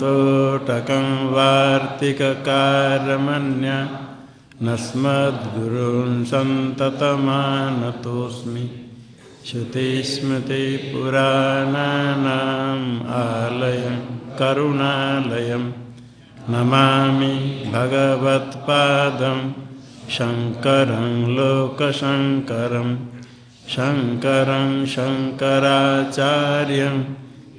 तोटकं वार्तिककारमन्य नस्मद्गुरून् सन्ततमानतोऽस्मि। श्रुतिस्मृतिपुराणानाम् आलयं करुणालयं नमामि भगवत्पादं शङ्करं लोकशङ्करं शङ्करं शङ्कराचार्यं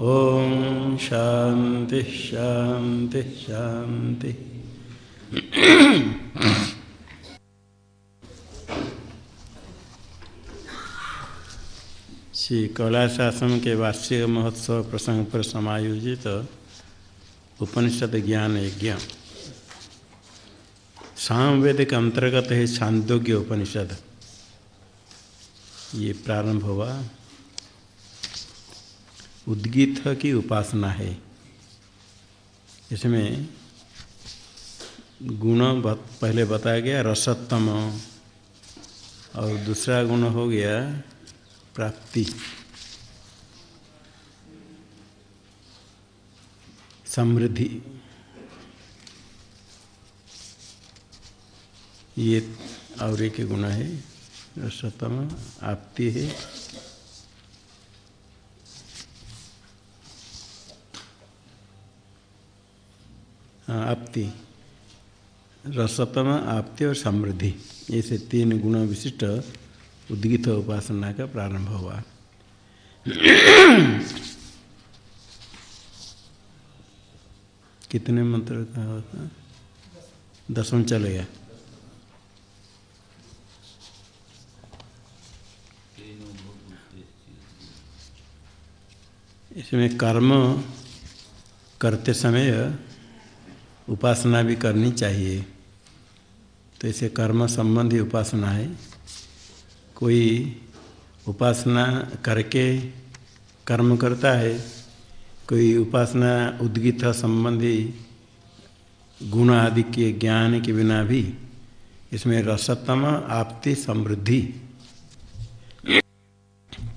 ॐ शांति शांति शान्तिः श्री कैलाशासन के वार्षिक महोत्सव प्रसंग पर समायोजित तो उपनिषद ज्ञान यज्ञ। सामवेद के अंतर्गत है छांदोग्य उपनिषद। ये प्रारंभ हुआ। उद्गीत की उपासना है। इसमें गुण बत, पहले बताया गया रसोत्तम और दूसरा गुण हो गया प्राप्ति। समृद्धि। ये और एक गुण है रसोत्तम आपती है। आपति रसतम आपति और समृद्धि, ऐसे तीन गुण विशिष्ट उद्गित उपासना का प्रारंभ हुआ। कितने मंत्र का होता? दसवें चलेगा इसमें कर्म करते समय उपासना भी करनी चाहिए। तो इसे कर्म संबंधी उपासना है। कोई उपासना करके कर्म करता है, कोई उपासना उद्गित संबंधी गुण आदि के ज्ञान के बिना भी इसमें रसतम आपति समृद्धि।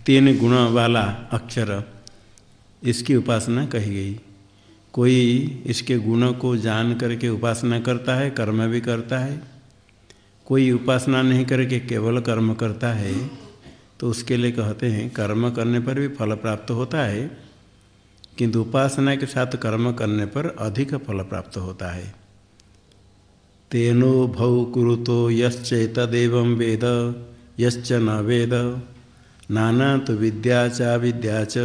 तीन गुण वाला अक्षर इसकी उपासना कही गई। कोई इसके गुणों को जान करके उपासना करता है, कर्म भी करता है। कोई उपासना नहीं करके केवल कर्म करता है तो उसके लिए कहते हैं कर्म करने पर भी फल प्राप्त होता है, किंतु उपासना के साथ कर्म करने पर अधिक फल प्राप्त होता है। तेनो भौ कुरुतो यश्चेतदेव वेद, यश्च न वेद नाना तो विद्या चा विद्या च।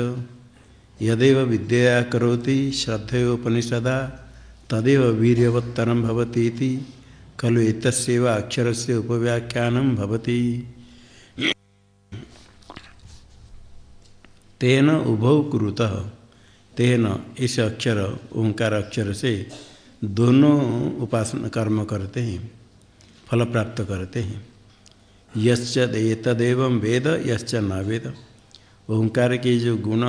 यदेव विद्या करोति श्रद्धयोपनिषदा तदेव वीर्यवत्तरम भवती खलु एतस्व अक्षर से उपव्याख्यान भवति। तेन उभौ कुरुत। तेन इस अक्षर, ओंकार अक्षर से दोनों उपासना कर्म करते हैं, फल प्राप्त करते हैं। यश्च तदेव वेद, यश्च न वेद। ओंकार के जो गुण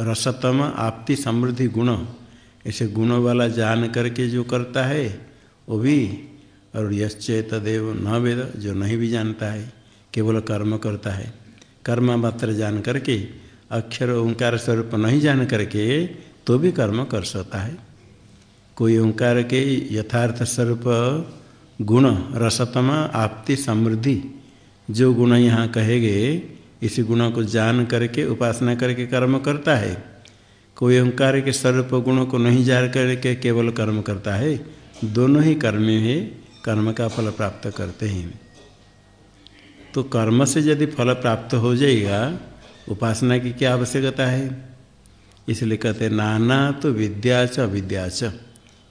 रसतम आपति समृद्धि गुण। ऐसे गुणों वाला जान करके जो करता है, वो भी और यश्चे तदेव न वेद, जो नहीं भी जानता है, केवल कर्म करता है। कर्म मात्र जान करके, अक्षर ओंकार स्वरूप नहीं जान करके तो भी कर्म कर सकता है। कोई ओंकार के यथार्थ स्वरूप गुण, रसतम आपति समृद्धि, जो गुण यहाँ कहेगे इसी गुणों को जान करके, उपासना करके कर्म करता है। कोई ओंकार के स्वरूप गुणों को नहीं जान करके केवल कर्म करता है, दोनों ही कर्म में कर्म का फल प्राप्त करते हैं। तो कर्म से यदि फल प्राप्त हो जाएगा, उपासना की क्या आवश्यकता है? इसलिए कहते नाना तो विद्या च अविद्या च।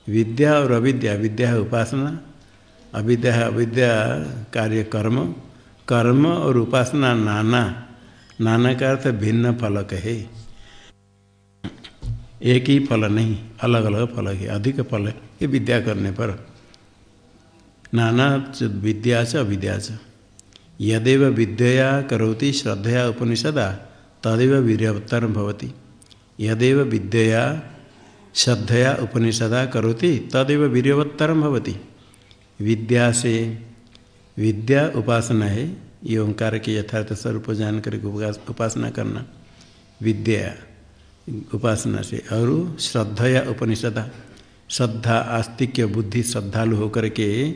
विद्या और अविद्या, विद्या है उपासना, अविद्या है अविद्या कार्य कर्म। कर्म और उपासना नाना। नाना का अर्थ भिन्न फलक है। एक ही फल नहीं अलग अलग फल है, अधिक फल है, ये विद्या करने पर। नाना विद्या च अविद्या च। यदेव विद्या करोति श्रद्धया उपनिषदा, तदेव वीरवत्तर भवति। यदेव विद्या श्रद्धया उपनिषदा करोति, तदेव वीरवत्तर भवति। विद्या से विद्या उपासना है, ये ओंकार के यथार्थ स्वरूप जान करके उपासना करना। विद्या उपासना से और श्रद्धा या उपनिषदा। श्रद्धा, आस्तिक्य, बुद्धि श्रद्धालु होकर के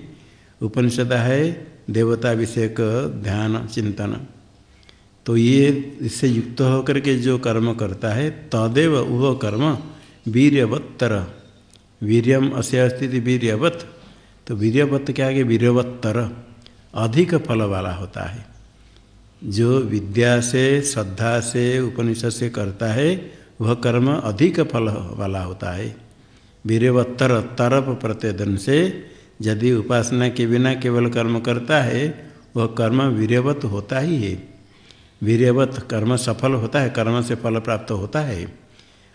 उपनिषद है, देवता विषय का ध्यान, चिंतन। तो ये इससे युक्त होकर के जो कर्म करता है, तदेव वह कर्म वीर्यवत्तर। वीर्यम अस्य स्थिति वीर्यवत। तो वीर्यवत क्या है वीर्यवत्तर। अधिक फल वाला होता है। जो विद्या से, श्रद्धा से, उपनिषद से करता है, वह कर्म अधिक फल वाला होता है। वीरवत्तर तरप प्रतिदन से यदि उपासना के बिना केवल कर्म करता है, वह कर्म वीरवत होता ही है। वीरवत कर्म सफल होता है, कर्म से फल प्राप्त होता है।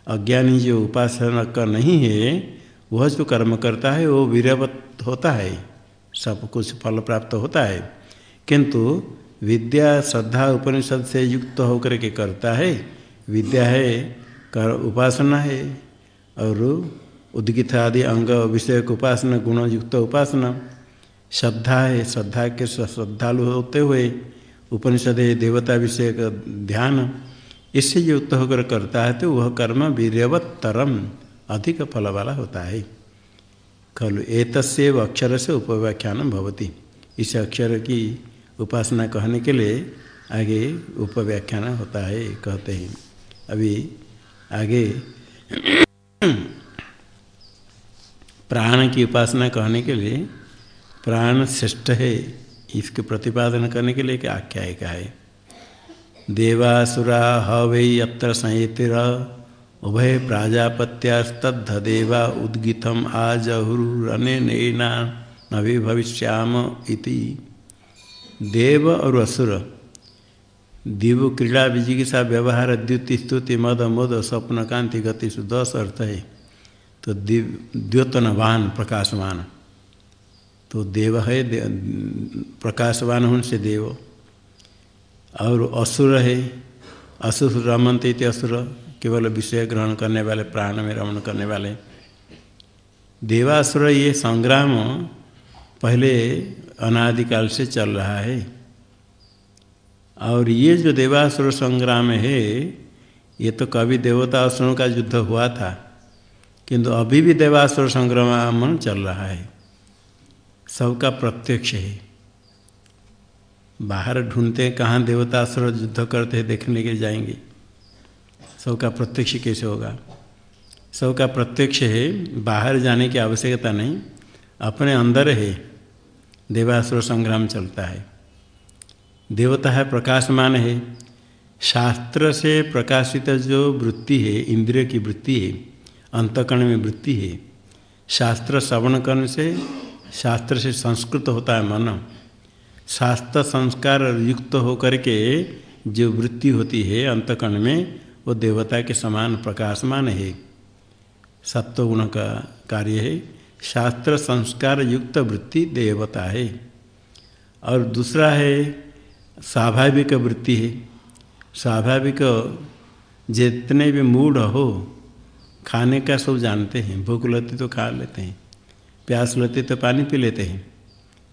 अज्ञानी जो उपासना का नहीं है, वह जो कर्म करता है, वो वीरवत होता है। सब कुछ फल प्राप्त होता है। किंतु विद्या, श्रद्धा, उपनिषद से युक्त होकर के करता है। विद्या है, कर उपासना है, और उद्गित आदि अंग विषय उपासना गुण युक्त उपासना। श्रद्धा है, श्रद्धा के श्रद्धालु होते हुए उपनिषद है, देवता विषय का ध्यान, इससे युक्त होकर करता है तो वह कर्म वीरवत्तरम अधिक फल वाला होता है। खलु। एतस्व अक्षर से उपव्याख्यान भवती। इस अक्षर की उपासना कहने के लिए आगे उपव्याख्यान होता है, कहते हैं। अभी आगे प्राण की उपासना कहने के लिए प्राण श्रेष्ठ है, इसके प्रतिपादन करने के लिए क्या आख्यायिका है? देवासुरा हवै अत्र संहितिर उभय प्राजापत्यास्तद्ध देवा उद्गितम आजहुरने नैना नभी भविष्याम इति। देव और असुर दिव क्रीड़ा विजिगिषा व्यवहार द्युति स्तुति मद मद स्वप्न कांति गति दस अर्थ है। तो दिव द्योतनवान प्रकाशवान। तो देव है दे, प्रकाशवान उनसे देव। और असुर है असुर रमनते असुर। केवल विषय ग्रहण करने वाले, प्राण में रमण करने वाले। देवासुर ये संग्राम पहले अनादिकाल से चल रहा है। और ये जो देवासुर संग्राम है, ये तो कभी देवता असुरों का युद्ध हुआ था, किंतु अभी भी देवासुर संग्राम चल रहा है। सबका प्रत्यक्ष है। बाहर ढूंढते हैं कहाँ देवता असुर युद्ध करते हैं, देखने के जाएँगे। सबका प्रत्यक्ष कैसे होगा? सबका प्रत्यक्ष है, बाहर जाने की आवश्यकता नहीं, अपने अंदर है, देवासुर संग्राम चलता है। देवता है प्रकाशमान है, शास्त्र से प्रकाशित जो वृत्ति है, इंद्रिय की वृत्ति है, अंतकर्ण में वृत्ति है, शास्त्र श्रवण करने से, शास्त्र से संस्कृत होता है मन। शास्त्र संस्कार युक्त होकर के जो वृत्ति होती है, अंतकर्ण में वो देवता के समान प्रकाशमान है। सत्वगुण का कार्य है। शास्त्र संस्कार युक्त वृत्ति देवता है। और दूसरा है, स्वाभाविक वृत्ति है। स्वाभाविक जितने भी मूड हो, खाने का सब जानते हैं। भूख लगती तो खा लेते हैं। प्यास लगती तो पानी पी लेते हैं।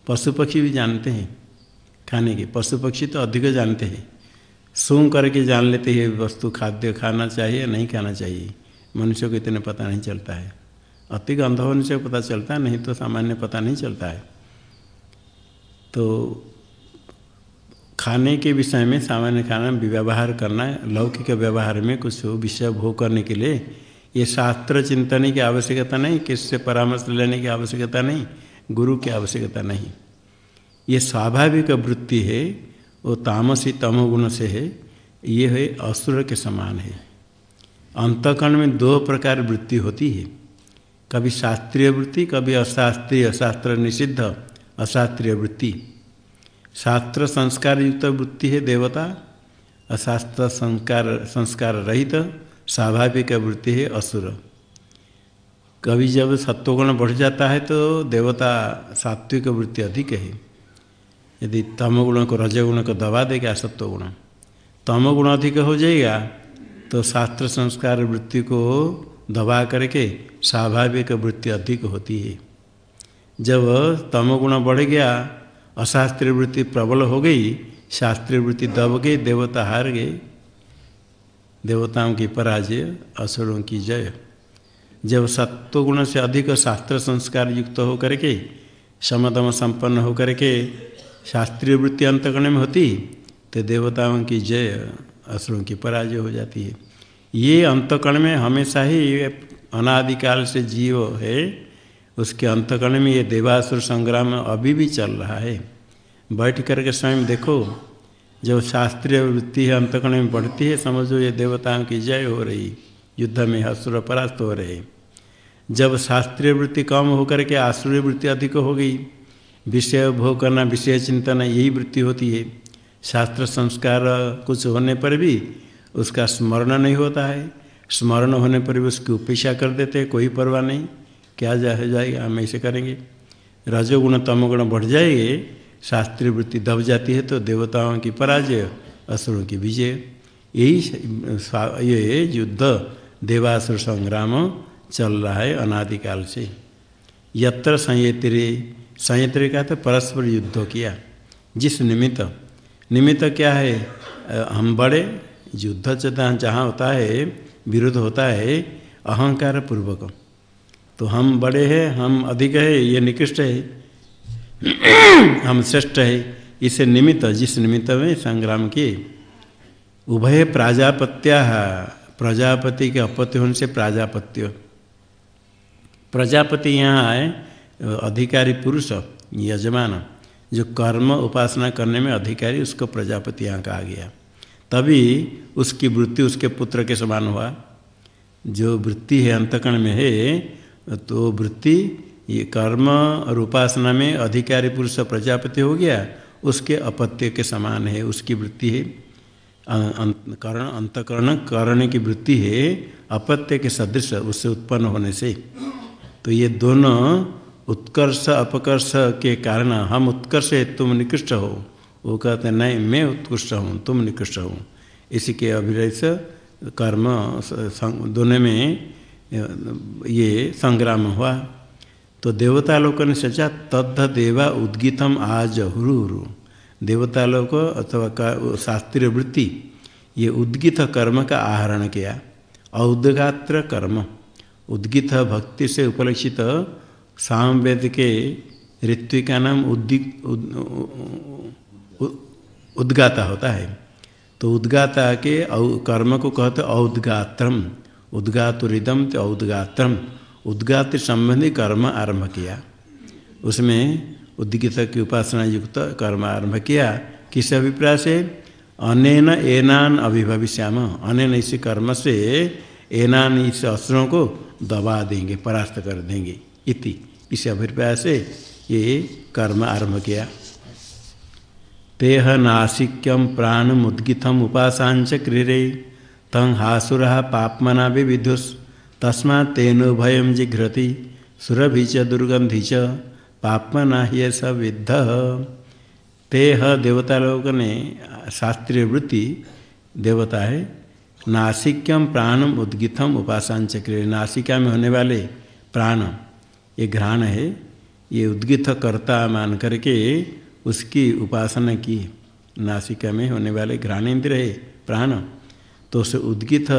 पशु पक्षी भी जानते हैं। खाने के पशु पक्षी तो अधिक जानते हैं। सूंघ करके जान लेते हैं, वस्तु खाद्य खाना चाहिए, नहीं खाना चाहिए। मनुष्य को इतने पता नहीं चलता है। अति गंध होने से पता चलता है, नहीं तो सामान्य पता नहीं चलता है। तो खाने के विषय में सामान्य खाना व्यवहार करना, लौकिक व्यवहार में कुछ विषय भोग करने के लिए ये शास्त्र चिंतन की आवश्यकता नहीं, किससे परामर्श लेने की आवश्यकता नहीं, गुरु की आवश्यकता नहीं। ये स्वाभाविक वृत्ति है वो तामसी तमोगुण से है, ये है असुर के समान है। अंतकरण में दो प्रकार वृत्ति होती है। कभी शास्त्रीय वृत्ति, कभी अशास्त्रीय शास्त्र निषिद्ध, अशास्त्रीय वृत्ति। शास्त्र संस्कार युक्त वृत्ति है देवता, अशास्त्र संस्कार संस्कार रहित, स्वाभाविक वृत्ति है असुर। कभी जब सत्वगुण बढ़ जाता है तो देवता सात्विक वृत्ति अधिक है। यदि तमगुण को रजगुण को दबा देगा सत्वगुण तमगुण अधिक हो जाएगा तो शास्त्र संस्कार वृत्ति को दबा करके स्वाभाविक वृत्ति अधिक होती है। जब तमगुण बढ़ गया अशास्त्रीय वृत्ति प्रबल हो गई शास्त्रीय वृत्ति दब गई, देवता हार गए। देवताओं की पराजय, असुरों की जय। जब सत्वगुण से अधिक शास्त्र संस्कार युक्त हो करके समदम संपन्न हो करके शास्त्रीय वृत्ति अंतगण में होती तो देवताओं की जय असुरों की पराजय हो जाती है। ये अंतकण में हमेशा ही अनादिकाल से जीव है, उसके अंतकण में ये देवासुर संग्राम अभी भी चल रहा है। बैठ करके स्वयं देखो, जब शास्त्रीय वृत्ति है में बढ़ती है, समझो ये देवताओं की जय हो रही, युद्ध में असुर परास्त हो रहे। जब शास्त्रीय वृत्ति कम होकर के आसुरी वृत्ति अधिक हो गई विषय भोग करना, विषय चिंतन यही वृत्ति होती है। शास्त्र संस्कार कुछ होने पर भी उसका स्मरण नहीं होता है। स्मरण होने पर भी उसकी उपेक्षा कर देते कोई परवाह नहीं। क्या जा जाएगा, हम ऐसे करेंगे। रजोगुण, तमोगुण बढ़ जाएँगे, शास्त्रीय वृत्ति दब जाती है तो देवताओं की पराजय, असुरों की विजय। यही ये युद्ध, देवासुर संग्राम चल रहा है अनादिकाल से। यत्र संयत्री संयत्री का तो परस्पर युद्ध किया। जिस निमित्त निमित्त क्या है? हम बड़े, युद्ध चाह जहाँ होता है, विरुद्ध होता है, अहंकार पूर्वक। तो हम बड़े हैं, हम अधिक है, ये निकृष्ट है। हम श्रेष्ठ है। इसे निमित्त, जिस निमित्त में संग्राम किए। उभय प्राजापत्या, प्रजापति के अपत्य होने से प्राजापत्य। प्रजापति यहाँ आए अधिकारी पुरुष यजमान, जो कर्म उपासना करने में अधिकारी, उसको प्रजापति यहाँ कहा गया। तभी उसकी वृत्ति उसके पुत्र के समान हुआ। जो वृत्ति है अंतकण में है तो वृत्ति ये कर्म और उपासना में अधिकारी पुरुष प्रजापति हो गया, उसके अपत्य के समान है, उसकी वृत्ति है। करण, अंतकरण करण की वृत्ति है, अपत्य के सदृश, उससे उत्पन्न होने से। तो ये दोनों उत्कर्ष अपकर्ष के कारण हम उत्कर्ष है, तुम निकृष्ट हो। वो कहते हैं, नहीं, मैं उत्कृष्ट हूँ, तुम निकृष्ट हो। इसी के से कर्म दोनों में, ये संग्राम हुआ। तो देवता लोग ने सोचा तद्ध देवा उद्गीतम आज हुरु हुरु। देवता लोग अथवा शास्त्रीय वृत्ति, ये उद्गित कर्म का आहरण किया। औदगात्र कर्म, उद्गित भक्ति से उपलक्षित सामवेद के ऋत्विक का नाम उद्दिक उद्गाता होता है। तो उद्गाता के कर्म को कहते औदगात्रम। उद्गातुरिदम तो औदगात्रम। उद्गात संबंधी कर्म आरंभ किया। उसमें उद्गित की उपासना युक्त कर्म आरंभ किया। किस अभिप्राय से? अनेन एनान अभिभविष्याम। अनेन इस कर्म से एनान इस अस्त्रों को दबा देंगे, परास्त कर देंगे। इति। इस अभिप्राय से ये कर्म आरंभ किया। तेह नासिक्यम प्राण मुद्गितम उपासाच क्रीरे तं हासुर पापमना भी विदुष तस्मा तेनो भयम जिघ्रति, सुरभि च दुर्गंधि च, पापमना ही स विद्ध। तेह देवता लोगों ने शास्त्रीय वृत्ति देवता है, नासिक्यम प्राणम उद्गितम उपासन चक्र नासिका में होने वाले प्राण। ये घ्राण है, ये उद्गित कर्ता मान करके उसकी उपासना की। नासिका में होने वाले घ्राणेन्द्र है, प्राण। तो उसे उद्गित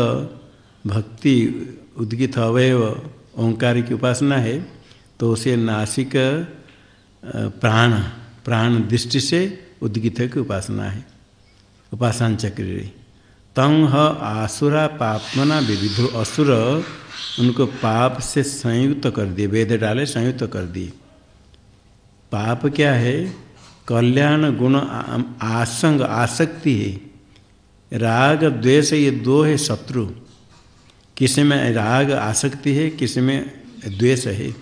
भक्ति, उद्गित अवयव, ओंकार की उपासना है तो उसे नासिक प्राण प्राण दृष्टि से उद्गित की उपासना है। उपासना चक्र। तंग आसुरा पापमना विविधो असुर उनको पाप से संयुक्त कर दिए, वेद डाले, संयुक्त कर दिए। पाप क्या है? कल्याण गुण आसंग, आसक्ति है। राग, द्वेष, ये दो है शत्रु। किसी में राग आसक्ति है, किसी में द्वेष है।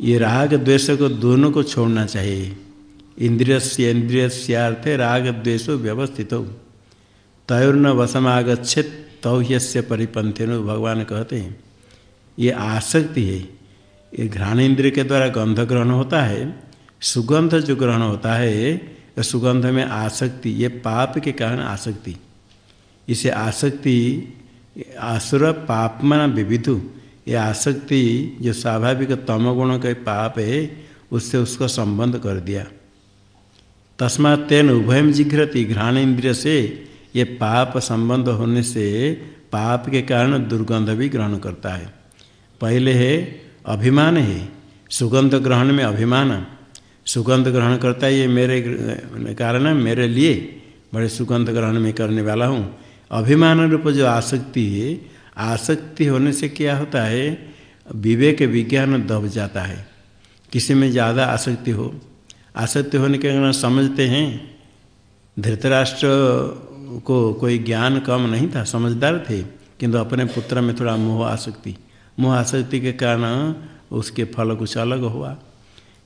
ये राग, द्वेष को दोनों को छोड़ना चाहिए। इंद्रिय से इंद्रिय राग, द्वेषो व्यवस्थित। हो तयोर्न वसमागछेत तौह्य परिपंथे भगवान कहते हैं, ये आसक्ति है। ये घ्राण इंद्र के द्वारा गंध ग्रहण होता है, सुगंध जो ग्रहण होता है, सुगंध में आसक्ति, ये पाप के कारण आसक्ति। इसे आसक्ति, आसुर पापमना विविधु। ये आसक्ति जो स्वाभाविक तमगुण के पाप है, उससे उसका संबंध कर दिया। तस्मात तेन उभयम जिघ्रति घ्राण इंद्रिय से ये पाप संबंध होने से पाप के कारण दुर्गंध भी ग्रहण करता है। पहले है अभिमान है, सुगंध ग्रहण में अभिमान। सुगंध ग्रहण करता है ये मेरे कारण है मेरे लिए बड़े सुगंध ग्रहण में करने वाला हूँ। अभिमान रूप जो आसक्ति है, आसक्ति होने से क्या होता है? विवेक विज्ञान दब जाता है। किसी में ज़्यादा आसक्ति हो, आसक्ति होने के कारण समझते हैं। धृतराष्ट्र को कोई ज्ञान कम नहीं था, समझदार थे, किंतु अपने पुत्र में थोड़ा मोह आसक्ति। मोह आसक्ति के कारण उसके फल कुछ अलग हुआ।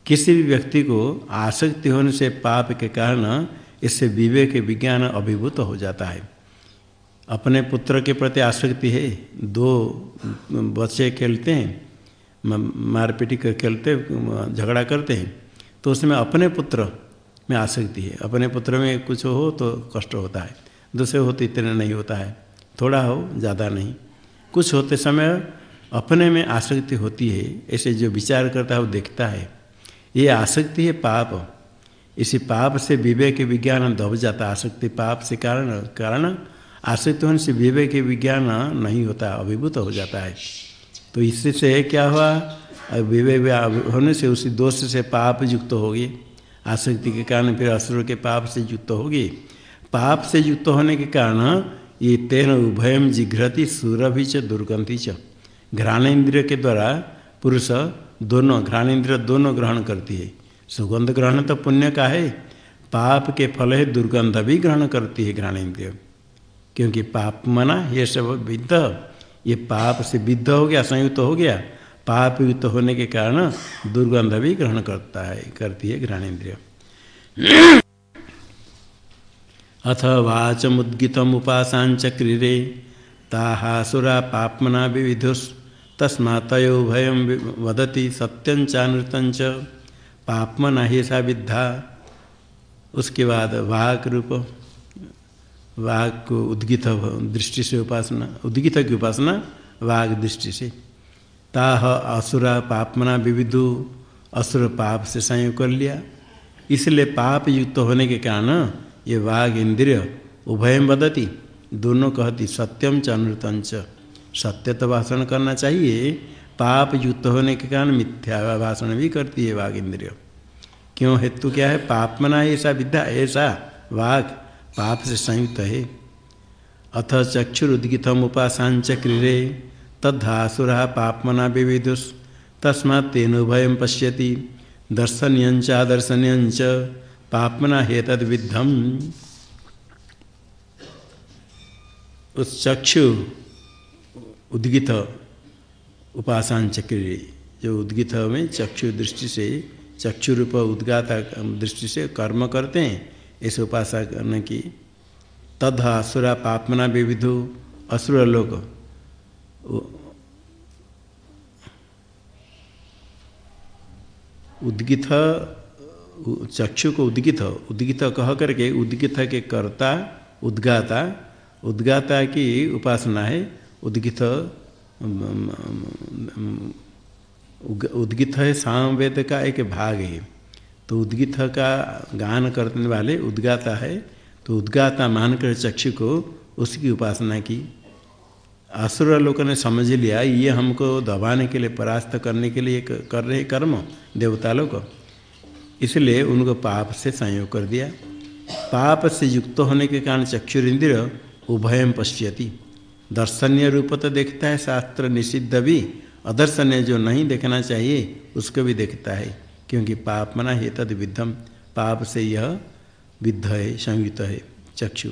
किसी भी व्यक्ति को आसक्ति होने से पाप के कारण इससे विवेक विज्ञान अभिभूत हो जाता है। अपने पुत्र के प्रति आसक्ति है। दो बच्चे खेलते हैं मारपीट कर खेलते, झगड़ा करते हैं तो उसमें अपने पुत्र में आसक्ति है। अपने पुत्र में कुछ हो तो कष्ट होता है। दूसरे होते इतने नहीं होता है। थोड़ा हो, ज़्यादा नहीं। कुछ होते समय अपने में आसक्ति होती है, ऐसे जो विचार करता है, वो देखता है। ये आसक्ति है पाप। इसी पाप से विवेक विज्ञान दब जाता है। आसक्ति पाप से कारण कारण आसक्ति होने से विवेक विज्ञान नहीं होता, अभिभूत हो जाता है। तो इससे क्या हुआ? विवेक होने से उसी दोष से पाप युक्त हो गए। आसक्ति के कारण फिर असुर के पाप से युक्त हो गए। पाप से युक्त होने के कारण ये तेन उभयम जिघ्रति सुरभि च दुर्गंधि च। घ्राणेन्द्रिय के द्वारा पुरुष दोनों, घ्राणेन्द्रिय दोनों ग्रहण करती है। सुगंध ग्रहण तो पुण्य का है, पाप के फल है दुर्गंध भी ग्रहण करती है घ्राणेन्द्रिय। क्योंकि पाप मना, ये सब विद्ध, ये पाप से विद्ध हो गया, संयुक्त तो हो गया, पाप युक्त होने के कारण दुर्गंध भी ग्रहण करता है, करती है घ्राणेन्द्रिय। अथ वाचमुद्गितम उपासाचक्रिरे ताहासुरा पापमना विविधुस्। तस्मा तयो भयम वदति सत्यंचानृतंच पापमना ही सा विद्धा। उसके बाद वाक रूप वाघ को उद्गित दृष्टि से उपासना, उद्गित की उपासना वाघ दृष्टि से ताह असुरा पापमना विविधु, असुर पाप से संयोग कर लिया। इसलिए पाप युक्त होने के कारण ये वाघ इंद्रिय उभय बदती दोनों कहती सत्यम च अनृतम च। सत्य तो भाषण करना चाहिए, पाप युक्त होने के कारण मिथ्या भाषण भी करती है वाघ इंद्रिय। क्यों? हेतु क्या है? पाप पापमना ऐसा विद्या, ऐसा वाघ पाप से संयुक्त है। अथ चक्षुरुद्गितम उपासाचक्रिरे तद्धासुरा पापमना विविदुष तस्मा तेनुभय पश्यति। दर्शनीयंचादर्शनीयंच पापमना हेतद विद्धम। उस चक्षु उद्गित उपासन चक्र, जो उद्गित में चक्षु दृष्टि से, चक्षु रूप उद्गाता दृष्टि से कर्म करते हैं ऐसे उपासना करने की। तद असुरा पापना विविधु, असुर लोग उद्गित चक्षु को उद्गित उद्गित कह करके उद्गित के कर्ता, उद्गाता उद्गाता की उपासना है। उद्गित उद्गित है सामवेद का एक भाग है। तो उद्गित का गान करने वाले उद्गाता है। तो उद्गाता मानकर चक्षु को उसकी उपासना की। असुर लोगों ने समझ लिया, ये हमको दबाने के लिए, परास्त करने के लिए कर रहे कर्म, देवता लोग इसलिए उनको पाप से संयोग कर दिया। पाप से युक्त होने के कारण चक्षुरिंद्र उभयम पश्यति। दर्शनीय रूप तो देखता है, शास्त्र निषिद्ध भी, अदर्शनीय जो नहीं देखना चाहिए, उसको भी देखता है, क्योंकि पाप मना है, तद विद्धम पाप से यह विद्ध है, संयुक्त है, चक्षु।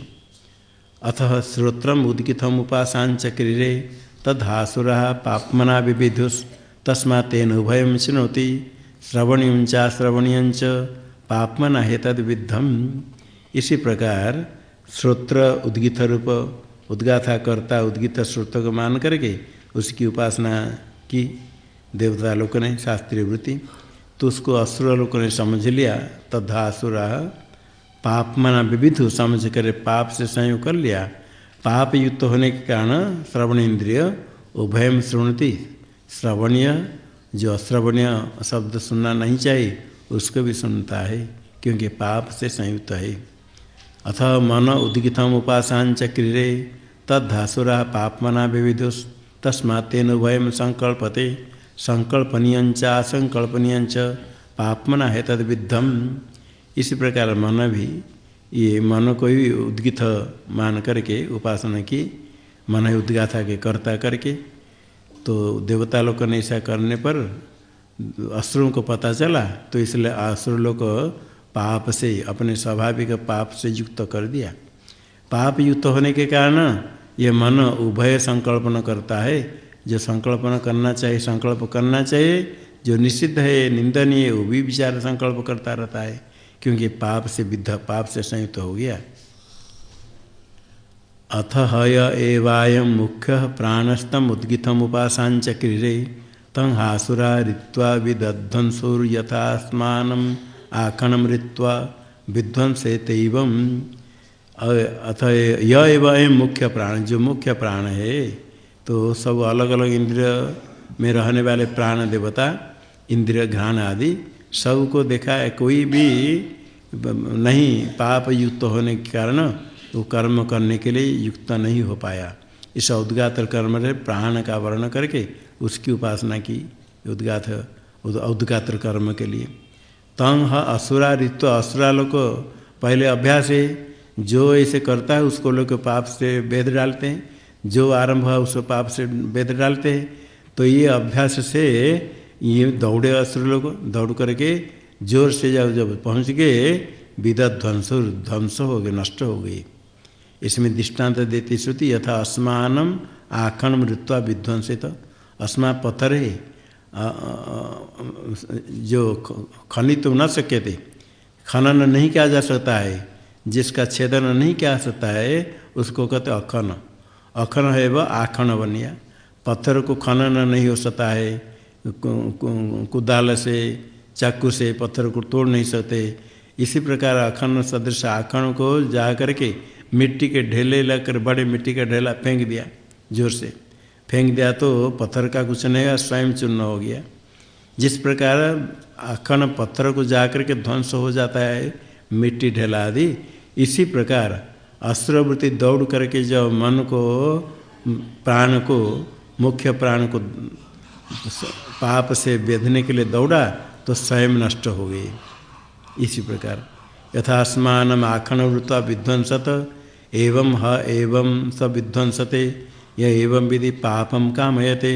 अथ श्रोत्रम उदगितम उपासान चक्रिरे तद्हासुरा पापमना विविधुस तस्मा तेन उभय शुणोति। श्रवणीय श्रवणीय पापमना है तद विद्धम इसी प्रकार श्रोत्र उद्गित रूप उद्गाथा करता उद्गित श्रोत को मान करके उसकी उपासना की। देवता लोक ने शास्त्रीय वृत्ति तो उसको असुर लोग ने समझ लिया, तथा असुर पाप मना विविध समझ कर पाप से संयोग कर लिया। पाप युक्त होने के कारण श्रवण इंद्रिय उभयम श्रृणती श्रवणीय जो अश्रवणीय शब्द सुनना नहीं चाहिए, उसको भी सुनता है, क्योंकि पाप से संयुक्त है। अथ मन उद्गितम उपासाच क्रीरे तद्धासुरा पापमना विविध तस्मा तेन उभयम संकल्पते, संकल्पनीय असंकल्पनीय पापमना है तद विद्धम इसी प्रकार मन भी, ये मन को ही उद्गित मान करके, उपासना की, मन उद्गाथा के कर्ता करके तो देवता लोग ने ऐसा करने पर असुरों को पता चला तो इसलिए असुर लोग पाप से, अपने स्वाभाविक पाप से युक्त कर दिया। पाप युक्त होने के कारण ये मन उभय संकल्पन करता है। जो संकल्पन करना चाहिए, संकल्प करना चाहिए। जो निषिद्ध है, निंदनीय, वो भी विचार संकल्प करता रहता है, क्योंकि पाप से विद्ध, पाप से संयुक्त हो गया। अथ हय एवाय मुख्य प्राणस्तम उद्गितम उपासाच क्रीरे। तं हासुरा ऋत्वा विदध्वंसुर्यथास्मान आखणम ऋत्वा विध्वंसे तेवं अथ य एवं मुख्य प्राण, जो मुख्य प्राण है तो सब अलग अलग इंद्रिय में रहने वाले प्राण देवता, इंद्रिय घ्राण आदि, सबको देखा है, कोई भी नहीं पाप युक्त होने के कारण वो कर्म करने के लिए युक्त नहीं हो पाया। इस उद्गात कर्म में प्राण का वर्ण करके उसकी उपासना की। उद्गात उद्गात कर्म के लिए। तंग असुरा ऋतु असुरा लोग पहले अभ्यास है। जो ऐसे करता है, उसको लोग पाप से वेद डालते हैं। जो आरंभ है उसको पाप से वेद डालते हैं। तो ये अभ्यास से ये दौड़े असुर लोग, दौड़ करके ज़ोर से जब जब पहुँच गए विदा ध्वंस ध्वंस हो गए, नष्ट हो गई इसमें दृष्टांत देती श्रुति, यथा अस्मानम आखण मृत्वा विध्वंसित। अस्मा पत्थर है जो खनित तो न सके थे खनन नहीं किया जा सकता है, जिसका छेदन नहीं किया सकता है, उसको कहते अखन। अखन है वह आखन बनिया। पत्थर को खनन नहीं हो सकता है कुदाल से, चाकू से पत्थर को तोड़ नहीं सकते। इसी प्रकार अखंड सदृश आखंड को जा करके मिट्टी के ढेले लेकर बड़े मिट्टी का ढेला फेंक दिया, ज़ोर से। फेंक दिया तो पत्थर का कुछ नहीं हुआ स्वयं चूर्ण हो गया। जिस प्रकार अखन पत्थर को जा करके ध्वंस हो जाता है, मिट्टी ढेला आदि, इसी प्रकार अस्त्रवृत्ति दौड़ करके जब मन को, प्राण को, मुख्य प्राण को पाप से बेधने के लिए दौड़ा तो स्वयं नष्ट हो गई। इसी प्रकार। यथास्मान आखन वृत्वा विध्वंसत एवं ह एवं स विध्वंसते। य एवं विधि पापम कामयते।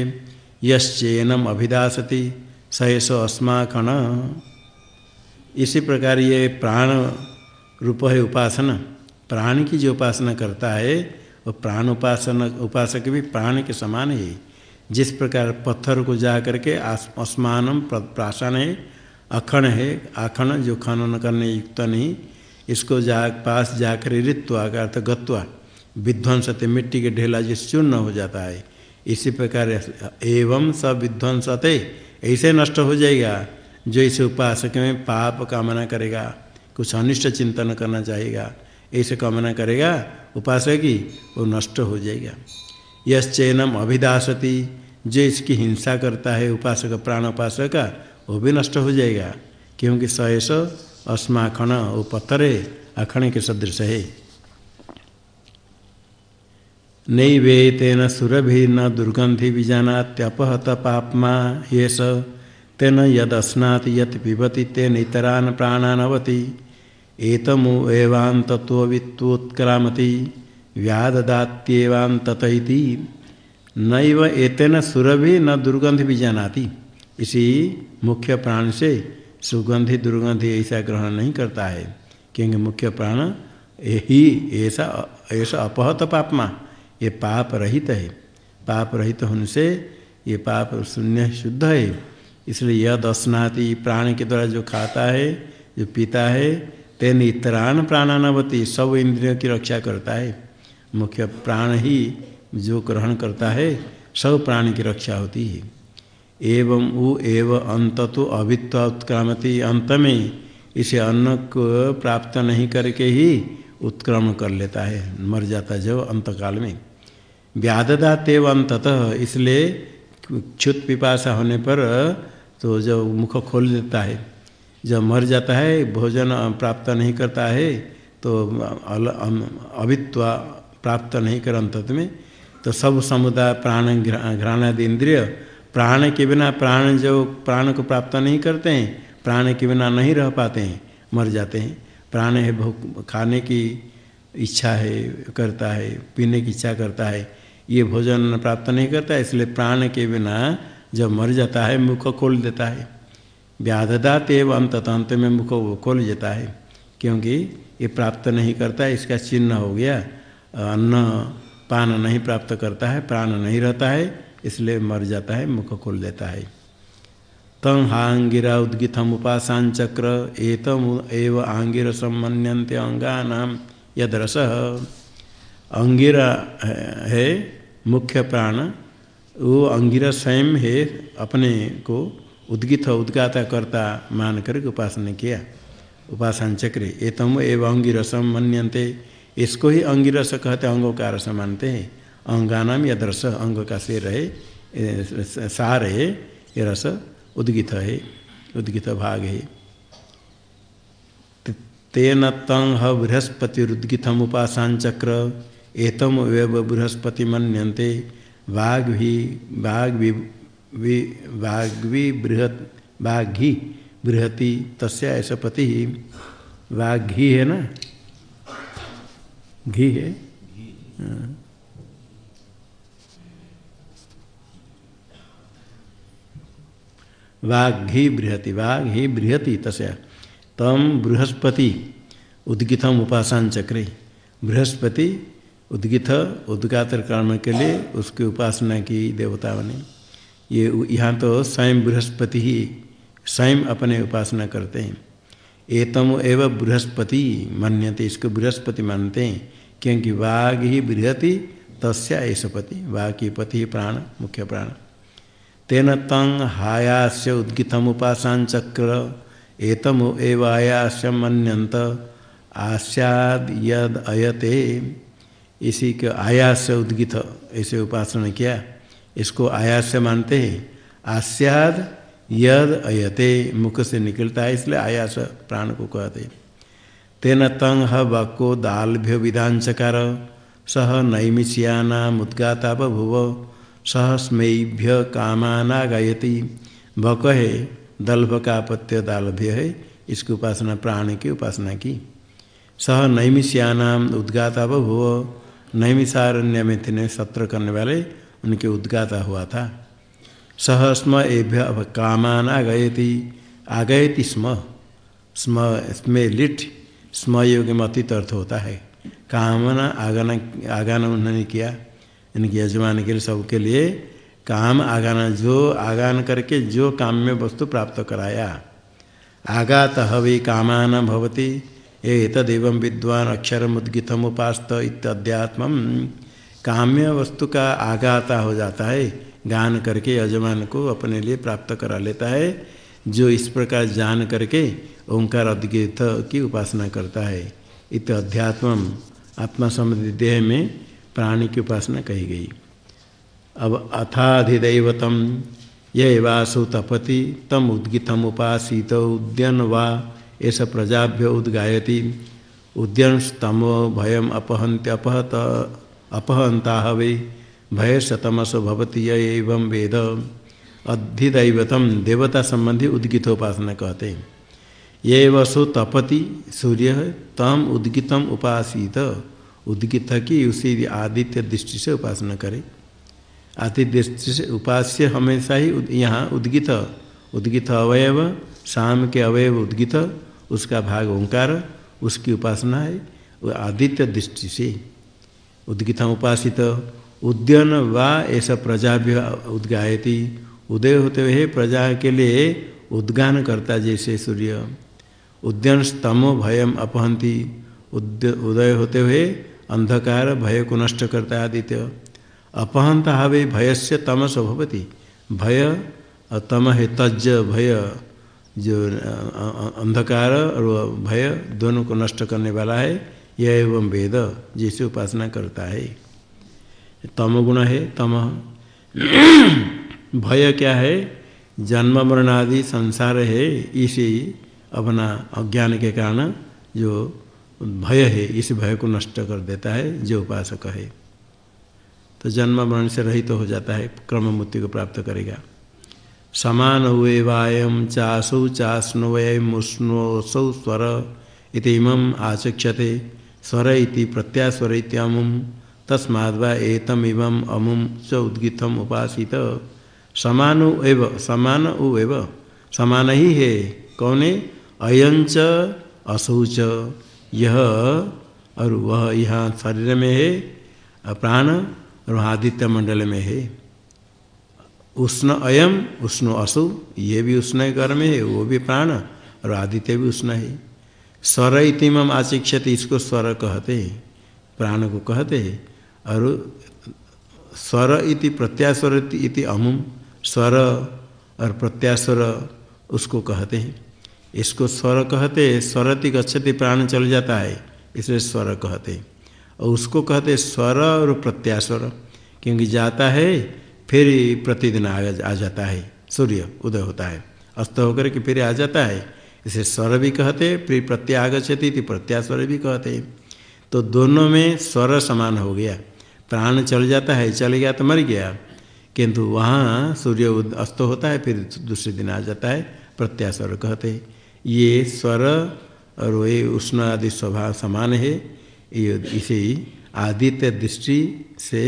यश्चेनम अभिदासति। सहेश अस्माखण इसी प्रकार ये प्राण रूप है उपासना। प्राण की जो उपासना करता है, वो प्राण उपासना, उपासक भी प्राण के समान है। जिस प्रकार पत्थर को जा करके असमान प्राशन है अखण है आखण जो खनन करने युक्त नहीं, इसको जा, पास जाकर ऋत्वा का अर्थ गत्वा विध्वंसते मिट्टी के ढेला जिस चूर्ण हो जाता है, इसी प्रकार एवं सब विध्वंसते ऐसे नष्ट हो जाएगा, जो इस उपासक में पाप कामना करेगा, कुछ अनिष्ट चिंतन करना चाहेगा, ऐसे कामना करेगा, उपासक की, वो नष्ट हो जाएगा। यश यश्चैनम अभिदासती, जो इसकी हिंसा करता है उपासक, प्राण उपासक का वो भी नष्ट हो जाएगा, क्योंकि सहेस अस्माखण वो पत्थर है अखण के सदृश है। नई वे तेन सुरभि न दुर्गंधि विजानात्यपहत पापमा ये स तेन यद अस्नात यत पिबती तेन इतरान प्राणानवती। एतमु एवान्तत्ववित्वोत्क्रामति व्याददात्येवान्ततैति नैव एतेन सुरभि न दुर्गंध भी जानाती इसी मुख्य प्राण से सुगंधि, दुर्गंधि ऐसा ग्रहण नहीं करता है। क्योंकि मुख्य प्राण ही ऐसा ऐसा अपहत पापमा, ये पाप रहित है। पाप रहित होने से ये पाप शून्य शुद्ध है। इसलिए यह स्नाति प्राण के द्वारा जो खाता है, जो पीता है, तेन इतरान प्राणानवती, सब इंद्रियों की रक्षा करता है। मुख्य प्राण ही जो ग्रहण करता है, सब प्राणी की रक्षा होती है। एवं उ एव अंत तो अभित्व उत्क्रामती अंत में इसे अन्न को प्राप्त नहीं करके ही उत्क्रमण कर लेता है, मर जाता है जब अंतकाल में। व्याधदा तेव अंततः, इसलिए क्षुत पिपासा होने पर तो जब मुख खोल देता है, जब मर जाता है, भोजन प्राप्त नहीं करता है तो अभित्व प्राप्त नहीं कर अंत में तो सब समुदाय प्राण घ्राणादि इंद्रिय प्राण के बिना प्राण जो प्राण को प्राप्त नहीं करते हैं, प्राण के बिना नहीं रह पाते हैं, मर जाते हैं। प्राण है भूख खाने की इच्छा है, करता है, पीने की इच्छा करता है, ये भोजन प्राप्त नहीं करता, इसलिए प्राण के बिना जब मर जाता है, मुख खोल देता है। व्याधदात एवं अंत अंत में मुख खोल देता है, क्योंकि ये प्राप्त नहीं करता है इसका चिन्ह हो गया। अन्न पान नहीं प्राप्त करता है, प्राण नहीं रहता है इसलिए मर जाता है, मुख खोल देता है। तम हांगिरा उद्गितम उपासान चक्र, एतम एव आंगिर सम्मन्यंते अंगा नाम यद रस अंगिरा है मुख्य प्राण, वो अंगिरा स्वयं है, अपने को उद्गित उद्गाता करता मान कर उपासना किया। उपासन चक्र, एतम एव अंगिरसम मन्यंते इसको ही अंगिरस कहते अंगों का रस मानते हैं। अंगानाम यद रस अंग का शेर है सार है ये रस उद्गित है उद्गित भाग है। तेन तंग बृहस्पतिरुद्गितम उपासन चक्र एतम एव बृहस्पति मनते वाघ भी वाघ भी वाघ भी बृहत वाघी बृहति तस्य ऐसा पति वाघी है ना? घी है। वाघ घी बृहति वाघ ही बृहति तस्या। तम बृहस्पति उद्गितम उपासन चक्रे। बृहस्पति उद्गित उद्गातर कर्म के लिए उसकी उपासना की देवता बने। ये यहाँ तो स्वयं बृहस्पति ही स्वयं अपने उपासना करते हैं। एतम एवं बृहस्पति मान्यते, इसको बृहस्पति मानते हैं, क्योंकि वाघ ही बृहति, तस्या ऐसा पति वाघ की पति प्राण, मुख्य प्राण। तेन तंग हायास्य उद्गितम उपासन चक्र एतम एव आयास्य मनंत आस्याद यद अयते। इसी के आयास्य उद्गित, ऐसे उपासना किया। इसको आयास्य मानते हैं। आस्याद यद अयते, मुख से निकलता है, इसलिए आयास प्राण को कहते तेन तंग वाक्को दालभ्य विधानचकार सह नैमिष्यानामुद्गाता बभुव सह स्मेभ्य कामाना गायती। भक है, दल्भ का दालभ्य है, इसकी उपासना प्राण की उपासना की। सह नैमिष्यानाम उद्गाता बभुव नैमिषारण्य में सत्र करने वाले, उनके उद्गाता हुआ था। सह स्म एभ्य कामान आगयति आगयति स्म। स्म, स्मे लिट, स्म योग में अतीत अर्थ होता है। कामना आगाना आगाना उन्होंने किया। इनके यजमान के लिए सबके लिए काम आगाना, जो आगान करके जो काम में वस्तु प्राप्त कराया। आगात हवि कामान भवती ये तदेव विद्वान अक्षर मुद्गितम उपास्त इत्यात्म काम्य वस्तु का आगाता हो जाता है, गान करके यजमान को अपने लिए प्राप्त करा लेता है, जो इस प्रकार जान करके ओंकार अद्गीत की उपासना करता है। इत अध्यात्म आत्मा संबंधी देह में प्राणी की उपासना कही गई। अब अथाधिदैवतम यह वासु तपति तम उद्गितम उपासित उद्यन वा ऐसा प्रजाभ्य उद्गायती। उद्यन स्तमो भयम अपहंत अपहत अपहंता हवे भय शतमस भवती एवं वेद। अधिदैवतम देवता संबंधी उद्गितोपासना कहते हैं। ये वसु तपति सूर्य तम उद्गितम उपासित। उद्गित की उसी आदित्य दृष्टि से उपासना करे। आदित्य दृष्टि से उपास्य हमेशा ही यहाँ उद्गित उद्गित अवयव, शाम के अवयव उद्गित, उसका भाग ओंकार, उसकी उपासना है आदित्य दृष्टि से। उद्गितम उपासित, उद्यन वा ऐसा प्रजा भी उद्गायती, उदय होते हुए प्रजा के लिए उद्गान करता जैसे सूर्य। उद्यन स्तमो भयम अपहंती उदय होते हुए अंधकार भय को नष्ट करता है आदित्य। अपहंत हवे भय से तमस भवती। भय और तम है तज भय जो अंधकार और भय दोनों को नष्ट करने वाला है, यह एवं वेद जिसे उपासना करता है। तम गुण है, तम। भय क्या है? जन्म मरण आदि संसार है, इसी अपना अज्ञान के कारण जो भय है, इस भय को नष्ट कर देता है, जो उपासक है। तो जन्म मरण से रहित तो हो जाता है, क्रम मुक्ति को प्राप्त करेगा। समान हुए वायम चासौ चास्नवयमुष्णोसौ स्वर इतिमम आचक्षते, स्वर इति प्रत्यास्वर इत्यामुम तस्माद्वा एतम इवम अमुम च उद्गितम उपासित। समान एव समान एव, समान ही है, कौन? है अयंच असौच यह और वह यहाँ शरीर में है प्राण और आदित्य मंडल में है। उष्ण अयम, उष्ण असु, ये भी उष्ण घर में है, वो भी प्राण और आदित्य भी उष्ण है। स्वर इतिम आशिक्षत, इसको स्वर कहते हैं, प्राण को कहते हैं। और स्वर इति प्रत्यास्वर इति अमुम, स्वर और प्रत्यास्वर उसको कहते हैं। इसको स्वर कहते स्वरति गच्छति प्राण चल जाता है। इसलिए स्वर कहते। और उसको कहते स्वर और प्रत्यास्वर क्योंकि जाता है फिर प्रतिदिन आ, आ जाता है। सूर्य उदय होता है। अस्त होकर के फिर आ जाता है। इसे स्वर भी कहते फिर प्रत्यागछति प्रत्यास्वर भी कहते। तो दोनों में स्वर समान हो गया। प्राण चल जाता है चल गया तो मर गया। किंतु वहाँ सूर्य अस्त होता है फिर दूसरे दिन आ जाता है प्रत्यास्वर कहते। ये स्वर और वे उष्ण आदि स्वभाव समान है। ये इसे आदित्य दृष्टि से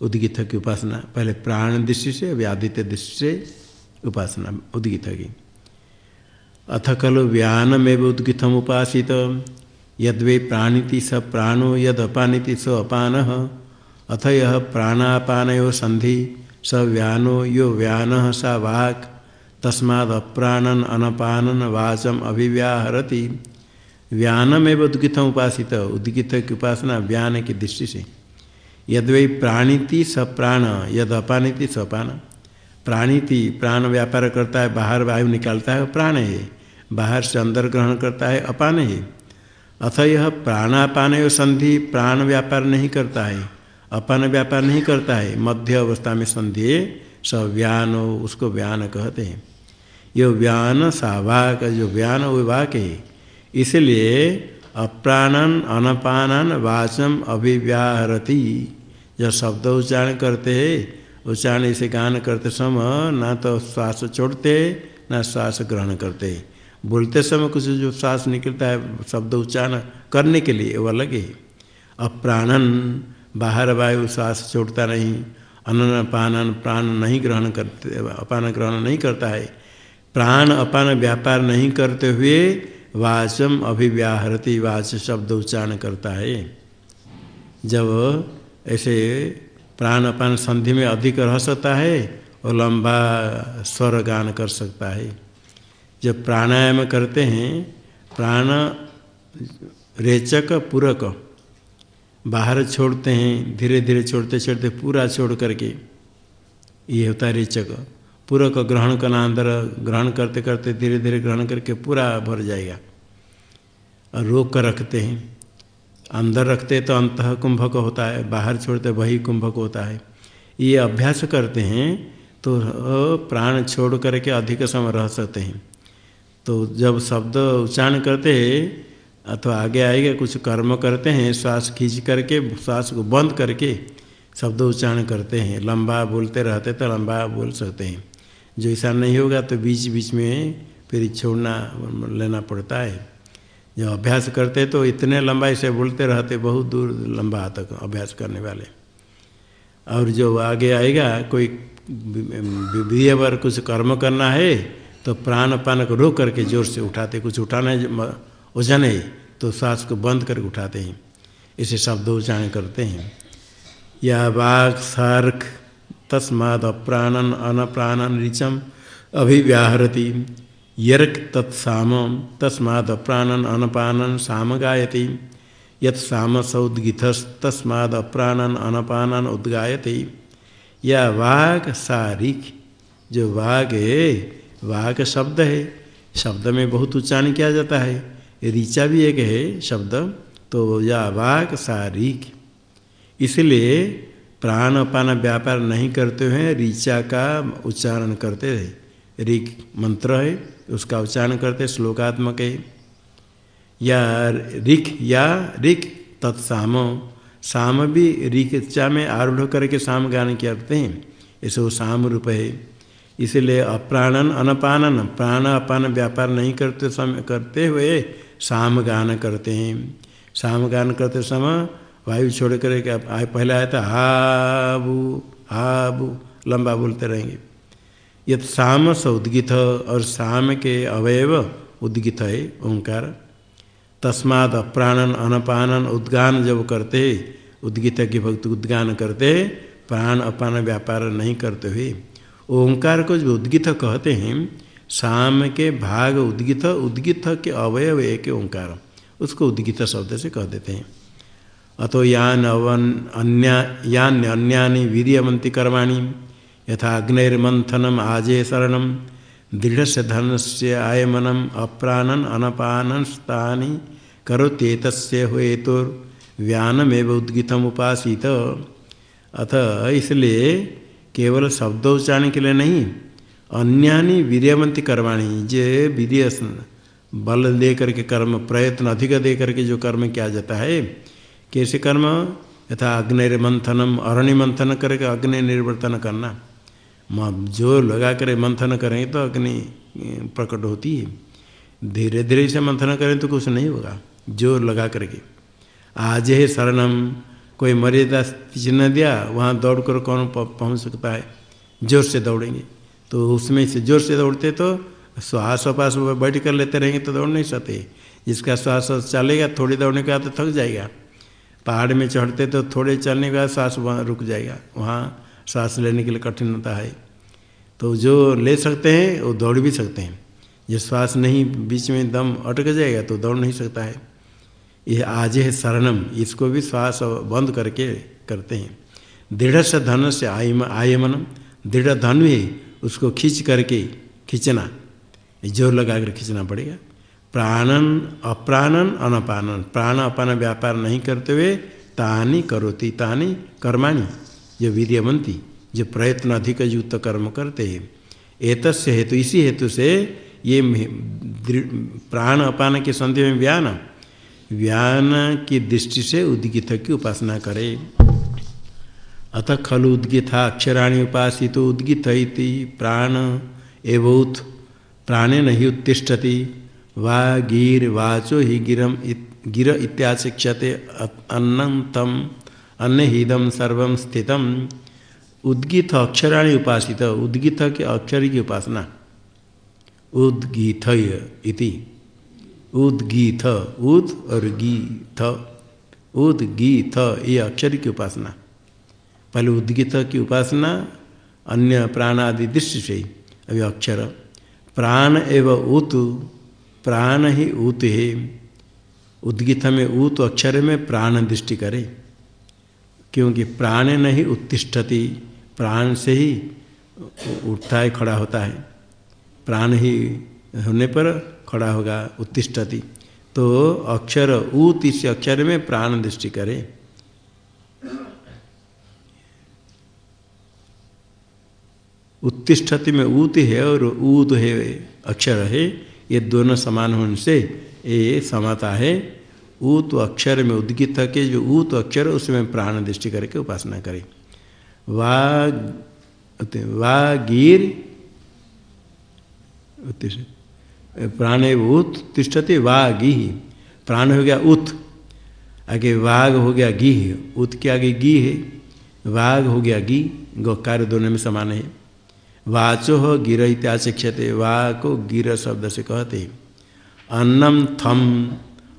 उद्गित की उपासना। पहले प्राण दृष्टि से, अभी आदित्य दृष्टि से उपासना उद्गित की। अथ खलु व्यानमेव उद्गितम उपासित यद्वे प्राणीति स प्राणो यद अपानीति स अपान। अथ यह प्राणापानो संधि स व्यानो यो व्यान सा वाक्। तस्माद अप्राणन अनपानन वाचम अभिव्याहरति। व्यानमेव उद्गित उपासित। उद्गित की उपासना व्यान की दृष्टि से। यद वही प्राणीति स प्राण, यद अपानीति प्राणीति प्राण व्यापार करता है, बाहर वायु निकालता है, प्राण है। बाहर से अंदर ग्रहण करता है, अपान है। अथ यह प्राणापान संधि प्राण व्यापार नहीं करता है, अपान व्यापार नहीं करता है। मध्य अवस्था में संधि स व्यान, उसको व्यान कहते हैं। ये व्यान सावाक जो व्यान वो वाक है, इसलिए अप्राणन, अनपानन वाचम अभिव्याहरती। जब शब्द उच्चारण करते उच्चारण इसे गान करते समय ना तो श्वास छोड़ते, ना श्वास ग्रहण करते। बोलते समय कुछ जो श्वास निकलता है, शब्द उच्चारण करने के लिए, वो अलग है। अप्राणन, बाहर वायु श्वास छोड़ता नहीं अनन पानन प्राण नहीं ग्रहण करते अपान ग्रहण नहीं करता है। प्राण अपान व्यापार नहीं करते हुए वाचम अभिव्याहरती वाच शब्द उच्चारण करता है। जब ऐसे प्राण अपान संधि में अधिक रह सकता है और लंबा स्वर गान कर सकता है। जब प्राणायाम करते हैं, प्राण रेचक पूरक बाहर छोड़ते हैं धीरे धीरे छोड़ते छोड़ते पूरा छोड़ करके, ये होता है रेचक। पूरक ग्रहण करना अंदर, ग्रहण करते करते धीरे धीरे ग्रहण करके पूरा भर जाएगा। और रोक कर रखते हैं। अंदर रखते तो अंत कुंभक होता है, बाहर छोड़ते वही कुंभक होता है। ये अभ्यास करते हैं तो प्राण छोड़ करके अधिक समय रह सकते हैं। तो जब शब्द उच्चारण करते हैं, अथवा आगे आएगा, कुछ कर्म करते हैं, श्वास खींच करके, श्वास को बंद करके शब्द उच्चारण करते हैं। लंबा बोलते रहते तो लंबा बोल सकते हैं। जो ऐसा नहीं होगा तो बीच बीच में फिर छोड़ना लेना पड़ता है। जब अभ्यास करते तो इतने लंबाई से बोलते रहते, बहुत दूर लंबा तक अभ्यास करने वाले। और जो आगे आएगा, कोई बिहेवर कुछ कर्म करना है तो प्राण पान को रोक करके ज़ोर से उठाते, कुछ उठाना है वज़न है तो श्वास को बंद करके उठाते हैं। इसे शब्द उच्चारण करते हैं। या बाघ, सार्क तस्माद अप्राणन अनप्राणन ऋचम अभिव्याहरती। यर्क तत्साम तस्माद अनपानन साम गायती यम साम सौदगित तस्माद अप्राणन अनपानन उद्गायते। या वाघ सारिक जो वाघ है वाघ शब्द है। शब्द में बहुत उच्चारण किया जाता है। ऋचा भी एक है शब्द तो या वाघ सारिक इसलिए प्राण अपान व्यापार नहीं करते हुए ऋचा का उच्चारण करते रहे। ऋक मंत्र है, उसका उच्चारण करते श्लोकात्मक है। या ऋख या ऋख तत्साम। साम भी ऋचा में आरूढ़ करके साम गान करते हैं। ऐसे वो साम रूप है। इसलिए अप्राणन, अनपानन प्राण अपान व्यापार नहीं करते समय, करते हुए साम गान करते हैं। साम गान करते समय वायु छोड़ कर के पहले आया था, हाबू हाबू, लंबा बोलते रहेंगे। यद साम स उद्गित और साम के अवयव उद्गित है, ओंकार। तस्माद अप्राणन, अनपानन, उद्गान जब करते, उद्गित की भक्त उद्गान करते, प्राण अपान व्यापार नहीं करते हुए। ओंकार को जो उद्गित कहते हैं, साम के भाग उद्गित उद्गित के अवयव एक ओंकार। उसको उद्गित शब्द से कह देते हैं। अतो यान अवन अन्या, यान्य अन्यानि वीर्यवंती कर्माणी। यथा अग्निर्मंथनम आजे शरण दृढ़ से धन से आयमनम अप्राणन अनपानस्तानि करोत्येत हुएतुर्व्यानमेव उद्गितम उपासित अथ इसलिए केवल शब्दोच्चारण के लिए नहीं, अन्यानि वीर्यवंती कर्माणी, जे वीर्य बल दे करके कर्म, प्रयत्न अधिक दे करके जो कर्म किया जाता है कैसे कर्म यथा अग्नि मंथनम अरण्य मंथन करके अग्नि निर्वर्तन करना। जो लगा कर मंथन करें तो अग्नि प्रकट होती है। धीरे धीरे से मंथन करें तो कुछ नहीं होगा। ज़ोर लगा करके आज है शरणम, कोई मर्यादा चिन्ह दिया, वहाँ दौड़ कर कौन पहुँच सकता है? ज़ोर से दौड़ेंगे। तो उसमें से ज़ोर से दौड़ते तो श्वास पास बैठ कर लेते रहेंगे तो दौड़ नहीं सकते। जिसका श्वास चलेगा, थोड़ी दौड़ने के बाद तो थक जाएगा। पहाड़ में चढ़ते तो थोड़े चलने के बाद श्वास वहाँ रुक जाएगा। वहाँ सांस लेने के लिए कठिनता है। तो जो ले सकते हैं, वो दौड़ भी सकते हैं। जो श्वास नहीं, बीच में दम अटक जाएगा तो दौड़ नहीं सकता है। ये आज है शरणम। इसको भी श्वास बंद करके करते हैं। दृढ़ से धन से आयम आयमनम। दृढ़ धन है उसको खींच करके खींचना। ज़ोर लगा कर खींचना पड़ेगा। प्राणन, अप्राणन, अनपानन। प्राण, अपान, व्यापार नहीं करते हुए तानी करोती, तानी कर्माणी। जो वीर्यवंती जो प्रयत्न अधिक युक्त कर्म करते हैं। एतस्य हेतु, इसी हेतु से ये प्राण, अपान के संधि में व्यान व्यान की दृष्टि से उद्गित की उपासना करे। अथ खलु उद्गिता अक्षराणी उपासित उद्गित प्राण एवं प्राणेन ही उत्तिष्ठति। वा गिर वाचो ही गिरम इत, गिर इत्याशिक्षते अन्नतम अन्य हिदम सर्व स्थितम। उद्गीत अक्षराणी उपासित उद्गीत के अक्षर की उपासना। उद्गीत इति। उद्गीत उद और गीत उद्गीत ये अक्षर की उपासना। पहले उद्गीत की उपासना अन्य प्राण आदि दृष्टि से। अभी अक्षर। प्राण एवं उत प्राण ही ऊत है। उद्गित में ऊत अक्षर में प्राण दृष्टि करे। क्योंकि प्राण नहीं उत्तिष्ठति, प्राण से ही उठता है खड़ा होता है। प्राण ही होने पर खड़ा होगा, उत्तिष्ठति। तो अक्षर ऊत इस अक्षर में प्राण दृष्टि करे। उत्तिष्ठति में ऊत है और ऊत है अक्षर है। ये दोनों समान होने से ये समाता है। ऊत अक्षर में उद्गित के जो ऊत अक्षर उसमें प्राण दृष्टि करके उपासना करें। वा गिर प्राण ऊत तिष्ठते वा गी प्राण हो गया उत आगे वाघ हो गया गी उत के आगे गी है वाघ हो गया गी। गो कार्य दोनों में समान है। वाचो गिर इत्याशिक्षते वा को गिर शब्द से कहते अन्नम थम,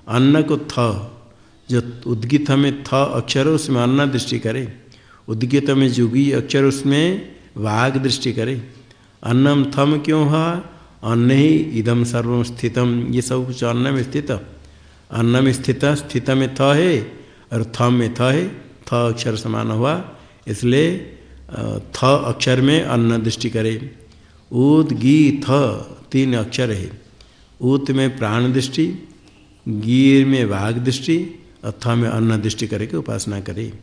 अन्न को थ, जो उद्गित में थ अक्षर उसमें अन्न दृष्टि करे, उद्गित में जुगी अक्षर उसमें वाघ दृष्टि करे। अन्नम थम क्यों हुआ अन्न ही इदम सर्व स्थितम, ये सब कुछ अन्न में स्थित। अन्न में स्थित स्थित में थ है, और थ में थ है, थ अक्षर समान हुआ, इसलिए थ अक्षर में अन्न दृष्टि करे। ऊद गी, थ तीन अक्षर है। ऊत में प्राण दृष्टि, गीर में वाघ दृष्टि, अथ में अन्न दृष्टि करके उपासना करे।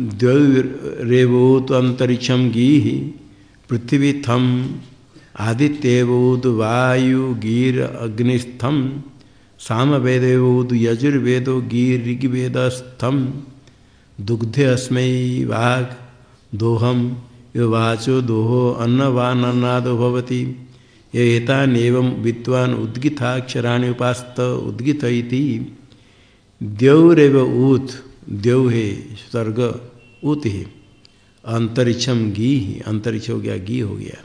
द्यौरेवोत अंतरिक्षम गी पृथ्वी थम आदित्यवोद वायु, गीर अग्निस्थम साम वेदेवोद यजुर्वेदो, गीर ऋग्वेदस्थम दुग्धे अस्मयी वाघ दोहम यो वाचो दोहो अन्नवान अन्नादो भवती। एतानेवं विद्वान उद्गिताक्षराणि उपास्त उद्गित द्यौरेव ऊत द्यौ है स्वर्ग उत है अंतरिक्षम गी अंतरिक्ष हो गया, गी हो गया।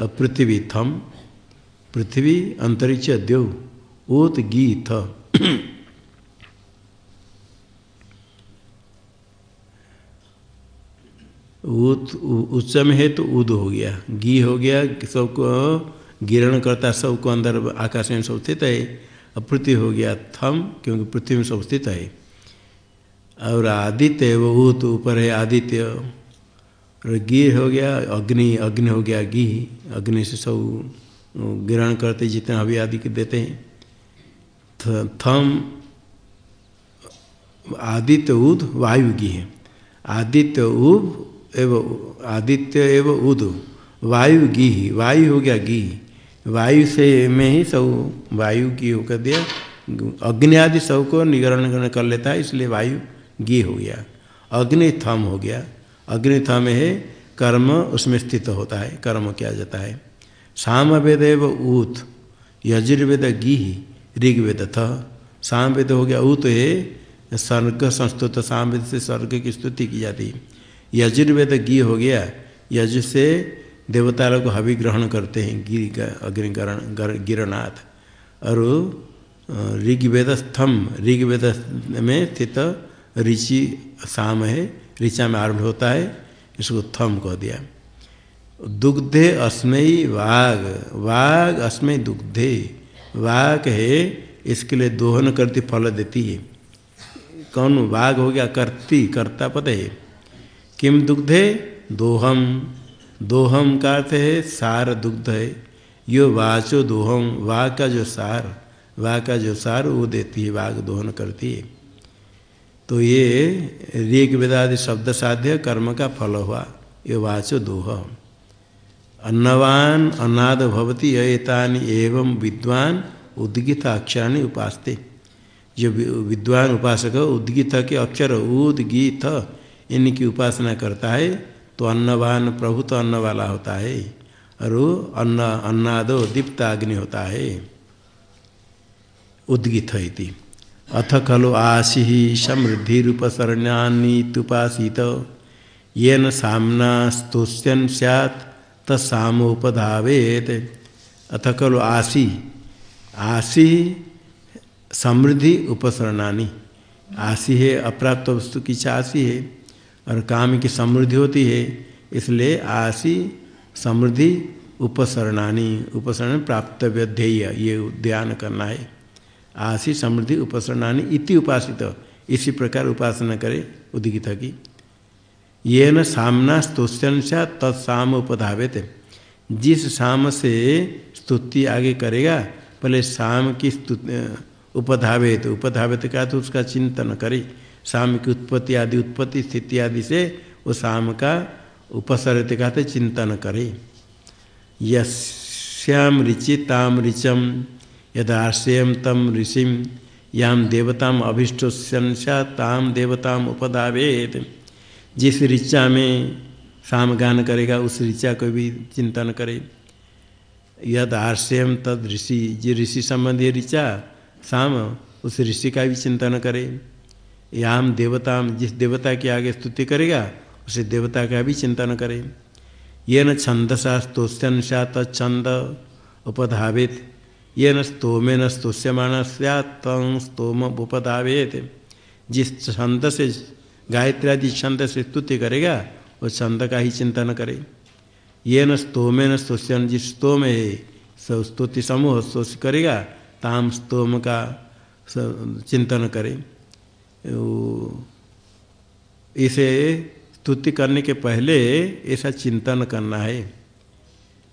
अब पृथ्वी थम, पृथ्वी, अंतरिक्ष, द्यौ, ऊत, गी, थ। उत उच्चम है तो उद हो गया, गी हो गया, सबको गिरण करता, सबको अंदर आकाश में सब स्थित है। अब पृथ्वी हो गया थम, क्योंकि पृथ्वी में सब स्थित है। और आदित्य, वो ऊत ऊपर है, आदित्य। और गी हो गया, अग्नि अग्नि हो गया, गी। अग्नि से सब ग्रहण करते, जितना अभी आदि के देते हैं। थम, आदित्य उद वायु गी है। आदित्य उब एवं आदित्य एवं उद। वायु गी वायु हो गया गी वायु से में ही सब वायु की होकर दिया। अग्नि आदि सबको निगरण कर लेता है, इसलिए वायु गी हो गया। अग्नि थम हो गया। अग्नि थम है, कर्म उसमें स्थित होता है, कर्म किया जाता है। साम वेद एव ऊत। यजुर्वेद गी ऋग्वेद थ। साम वेद हो गया। ऊत है स्वर्ग संस्तुत। साम वेद से स्वर्ग की स्तुति की जाती है। यजुर्वेद गी हो गया। यजु से देवता लोग हवि ग्रहण करते हैं गिर अग्निकरण गिरनाथ। और ऋग्वेद स्तंभ ऋग्वेद में स्थित ऋचि शाम है ऋचा में आरंभ होता है, इसको थम कह दिया। दुग्धे अस्मयी वाघ वाघ अस्मय दुग्धे। वाघ है, इसके लिए दोहन करती, फल देती है। कौन? वाघ हो गया, करती, कर्ता पद है। किम दुग्धे? दोहम। दोहम का अर्थ है सार दुग्ध है। यो वाचो दोहम। वाघ का जो सार वाघ का जो सार, वो देती है वाघ दोहन करती है। तो ये ऋग वेदादि शब्द साध्य कर्म का फल हुआ। ये वाचो दोह अन्नवान अन्नाद भवती एतानि एवं विद्वान उद्गित अक्षराणी उपासते। जो विद्वान उपासक उद्गित के अक्षर उद्गीत। इनकी उपासना करता है तो अन्नवान प्रभु तो अन्न वाला होता है, और वो अन्न, अन्नादो दीप्त अग्नि होता है। उद्गित इति। अथ खलु आशी समृद्धि रूपशरण्यान्नीतुपासित ये न सामना स्तुष्यन सैत् तत्सामोपधावेत। अथ खलु आशी आशी समृद्धि उपसरणानी। आशी है, अप्राप्त वस्तु की चाशी है। और काम की समृद्धि होती है, इसलिए आशी समृद्धि उपसरणानी, उपसरण प्राप्तव्य ध्येय ये ध्यान करना है। आशी समृद्धि उपसरणानी इति उपासित, इसी प्रकार उपासना करे उदिगित की। ये न सामना स्तुष्यन से तत्साम उपधावित जिस शाम से स्तुति आगे करेगा, पहले शाम की स्तुति उपधावित उपधावित का तो उसका चिंतन करे। शाम की उत्पत्ति आदि, उत्पत्ति स्थिति आदि से वो शाम का उपसरित कहते चिंतन करे। यश्याम ऋचि ताम ऋचम, यदाश्रयम तम ऋषिम, याम देवताम अभिष्टोष्यंसा ताम देवताम उपदावेद जिस ऋचा में शाम गान करेगा, उस ऋचा को भी चिंतन करे। यद आश्रयम तद ऋषि जो ऋषि संबंधी ऋचा शाम उस ऋषि का भी चिंतन करे। याम देवता, जिस देवता के आगे स्तुति करेगा, उसे देवता का भी चिंतन करे। ये न छंदसा स्तोष्यंशा तछंद उपधावित। ये न स्तोमे न स्तोष्यमाण सैतम स्तोम उपधावित। जिस छंद से, गायत्री आदि छंद से स्तुति करेगा, वो छंद का ही चिंतन करे। ये न स्तोमे न स्तोष्यन जिस स्तोम है स्तुति समूह स्तोष करेगा, ताम स्तोम का चिंतन करे। इसे स्तुति करने के पहले ऐसा चिंतन करना है।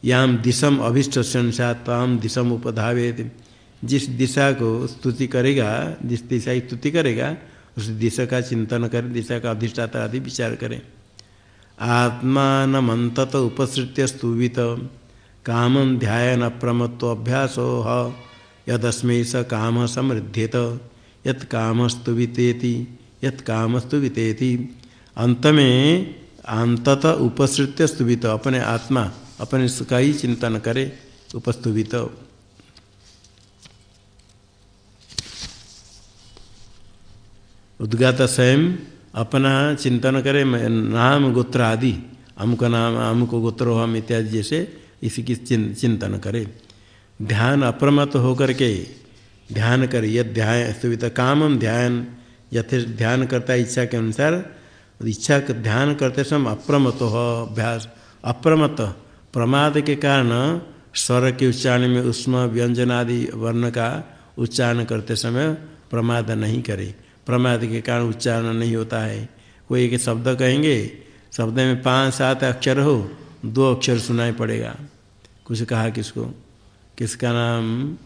याम दिशम अभिष्ट संसा ताम दिशम उपधावे जिस दिशा को स्तुति करेगा, जिस दिशा की स्तुति करेगा, उस दिशा का चिंतन करें, दिशा का अधिष्ठाता आदि विचार करें। आत्मानमत उपसृत्य स्तुवित। काम ध्यान अप्रमत्व अभ्यास ह यदस्मै स काम समृद्ध्येत यत कामस्तु वितेति, यत कामस्तु वितेति। अंत में अंतत उपसृत्य स्तुभित। अपने आत्मा, अपने का ही चिंतन करे, उपस्तुभित। उद्गात स्वयं, अपना चिंतन करे नाम गोत्र आदि, अमुक नाम, अमुक गोत्र हम इत्यादि जैसे इसी की चिंतन करे। ध्यान अप्रमत होकर के ध्यान कर, यद ध्यान सुविधा काम ध्यान यथे ध्यान करता है इच्छा के अनुसार। इच्छा का ध्यान करते समय अप्रमत हो अभ्यास अप्रमत प्रमाद के कारण स्वर के उच्चारण में उष्म, व्यंजन आदि वर्ण का उच्चारण करते समय प्रमाद नहीं करे। प्रमाद के कारण उच्चारण नहीं होता है। कोई एक शब्द कहेंगे, शब्द में पाँच, सात अक्षर हो, दो अक्षर सुनाई पड़ेगा। कुछ कहा किसको? किसका नाम?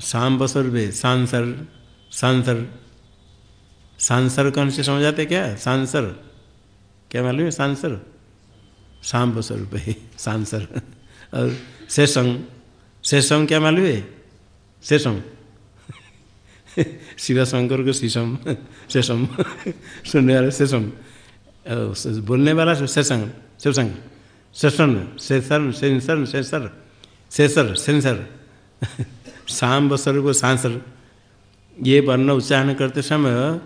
शाम बसर वे सांसर सांसर। सांसर कौन से समझ आते क्या? सांसर। क्या मालूम है? सांसर। शाम बसर रुपये सांसर। और शेषंग शेषंग क्या मालूम है? शेषम शिव शंकर को शीशम। शेषम सुनने वाले शेषम बोलने वाला शेषंग शिवसंग शेषण शेषर शेषर शेषर शाम बसर को सांसर। ये वर्ण उच्चारण करते समय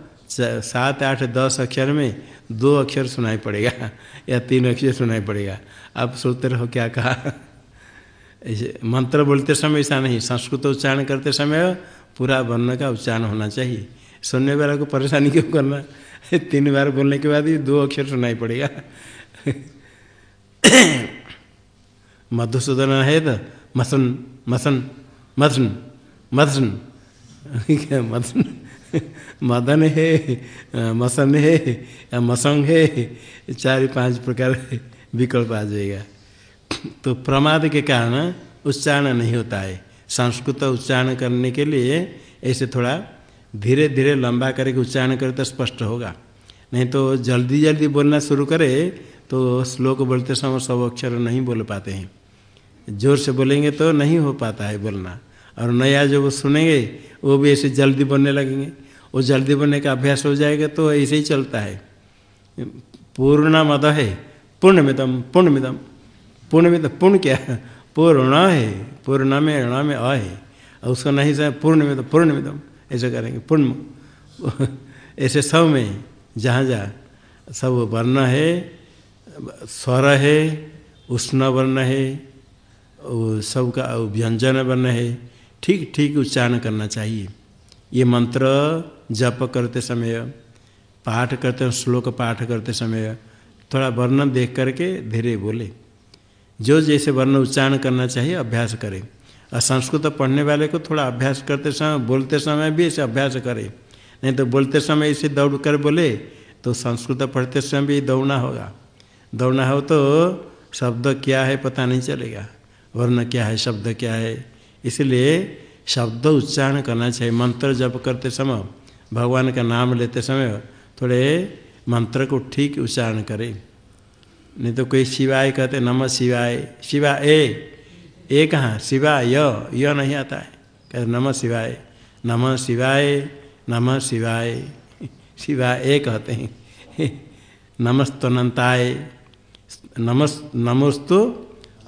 सात, आठ, दस अक्षर में दो अक्षर सुनाई पड़ेगा, या तीन अक्षर सुनाई पड़ेगा। आप सोचते रहो क्या कहा। मंत्र बोलते समय ऐसा नहीं, संस्कृत उच्चारण करते समय पूरा वर्ण का उच्चारण होना चाहिए। सुनने वाले को परेशानी क्यों करना? तीन बार बोलने के बाद ही दो अक्षर सुनाई पड़ेगा। मधुसूदन है तो मसन मसन। मथन मथन मथन मदन? है, मसन है, या मसंग है, चार पाँच प्रकार विकल्प आ जाएगा। तो प्रमाद के कारण उच्चारण नहीं होता है। संस्कृत उच्चारण करने के लिए ऐसे थोड़ा धीरे धीरे, लंबा करके उच्चारण करे तो स्पष्ट होगा। नहीं तो जल्दी जल्दी बोलना शुरू करे तो श्लोक बोलते समय सब अक्षर नहीं बोल पाते हैं। ज़ोर से बोलेंगे तो नहीं हो पाता है बोलना। और नया जो वो सुनेंगे, वो भी ऐसे जल्दी बनने लगेंगे। वो जल्दी बनने का अभ्यास हो जाएगा तो ऐसे ही चलता है। पूर्ण मद है पूर्णमिदम पूर्णमिदम पूर्णमिद पूर्ण क्या? पूर्ण है पूर्ण में ऋण में अ है। और उसको नहीं से पूर्णमिदम पूर्णमिदम ऐसे करेंगे पूर्ण ऐसे सब में, जहाँ जहाँ, सब वर्ण है, स्वर है, उष्ण वर्ण है सबका व्यंजन वर्ण है। ठीक ठीक उच्चारण करना चाहिए। ये मंत्र जप करते समय, पाठ करते, श्लोक पाठ करते समय थोड़ा वर्ण देख करके धीरे बोले। जो जैसे वर्ण उच्चारण करना चाहिए, अभ्यास करें। और संस्कृत पढ़ने वाले को थोड़ा अभ्यास करते समय, बोलते समय भी ऐसे अभ्यास करें। नहीं तो बोलते समय ऐसे दौड़ कर बोले तो संस्कृत पढ़ते समय भी दौड़ना होगा। दौड़ना हो तो शब्द क्या है पता नहीं चलेगा। वर्ण क्या है, शब्द क्या है इसलिए शब्द उच्चारण करना चाहिए। मंत्र जप करते समय, भगवान का नाम लेते समय थोड़े मंत्र को ठीक उच्चारण करें। नहीं तो कोई शिवाय कहते, नम शिवाय। शिवा ए ए कहाँ? शिवा य य नहीं आता है। कहते, नम शिवाय। नम शिवाय नम शिवाय। शिवा ए कहते हैं। नमस्तनंताय। नमस्, नमस्तु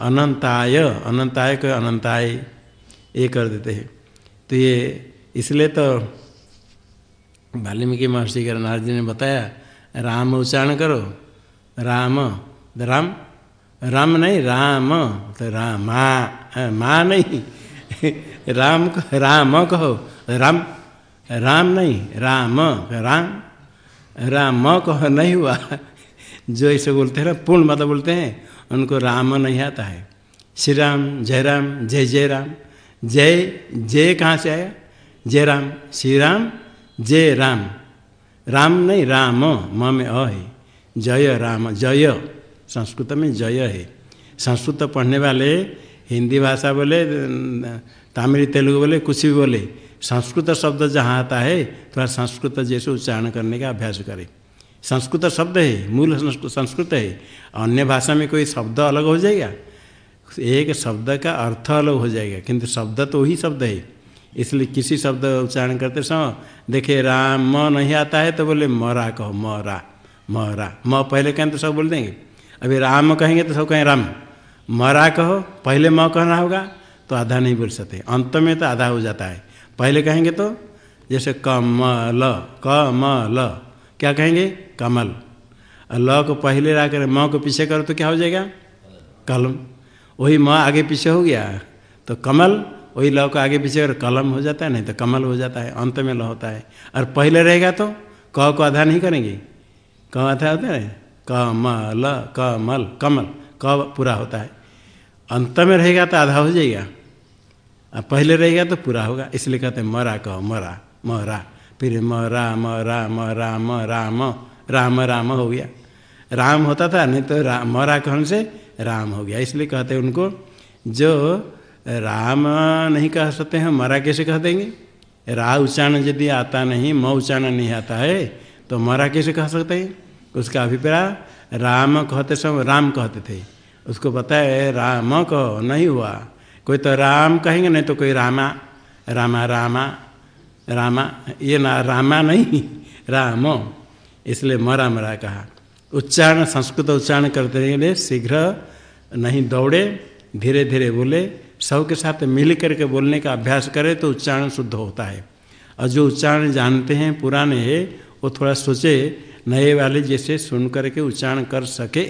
अनंताय। अनंताय को अनंताय। ये कर देते हैं। तो ये इसलिए तो वाल्मीकि महर्षि के नारद जी ने बताया, राम उच्चारण करो, राम राम राम नहीं, राम तो राम, माँ नहीं, राम राम कहो, राम राम नहीं, राम राम राम कहो, नहीं हुआ। जो ऐसे बोलते हैं ना, पूर्ण मतलब बोलते हैं, उनको राम नहीं आता है। श्री राम जय राम जय जय राम जय जय कहाँ से आया? जय राम, श्री राम, जय राम। राम नहीं, राम, म में अ है। जय राम, जय। संस्कृत में जय है। संस्कृत पढ़ने वाले, हिंदी भाषा बोले, तमिल, तेलुगु बोले, कुछ भी बोले, संस्कृत शब्द जहाँ आता है थोड़ा संस्कृत जैसे उच्चारण करने का अभ्यास करें। संस्कृत शब्द है, मूल संस्कृत है। अन्य भाषा में कोई शब्द अलग हो जाएगा? एक शब्द का अर्थ अलग हो जाएगा, किंतु शब्द तो वही शब्द है। इसलिए किसी शब्द उच्चारण करते समय देखे राम म नहीं आता है तो बोले, मरा कहो, मरा मरा, म पहले कहें तो सब बोल देंगे। अभी राम कहेंगे तो सब कहें राम, मरा कहो, पहले म कहना होगा तो आधा नहीं बोल सकते। अंत में तो आधा हो जाता है। पहले कहेंगे तो जैसे कमल कमल, क्या कहेंगे? कमल। ल को पहले ला कर, म को पीछे करो तो क्या हो जाएगा? कलम। वही म आगे पीछे हो गया। तो कमल, वही ल को आगे पीछे अगर कलम हो जाता है, नहीं तो कमल हो जाता है, अंत में ल होता है। और पहले रहेगा तो क को आधा नहीं करेंगे। क आधा होता है, कमल कमल कमल, क पूरा होता है। अंत में रहेगा तो आधा हो जाएगा। और पहले रहेगा तो पूरा होगा। इसलिए कहते हैं मरा कहो मरा मरा। फिर म राम राम राम राम राम राम हो गया। राम होता था, नहीं तो राम मरा कहन से? राम हो गया। इसलिए कहते हैं उनको, जो राम नहीं कह सकते हैं, मरा कैसे कह देंगे? रा उच्चारण यदि आता नहीं, म उच्चारण नहीं आता है तो मरा कैसे कह सकते हैं? उसका अभिप्राय, राम कहते समय राम कहते थे। उसको पता है, राम कहो नहीं हुआ। कोई तो राम कहेंगे, नहीं तो कोई रामा रामा रामा रामा, ये ना, रामा नहीं, राम। इसलिए मरा मरा कहा। उच्चारण, संस्कृत उच्चारण करते रहेंगे शीघ्र नहीं दौड़े, धीरे धीरे बोले, सबके साथ मिल करके बोलने का अभ्यास करे तो उच्चारण शुद्ध होता है। और जो उच्चारण जानते हैं, पुराने है, वो थोड़ा सोचे, नए वाले जैसे सुन करके उच्चारण कर सके।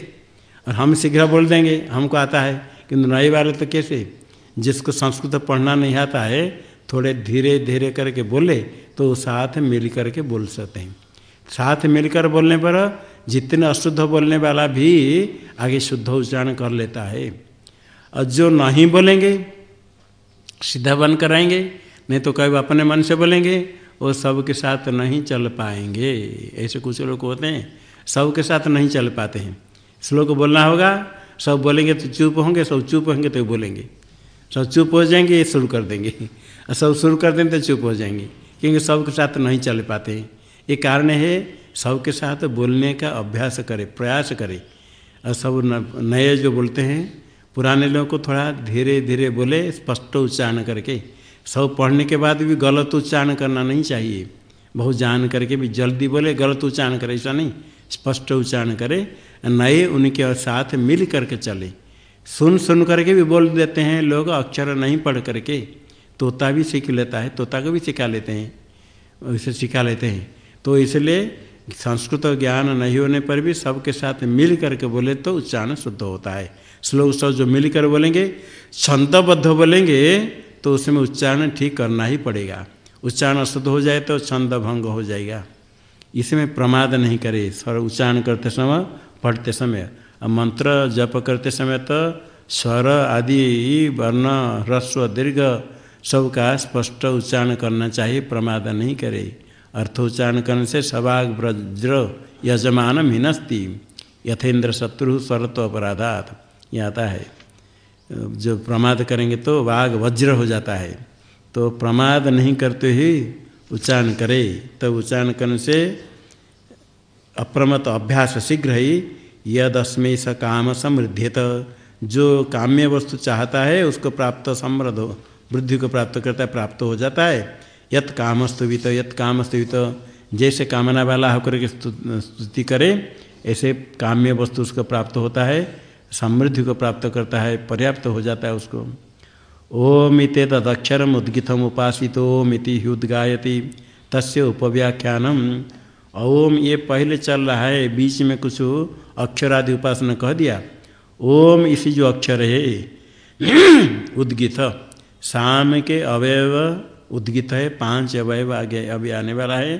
और हम शीघ्र बोल देंगे, हमको आता है, किंतु नए वाले तो कैसे? जिसको संस्कृत पढ़ना नहीं आता है, थोड़े धीरे धीरे करके बोले तो साथ मिल करके बोल सकते हैं। साथ मिलकर बोलने पर जितने अशुद्ध बोलने वाला भी आगे शुद्ध उच्चारण कर लेता है। और जो नहीं बोलेंगे, सीधा बन कराएँगे नहीं तो कभी अपने मन से बोलेंगे, वो सबके साथ नहीं चल पाएँगे। ऐसे कुछ लोग होते हैं, सबके साथ नहीं चल पाते हैं। श्लोक बोलना होगा, सब बोलेंगे तो चुप होंगे, सब चुप होंगे तो बोलेंगे। सब चुप हो जाएँगे, ये शुरू कर देंगे। और सब शुरू कर देंगे तो चुप हो जाएँगे, क्योंकि सबके साथ नहीं चल पाते हैं। ये कारण है सबके साथ बोलने का अभ्यास करे, प्रयास करे। और सब नए जो बोलते हैं, पुराने लोगों को थोड़ा धीरे धीरे बोले, स्पष्ट उच्चारण करके। सब पढ़ने के बाद भी गलत उच्चारण करना नहीं चाहिए। बहुत जान करके भी जल्दी बोले, गलत उच्चारण करे, ऐसा नहीं। स्पष्ट उच्चारण करे, नए उनके साथ मिल करके चले। सुन सुन करके भी बोल देते हैं लोग, अक्षर नहीं पढ़ करके। तोता भी सीख लेता है, तोता को भी सिखा लेते हैं उसे सिखा लेते हैं। तो इसलिए संस्कृत ज्ञान नहीं होने पर भी सबके साथ मिल करके बोले तो उच्चारण शुद्ध होता है। श्लोक सब जो मिलकर बोलेंगे, छंदबद्ध बोलेंगे तो उसमें उच्चारण ठीक करना ही पड़ेगा। उच्चारण अशुद्ध हो जाए तो छंद भंग हो जाएगा। इसमें प्रमाद नहीं करे। स्वर उच्चारण करते समय, पढ़ते समय, और मंत्र जप करते समय तो स्वर आदि, वर्ण, ह्रस्व, दीर्घ, सबका स्पष्ट उच्चारण करना चाहिए, प्रमाद नहीं करे। अर्थोच्चारण करने से सवाग व्रज्र यजमान हिनस्ती यथेन्द्र शत्रु स्वरत्व अपराधात आता है। जो प्रमाद करेंगे तो वाघ वज्र हो जाता है। तो प्रमाद नहीं करते ही उच्चारण करे। तो उच्चारण करने से अप्रमत अभ्यास शीघ्र ही यदअस्मे स काम समृद्धित जो काम्य वस्तु चाहता है उसको प्राप्त समृद्ध वृद्धि को प्राप्त करता है, प्राप्त हो जाता है। यत कामस्तुवित यत कामस्तुवित जैसे कामना वाला होकर के स्तुति करे, ऐसे काम्य वस्तु उसको प्राप्त होता है, समृद्धि को प्राप्त करता है, पर्याप्त हो जाता है उसको। ओम इते तदक्षरम उद्गितम उपासित ओम इति ह्युद्गायति तस्य उपव्याख्यानम। ओम, ये पहले चल रहा है, बीच में कुछ अक्षर आदि उपासना कह दिया। ओम, इसी जो अक्षर है, उद्गित। शाम के अवयव उद्गित है, पाँच अवयव आगे अभी आने वाला है।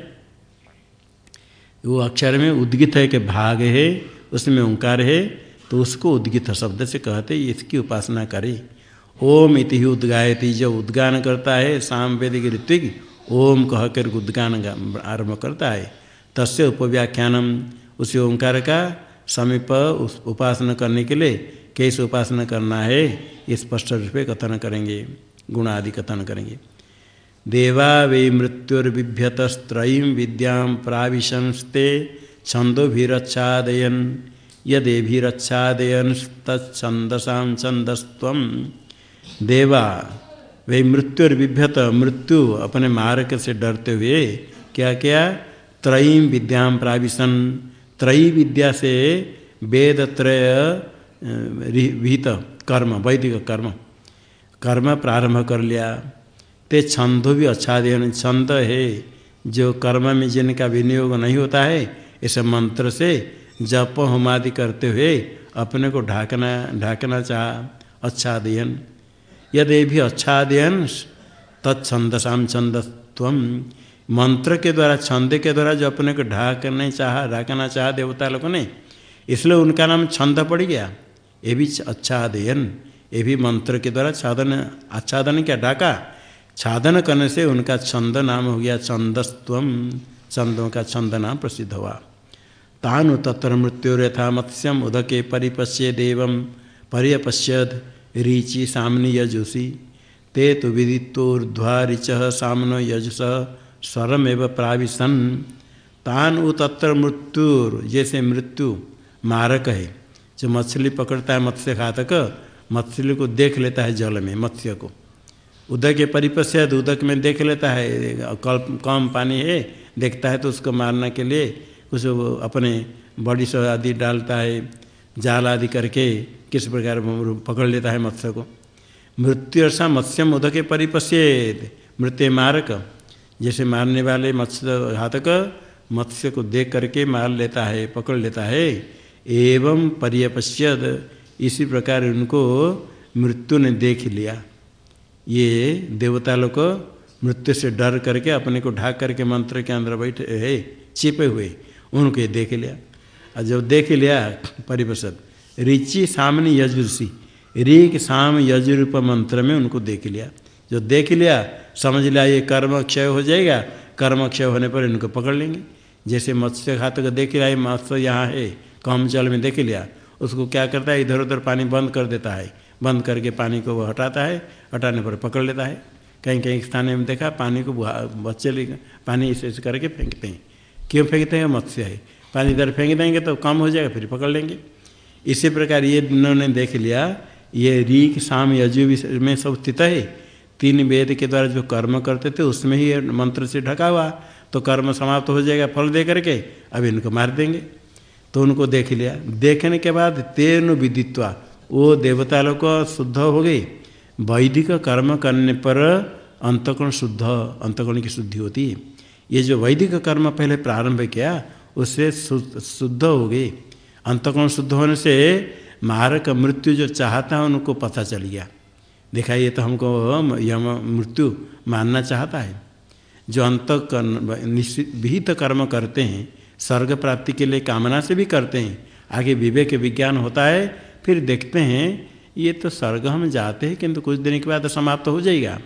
वो अक्षर में उद्गित है के भाग है, उसमें ओंकार है तो उसको उद्गित शब्द से कहते इसकी उपासना करे। ओम इति ही उद्गायती जो उद्गान करता है, साम वेदिक ऋत्विक, ओम कह कर उद्गान आरंभ करता है। तस्य उपव्याख्यानम, उसी ओंकार का समीप उपासना करने के लिए कैसे उपासना करना है स्पष्ट रूप से कथन करेंगे गुण आदि कथन करेंगे। देवा वे मृत्युर्बिभ्यतस्त्रयीं विद्या प्राविशंस्ते छंदोभिरच्छादयन यदेभिरच्छादयन तछंदसा छंदस्व देवा, वे मृत्युर्बिभ्यत मृत्यु अपने मार्ग से डरते हुए क्या क्या त्रयी विद्या प्राविशन। त्रयी विद्या से वेद त्रय विहित कर्म, वैदिक कर्म। कर्म प्रारंभ कर लिया। ते छंदो भी अच्छा दे छंद है, जो कर्म में जिनका विनियोग नहीं होता है, इस मंत्र से जप होमादि करते हुए अपने को ढाकना ढाकना चाह अच्छादयन यदि भी अच्छादयन तत्छंदसाम छंदस्व मंत्र के द्वारा, छंद के द्वारा जो अपने को ढाकने चाह, ढाकना चाह देवता लोगों ने, इसलिए उनका नाम छंद पड़ गया। ये भी अच्छा अच्छादयन ये भी मंत्र के द्वारा छादन आच्छादन क्या ढाका? छादन करने से उनका छंद नाम हो गया छंदस्व छंदों का छंद नाम प्रसिद्ध हुआ। तानु तत्र मृत्युरेथा मत्स्यम उदके परिपश्य देव पर्यपश्यद रीचि सामनी यजुषी। ते तो विदित्तोर्ध्वा ऋच सामनो यजुष स्वरमेव प्राविशन। तान उ तत्र मृत्युर, जैसे मृत्यु मारक है। जो मछली पकड़ता है मत्स्य घातक मछली को देख लेता है जल में, मत्स्य को। उदक के परिपश्य उदक में देख लेता है कल कम पानी है, देखता है तो उसको मारने के लिए कुछ अपने बॉडी से आदि डालता है, जाल आदि करके किस प्रकार पकड़ लेता है मत्स्य को। मृत्यु ऐसा मत्स्यम उदक के परिपश्य मृत्यु मारक, जैसे मारने वाले मत्स्य घातक, मत्स्य को देख करके मार लेता है, पकड़ लेता है, एवं पर्यपश्यद इसी प्रकार उनको मृत्यु ने देख लिया। ये देवता लोग मृत्यु से डर करके, अपने को ढाक करके मंत्र के अंदर बैठे, है, छिपे हुए, उनको ये देख लिया। और जब देख लिया परिपसद ऋचि सामने यजुर्षि ऋक साम यजुरूप मंत्र में उनको देख लिया। जो देख लिया, समझ लिया, ये कर्म क्षय हो जाएगा, कर्म क्षय होने पर इनको पकड़ लेंगे। जैसे मत्स्य घातक देख लिया मत्स्य यहाँ है कम जल में देख लिया, उसको क्या करता है इधर उधर पानी बंद कर देता है। बंद करके पानी को वो हटाता है, हटाने पर पकड़ लेता है। कहीं कहीं स्थान में देखा, पानी को बच्चे पानी इस करके फेंकते हैं। क्यों फेंकते हैं? मत्स्य है। पानी इधर फेंक देंगे तो कम हो जाएगा, फिर पकड़ लेंगे। इसी प्रकार ये उन्होंने देख लिया, ये रीक शाम यजु में सब स्थित है। तीन वेद के द्वारा जो कर्म करते थे, उसमें ही मंत्र से ढका हुआ। तो कर्म समाप्त हो जाएगा, फल दे करके, अब इनको मार देंगे। तो उनको देख लिया। देखने के बाद तेन विदित्वा वो देवता लोग शुद्ध हो गई। वैदिक कर्म करने पर अंतकोण शुद्ध, अंतकोण की शुद्धि होती है। ये जो वैदिक कर्म पहले प्रारंभ किया, उससे शुद्ध हो गई। अंतकोण शुद्ध होने से मारक मृत्यु जो चाहता है, उनको पता चल गया। देखा ये तो हमको यम मृत्यु मानना चाहता है। जो अंत विहित कर्म करते हैं, स्वर्ग प्राप्ति के लिए कामना से भी करते हैं, आगे विवेक विज्ञान होता है फिर देखते हैं, ये तो स्वर्ग हम जाते हैं, किंतु कुछ दिन के बाद समाप्त हो जाएगा।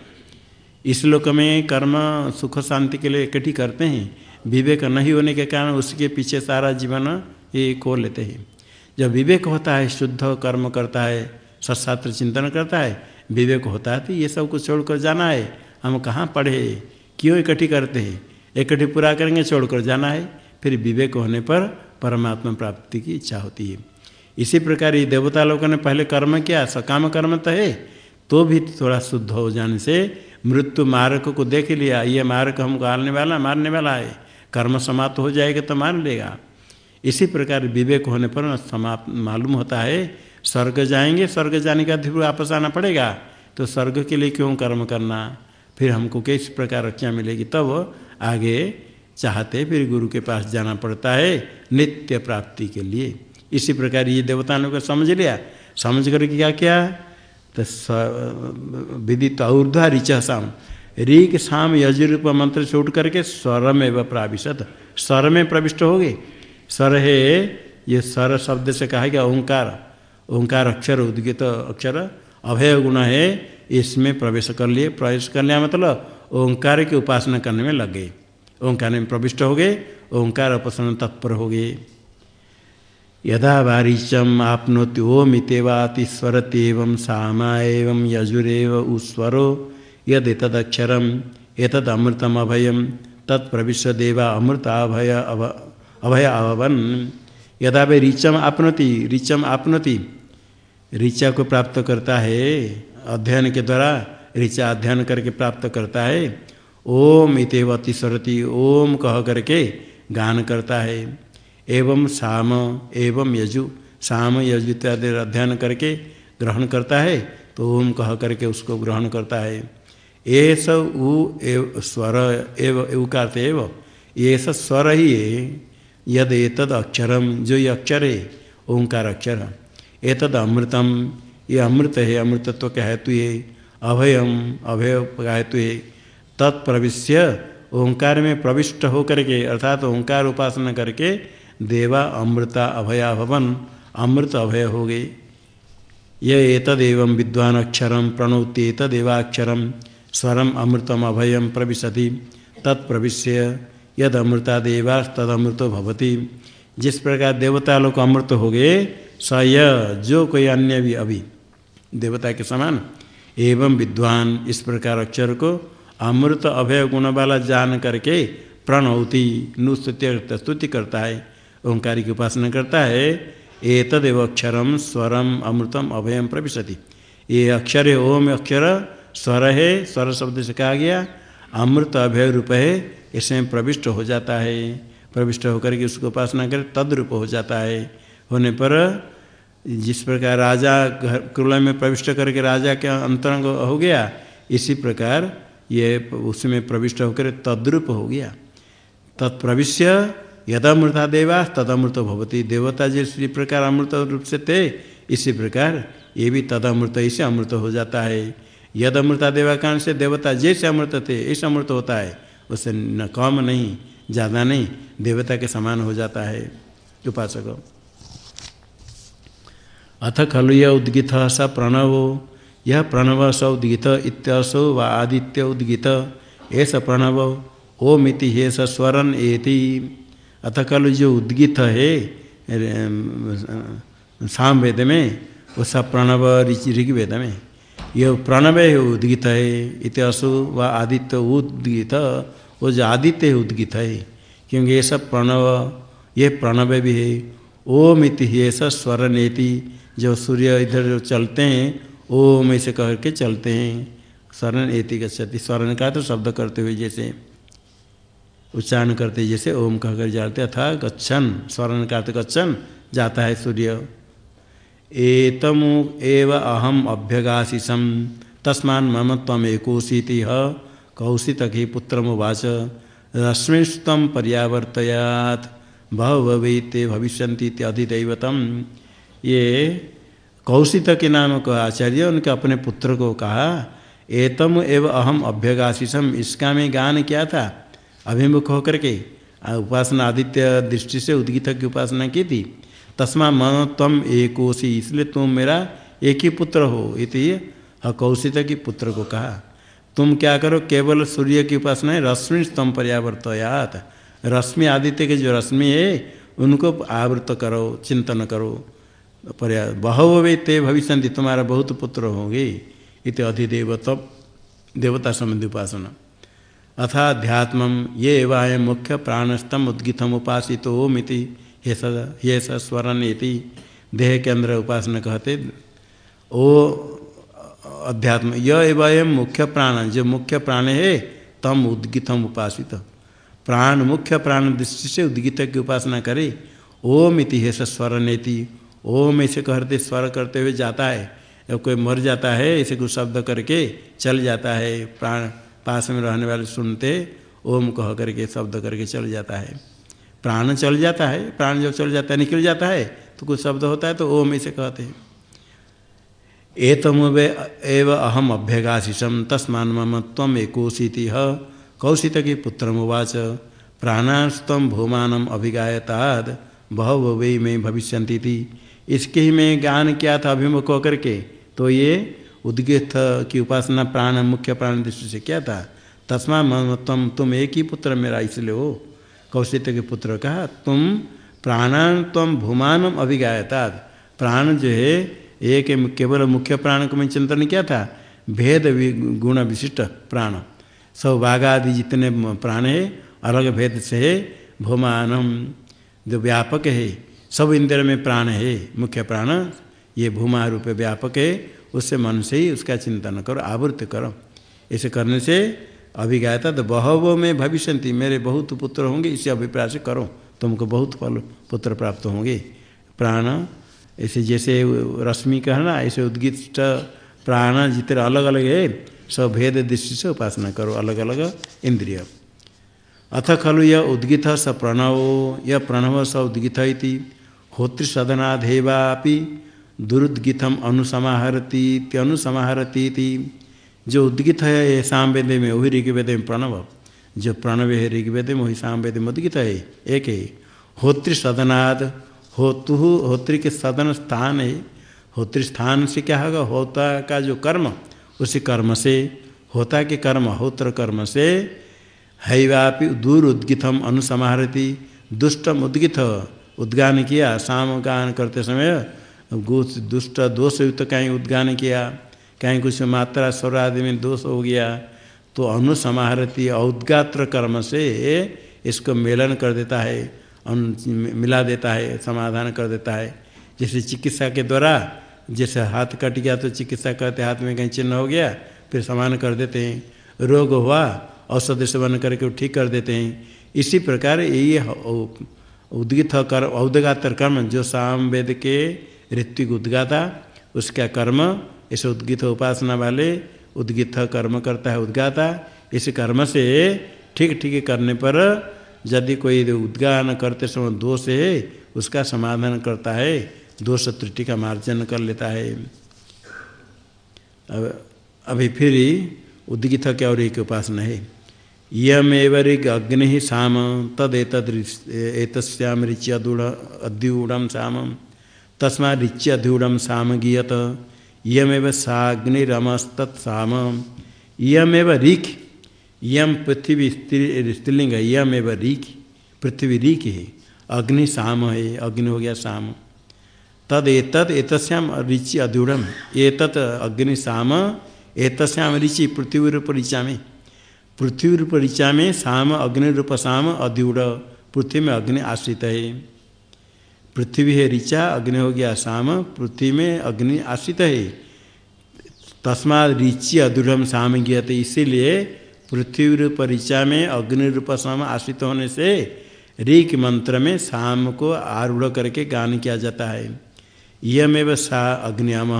इस लोक में कर्म, सुख, शांति के लिए इकट्ठी करते हैं। विवेक नहीं होने के कारण उसके पीछे सारा जीवन ये को लेते हैं। जब विवेक होता है, शुद्ध कर्म करता है सशास्त्र चिंतन करता है, विवेक होता है तो ये सब कुछ छोड़कर जाना है। हम कहाँ पढ़े? क्यों इकट्ठी करते हैं? इकट्ठी पूरा करेंगे, छोड़कर जाना है। फिर विवेक होने पर परमात्मा प्राप्ति की इच्छा होती है। इसी प्रकार ये देवता लोगों ने पहले कर्म किया सकाम कर्म तो है तो भी थोड़ा शुद्ध हो जाने से मृत्यु मारक को देख लिया, ये मारक हमको आने वाला, मारने वाला है। कर्म समाप्त हो जाएगा तो मार लेगा। इसी प्रकार विवेक होने पर समाप्त मालूम होता है, स्वर्ग जाएँगे, स्वर्ग जाने का फिर वापस आना पड़ेगा। तो स्वर्ग के लिए क्यों कर्म करना? फिर हमको किस प्रकार रक्षा मिलेगी? तब आगे चाहते फिर गुरु के पास जाना पड़ता है नित्य प्राप्ति के लिए। इसी प्रकार ये देवता ने समझ लिया। समझ कर क्या क्या? तो विदित ऊर्ध्वा ऋच शाम ऋक शाम यजुरूप मंत्र से उठ करके स्वर में व प्राविशत। स्वर में प्रविष्ट हो गए स्वर है, ये स्वर शब्द से कहा गया ओंकार। ओंकार अक्षर, उद्गित अक्षर। अभय गुण है, इसमें प्रवेश कर लिए। प्रवेश कर लिया मतलब ओंकार की उपासना करने में लग गए ओंकार में प्रविष्ट हो गए। ओंकार उपासना तत्पर हो गए। यदा वारीचम आपनोति ओम इतेवाति स्वरतेव सामा एवं यजुरेव उस्वरो यद एतदक्षरम एतद अमृतम अभयम तत्प्रविश्व देवा अमृताभय अभय अव, अभय अभवन। यदा वे ऋचम आपनोति ऋचम आपनोति, ऋचा को प्राप्त करता है, अध्ययन के द्वारा ऋचा अध्ययन करके प्राप्त करता है, ओम इतव अतिस्वरती ओम कह करके गान करता है। एवं साम, एवं यजु, साम, यजु इत्यादि अध्ययन करके ग्रहण करता है तो ओम कह करके उसको ग्रहण करता है। ये सब एव स्वर, एव उकार एव ये सब स्वर ही है यद एतद अक्षरम, जो ये अक्षर है, ओंकार अक्षर। एतद अमृतम, ये अमृत है, अमृतत्व का हेतु है, अभयम, अभय का हेतु है। तत्प्रविश्य, ओंकार में प्रविष्ट होकर के, अर्थात ओंकार उपासना करके देवा अमृता अभया भवन, अमृत अभय हो गए ये एतदेव विद्वान अक्षरम प्रणौति स्वरम अमृतम अभयम प्रविशति, तत्प्रविश्य यद अमृता देवास तद अमृतो भवती। जिस प्रकार देवता लोग अमृत हो गए, स य, जो कोई अन्य भी अभी देवता के समान, एवं विद्वान इस प्रकार अक्षर को अमृत अभय गुण वाला जान करके प्रणौती, नुस्तुत्य, स्तुति करता है। ओंकार की उपासना करता है, एतदेव अक्षरम स्वरम अमृतम अभयम प्रविशति। ये अक्षर है, ओम अक्षर, स्वर है, स्वर शब्द से कहा गया, अमृत अभय रूप है, इसमें प्रविष्ट हो जाता है। प्रविष्ट होकर के उसको उपासना करे तद्रूप हो जाता है। होने पर जिस प्रकार राजा घर, कुल में प्रविष्ट करके राजा के अंतरंग हो गया, इसी प्रकार ये उसमें प्रविष्ट होकर तद्रूप हो गया। तत्प्रविश्य यदमृता देवा, तदमृत भवती देवता जिस प्रकार अमृत रूप से थे इसी प्रकार ये भी तदमृत, इसे अमृत हो जाता है। यद अमृता देवा कारण से देवता जैसे अमृत थे, ऐसे अमृत होता है। उससे न कम नहीं, ज़्यादा नहीं, देवता के समान हो जाता है। उपासक। अथ खलु यह उद्गित स प्रणव, यह प्रणव स उद्गित इत्यसो व आदित्य उद्गित ऐसा प्रणव, ओमिति हे स्वरन एति। अथ कल जो उद्गित है साम वेद में, वो सब प्रणव ऋग्वेद में यह प्रणव है उद्गित है, इतिहासु व आदित्य उद्गित, वो जो आदित्य उद्गित है, क्योंकि ये सब प्रणव, ये प्रणव भी है, ओम इति ये सब स्वर नेति जो सूर्य इधर जो चलते हैं, ओम ऐसे कह के चलते हैं स्वरण एति गति स्वरण का तो शब्द करते हुए जैसे उच्चारण करते जैसे ओम कहकर जाते अथा गच्छन स्वर्ण का गच्छन जाता है सूर्य। एतम एव अहम अभ्यगाशीषम तस्मान मम तम एकोशीति कौशित ही पुत्रमुवाच। रश्मिस्तम पर्यावर्तयात भव ते भविष्य अधिदैवतम। ये कौशित के नाम का आचार्य, उनके अपने पुत्र को कहा, एतम एव अहम अभ्यगाशीषम इसका में गान क्या था? अभिमुख होकर के उपासना आदित्य दृष्टि से उद्गीत की उपासना की थी। तस्मा मन तम एकोशी इसलिए तुम मेरा एक ही पुत्र हो, इति कौशित की पुत्र को कहा। तुम क्या करो, केवल सूर्य की उपासना है, रश्मि स्तम पर्यावर्तयात। रश्मि आदित्य के जो रश्मि है, उनको आवृत करो, चिंतन करो। पर्या बहु वे ते भविष्य तुम्हारा बहुत पुत्र होंगे, इत अधिदेवत देवता संबंधी उपासना। अथाध्यात्म ये वाय मुख्य प्राणस्तम उद्गितम उपासित ओमिति ये स ये स्वरण इति देह के अंदर उपासना कहते, ओ अध्यात्म यह मुख्य प्राण जो मुख्य प्राण है, तम उद्गितम उपासित। प्राण, मुख्य प्राण दृष्टि से उद्गित की उपासना करे ओम इति है स्वरनेति ओम ऐसे कहते, स्वर करते हुए जाता है कोई मर जाता है, ऐसे कुछ शब्द करके चल जाता है प्राण। पास में रहने वाले सुनते, ओम कह करके, शब्द करके चल जाता है। प्राण चल जाता है, प्राण जब चल जाता है, निकल जाता है तो कुछ शब्द होता है तो ओम इसे कहते हैं। एतम एव अहम अभ्यगाशिषम तस्मान मम तम एकोशीति कौशित की पुत्र उवाच प्राणास्तम भूमानम अभिगायताद बहु वे में भविष्य थी इसके ही में ज्ञान किया था अभिमुख होकर के तो ये उद्गित की उपासना प्राण, मुख्य प्राण दृष्टि से क्या था? तस्मा तुम तुम एक ही पुत्र मेरा इसलिए हो। कौशित्य के पुत्र कहा, तुम प्राणान तम भूमानम अभिगायता प्राण जो है, एक केवल मुख्य प्राण को मैं चिंतन किया था, भेद गुण विशिष्ट प्राण। सब बाघ आदि जितने प्राण है, अलग भेद से है, भूमानम जो व्यापक है, सब इंद्र में प्राण है, मुख्य प्राण। ये भूमा रूप व्यापक है उससे मन से ही उसका चिंतन करो आवृत्त करो। ऐसे करने से अभिगायता तो बहुव में भविष्य मेरे बहुत पुत्र होंगे, इसे अभिप्राय से करो। तुमको बहुत फल, पुत्र प्राप्त होंगे। प्राण ऐसे जैसे रश्मि कहना ऐसे उद्गित प्राण, जितने अलग अलग है, सब भेद दृष्टि से उपासना करो अलग अलग इंद्रिय। अथ खलु यह उद्गित स प्रणव यह प्रणव स उद्गित होत्र सदनाधेवापि दुरुद्गितम अनुसमाहरती अनुसमाहरती जो उद्गित है, ये सामवेद में वही ऋग्वेद में प्रणव। जो प्रणव है, ऋग्वेद में वही सामवेद में उद्गित है। एक है, होत्र सदनाद, होतु, होत्री के सदन स्थान है। होत्री स्थान से क्या होगा? होता का जो कर्म, उसी कर्म से, होता के कर्म, होत्र कर्म से, हैवापि दूर उद्गितम अनुसमाहरती। दुष्टम उद्गित, उद्गान किया साम गान करते समय दुष्ट दोष युक्त तो कहीं उद्गान किया, कहीं कुछ मात्रा स्वर आदि में दोष हो गया तो अनुसमाहरती औद्गात्र कर्म से इसको मेलन कर देता है मिला देता है, समाधान कर देता है। जैसे चिकित्सा के द्वारा, जैसे हाथ कट गया तो चिकित्सा करते हाथ में कहीं चिन्ह हो गया, फिर समान कर देते हैं। रोग हुआ, औषध सेवन करके ठीक कर देते हैं। इसी प्रकार ये उद्गित कर, औदगातर कर्म, जो साम वेद के ऋत्विक उद्गाता, उसका कर्म ऐसे उद्गित उपासना वाले उद्गित कर्म करता है उद्गाता। इस कर्म से ठीक ठीक करने पर यदि कोई उद्गान करते समय दोष है, उसका समाधान करता है, दोष त्रुटि का मार्जन कर लेता है। अब, अभी फिर उद्गित क्या और एक उपासना है। यमेव ऋग अग्नि साम तदेतश्याम ऋच्य अद्यूढ़ साम। तस्मा ऋच्य अद्यूढ़ साम गीयत। यमेव साग्निरमस्तत्साम यमेव ऋख यम पृथ्वी स्त्रीलिंग है यमेव ऋख पृथ्वी ऋख है। अग्नि साम है। अग्नि हो गया साम। तद एतद एतस्याम ऋचि अद्यूढ़ एतत् अग्नि साम। एतस्याम ऋचि पृथ्वी रूप ऋचा में पृथ्वी रूप ऋचा में साम अग्नि रूप साम अद्यूढ़ पृथ्वी में अग्नि आश्रित है। पृथ्वी है ऋचा, अग्नि हो गया साम, पृथ्वी में अग्नि आश्रित है। तस्मा ऋचि अदृढ़ साम गीयते इसीलिए पृथ्वी रूप ऋचा में अग्नि रूप साम आश्रित होने से ऋक मंत्र में शाम को आरूढ़ करके गान किया जाता है। यमेव सा अग्नि अम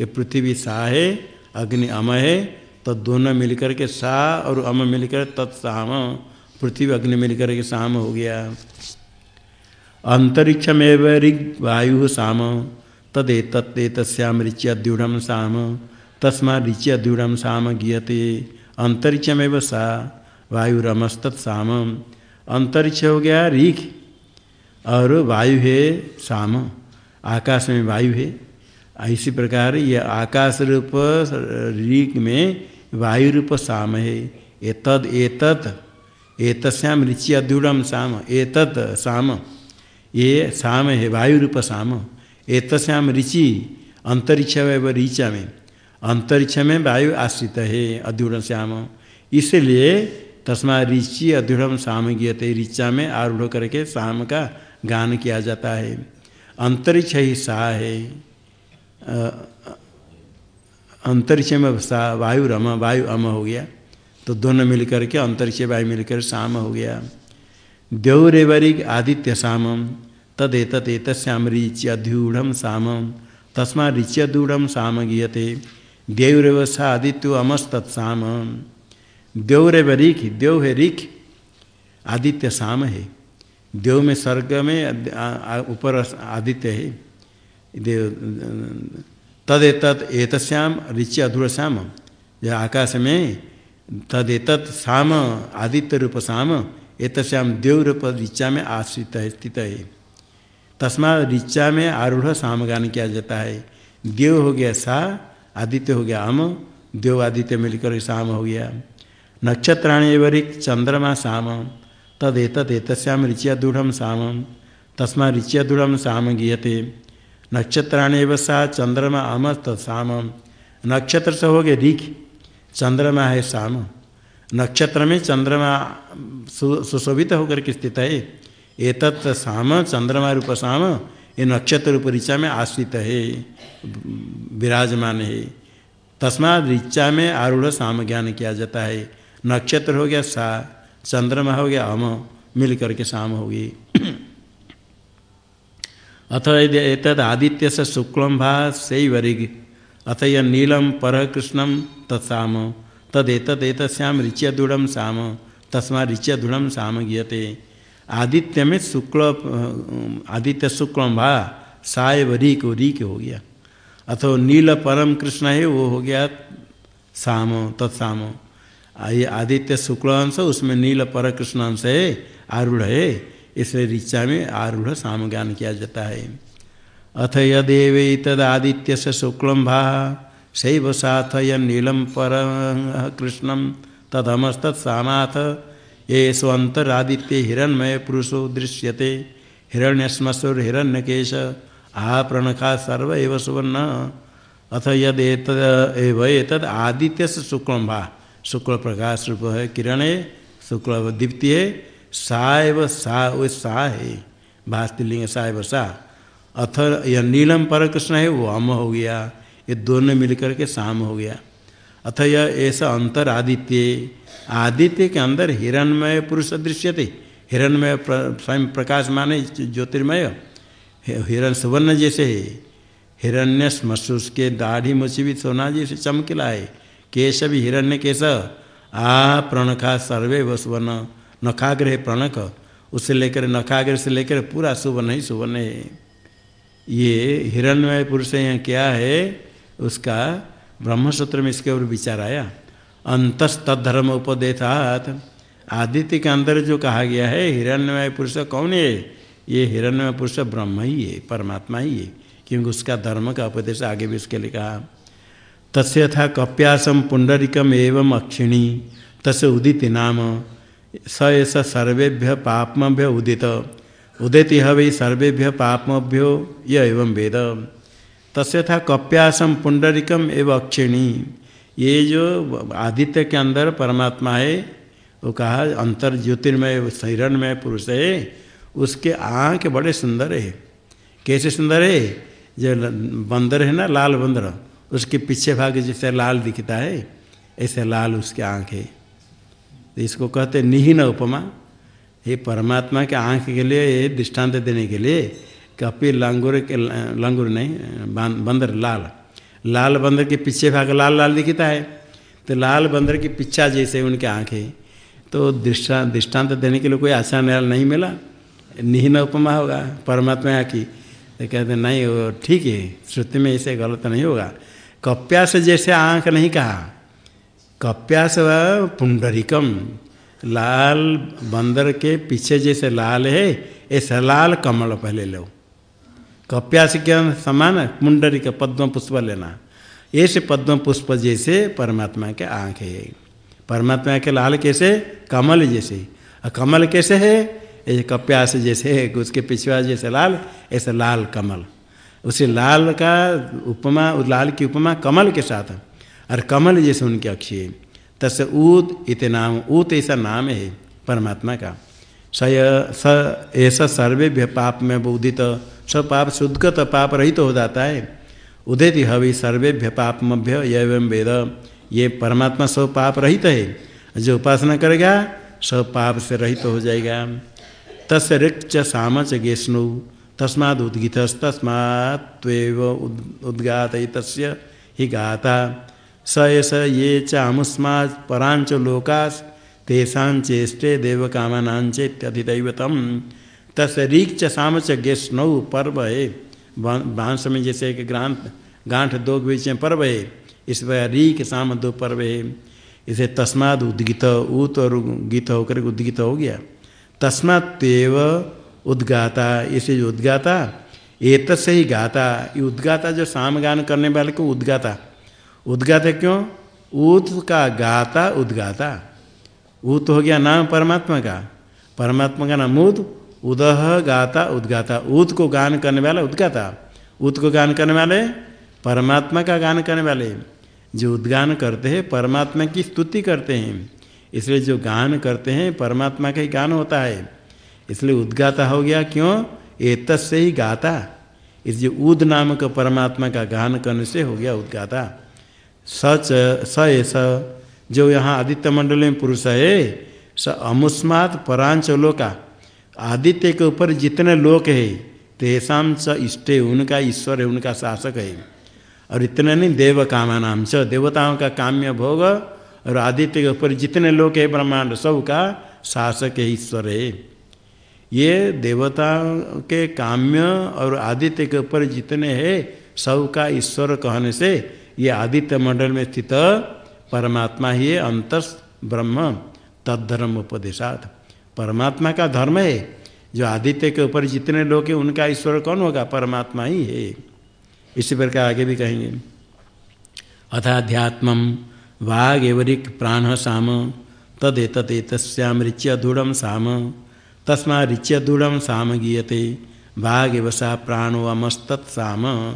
ये पृथ्वी सा है, अग्नि अम है तो दोनों मिलकर के सा और अम मिलकर तत्साम, पृथ्वी अग्नि मिलकर के शाम हो गया। अंतरिक्षमेव वायु साम। तदे तत्ते तदेतत्तेतस्याम ऋच्यद्यूढ़ साम। तस्मा ऋच्यद्यूढ़ साम गीयते। अंतरिक्षमेव सा वायुरमस्तत्साम अंतरिक्ष हो गया ऋख और वायु है साम। आकाश में वायु। है इसी प्रकार ये आकाश रूप ऋग में वायु रूप साम। है एतद एतत् एतस्याम ऋचि अद्यूढ़ साम। एतत् साम। ये साम है वायु रूप श्याम साम। एतस्याम ऋचि अंतरिक्ष व ऋचा में अंतरिक्ष में वायु आश्रित है अद्यूढ़ श्याम। इसलिए तस्मा ऋचि अद्यूढ़ साम गीयते ऋचा में आरूढ़ करके शाम का गान किया जाता है। अंतरिक्ष ही सा है। अंतरिक्ष में सा वायु रम वायु अम हो गया। तो दोनों मिलकर के अंतरिक्ष वायु मिलकर शाम हो गया। द्यौरेवरिग आदित्य सामम तदेतत एतस्याम ऋच्यध्यूढ़ सामम तस्मा ऋच्यदूढ़ साम गीयते देवरेव सा आदित्यो अमस्तत्साम देवरेव रिख देव है। रिख आदित्य साम है देव में स्वर्ग में ऊपर आदित्य है। देव तदेतत एतस्याम ऋच्य अधूर श्याम यह आकाश में तदेतत साम, आदित्य रूप साम एतस्याम देव रूप ऋचा में आश्रित है, स्थित है। तस्मा ऋचा में आरूढ़ सामगान किया जाता है। देव हो गया सा, आदित्य हो गया अम, देव आदित्य मिलकर शाम हो गया। नक्षत्राणी वरिक चंद्रमा शाम तद एत श्याम ऋचिया दृढ़ शाम तस्मा ऋचिया दृढ़ शाम गीयते। नक्षत्राणी सा, चंद्रमा अम तत्म नक्षत्र से हो गए ऋख, चंद्रमा है शाम नक्षत्र में चंद्रमा सुशोभित होकर के स्थित है। एतत् शाम चंद्रमा रूप शाम ये नक्षत्र रूप ऋचा में आश्रित है, विराजमान है। तस्मा ऋचा में आरूढ़ साम ज्ञान किया जाता है। नक्षत्र हो गया सा, चंद्रमा हो गया अम मिल करके शाम होगी अथ एतद आदित्य से शुक्लम भा से वरिग अथ यह नीलम, पर कृष्णम तत्साम तदेत श्याम ऋच्य दृढ़ साम तस्मा ऋच्य दृढ़ साम गीयते। आदित्य में शुक्ल, आदित्य शुक्ल भा साय रीक रीक हो गया। अथवा नील परम कृष्ण है, वो हो गया साम, तत्साम। ये आदित्य शुक्ल अंश, उसमें नील पर कृष्ण अंश है, आरूढ़ है, इसलिए ऋचा में आरूढ़ साम ज्ञान किया जाता है। अथ यदेव तद आदित्य से शुक्लम भा शैव साथ य नीलम पर कृष्णम तदमस्तत्सामाथ ये स्वंतरादित्य हिरण्मय पुरुषो दृश्यते। हिरण्यश्मसुर हिरण्यकेश प्रणखा सर्व एव सुवर्ण। अथ यद एतद आदित्य से शुक्ल भा शुक्ल प्रकाश रूप है किरण, शुक्ल दीप्ति है सा एव सा है। भास्तिलिंग एव सा। अथ यह नीलम पर कृष्ण है, वो अम हो गया। ये दोनों मिलकर के शाम हो गया। अथ यह ऐसा अंतर आदित्य आदित्य के अंदर हिरणमय पुरुष दृश्य थे हिरणमय स्वयं प्रकाश माने ज्योतिर्मय, हिरण सुवर्ण जैसे है। हिरण्य मसूस के दाढ़ी मुची भी सोना जैसे चमकिला है केश भी हिरण्य केश आ प्रणखा सर्वे व सुवर्ण नखाग्र प्रणख। उससे लेकर नखाग्र से लेकर पूरा सुवर्ण ही सुवर्ण है। ये हिरण्यमय पुरुष यहाँ क्या है? उसका ब्रह्मसूत्र में इसके ऊपर विचार आया। अंतस्तधर्म उपदेशात। आदित्य के अंदर जो कहा गया है, हिरण्यमय पुरुष कौन है? ये हिरण्यमय पुरुष ब्रह्म ही है, परमात्मा ही है। क्योंकि उसका धर्म का उपदेश आगे भी उसके लिए कहा। तस्य था कप्यासम पुंडरिकम एवं अक्षिणी। तस् उदित नाम। स एस सर्वेभ्य पापमभ्य उदित। उदित वही सर्वेभ्य पापमभ्यो यह एवं वेद। तस्य था कप्यासम पुंडरिकम एवं अक्षिणी। ये जो आदित्य के अंदर परमात्मा है, वो कहा, अंतर ज्योतिर्मय हिरणमय पुरुष है, उसके आँख बड़े सुंदर है। कैसे सुंदर है? जो बंदर है ना, लाल बंदर, उसके पीछे भाग जैसे लाल दिखता है, ऐसे लाल उसके आँख है। तो इसको कहते निहीन उपमा। ये परमात्मा के आँख के लिए, ये दृष्टांत देने के लिए कपि लंगुर के, लंगुर नहीं बंदर लाल। लाल बंदर के पीछे भाग, लाल लाल दिखता है। तो लाल बंदर की पिछा जैसे उनके आँखें। तो दृष्टा, दृष्टांत देने के लिए कोई आसान नहीं मिला। निहीन उपमा होगा, परमात्मा की। तो कहते, नहीं, वो ठीक है, श्रुति में ऐसे गलत नहीं होगा। कप्यास जैसे आँख नहीं कहा। कप्यास व पुंडरिकम। लाल बंदर के पीछे जैसे लाल है, ऐसा लाल कमल पहले लो। कप्यास के समान मुंडरी का पद्म पुष्प लेना ऐसे पद्म पुष्प जैसे परमात्मा के आँख है। परमात्मा के लाल कैसे? कमल जैसे। और कमल कैसे है? ऐसे कप्यास जैसे है, उसके पिछवा जैसे लाल, ऐसे लाल कमल। उसे लाल का उपमा लाल की उपमा कमल के साथ। और कमल जैसे उनके अक्षी है। तस् ऊत इत नाम ऊत ऐसा नाम है परमात्मा का। स ऐसा सर्वे पाप में बोधित। सब पाप शुद्धगत पाप रहित तो हो जाता है। उदित हवि सर्वेभ्य पापमभ्य एवं वेद। ये परमात्मा सब पाप रहित है। जो उपासना करेगा सब पाप से रहित तो हो जाएगा। तस् ऋक्च सामच गेष्णु। तस्माद उद्गित तस्मात्व उद्गात तस्य ही गाता स एस ये चामुस्मा परांच लोकास तेषाचेष्टे देवकामानांचेत्यधिदैवतम तस रीक च साम च गेस्नौ पर्व है बाँस में जैसे एक ग्रांत गांठ दो बीच में पर्व है इस पर रीक साम दो पर्व है इसे तस्माद उद्गित, ऊत और गीत होकर उद्गित हो गया। तस्मात्व उद्गाता। इसे जो उद्गाता एक से ही गाता। ये उद्गाता जो साम गान करने वाले को उद्गाता। उद्गात क्यों? ऊत का गाता, उद्गाता। ऊत हो गया नाम परमात्मा का परमात्मा का नाम उद उदह गाता उद्गाता ऊत को गान करने वाला उद्गाता ऊत को गान करने वाले परमात्मा का गान करने वाले जो उद्गान करते हैं परमात्मा की स्तुति करते हैं इसलिए जो गान करते हैं परमात्मा का ही गान होता है इसलिए उद्गाता हो गया क्यों एत से ही गाता इस जो उद नामक परमात्मा का गान करने से हो गया उद्गाता सच स ऐसा जो यहाँ आदित्य मंडल में पुरुष है, स अमुस्मात परांच लोका। आदित्य के ऊपर जितने लोक है, तेसाम च इष्टे, उनका ईश्वर है, उनका शासक है। और इतने नहीं, देव कामा नाम च देवताओं का काम्य भोग और आदित्य के ऊपर जितने लोग है, ब्रह्मांड सब का शासक है, ईश्वर है। ये देवता के काम्य और आदित्य के ऊपर जितने हैं सब का ईश्वर कहने से ये आदित्य मंडल में स्थित परमात्मा ही अंतस ब्रह्म, तद्धर्म उपदेशात। परमात्मा का धर्म है, जो आदित्य के ऊपर जितने लोग हैं, उनका ईश्वर कौन होगा? परमात्मा ही है। इसी प्रकार आगे भी कहेंगे। अथाध्यात्म वाग एवरिक प्राण साम। तदेततेतस्याम ऋच्य दृढ़ साम तस्मा ऋच्य साम गीयते वाग एव सा प्राणो अमस्तत्साम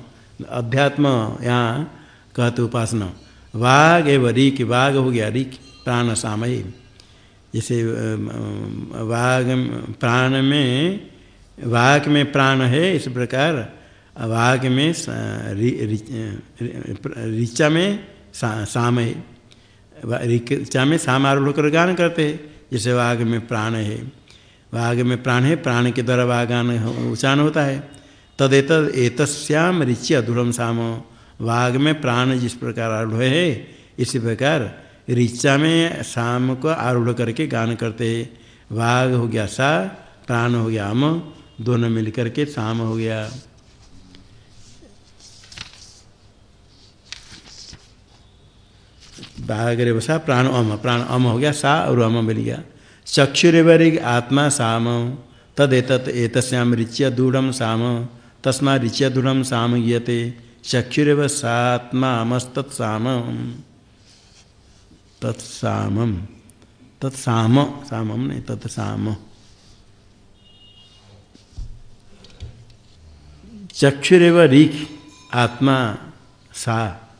अध्यात्म यहाँ कहते उपासना। वाघ एवं रीक वाघ हो गया रीक, प्राण सामय। जैसे वाघ प्राण में वाघ में प्राण है, इस प्रकार वाघ में ऋचा में साम है ऋचा में साम आरूढ़ कर गान करते हैं, जैसे वाघ में प्राण है। वाघ में प्राण है, प्राण के द्वारा वागान उच्चारण होता है। तदेत एक एतस्याम ऋचि अधूरम साम। वाघ में प्राण जिस प्रकार आरूढ़ है इसी प्रकार ऋचा में शाम को आरूढ़ करके गान करते हैं। वाघ हो गया सा, प्राण हो गया अम दोनों मिलकर के शाम हो गया। बाघ रे बसा प्राण अम प्राण अम हो गया सा और अम मिल गया। चक्षुरेवरिग आत्मा साम तद एतस्याम ऋच्य दूढ़ साम, तस्मा ऋच्य दूढ़ साम गीयते। चक्षुरव सात्मामस्तत्साम तत्साम। तत्साम सामम नहीं, तत्साम। चक्षुरव रीख आत्मा सा,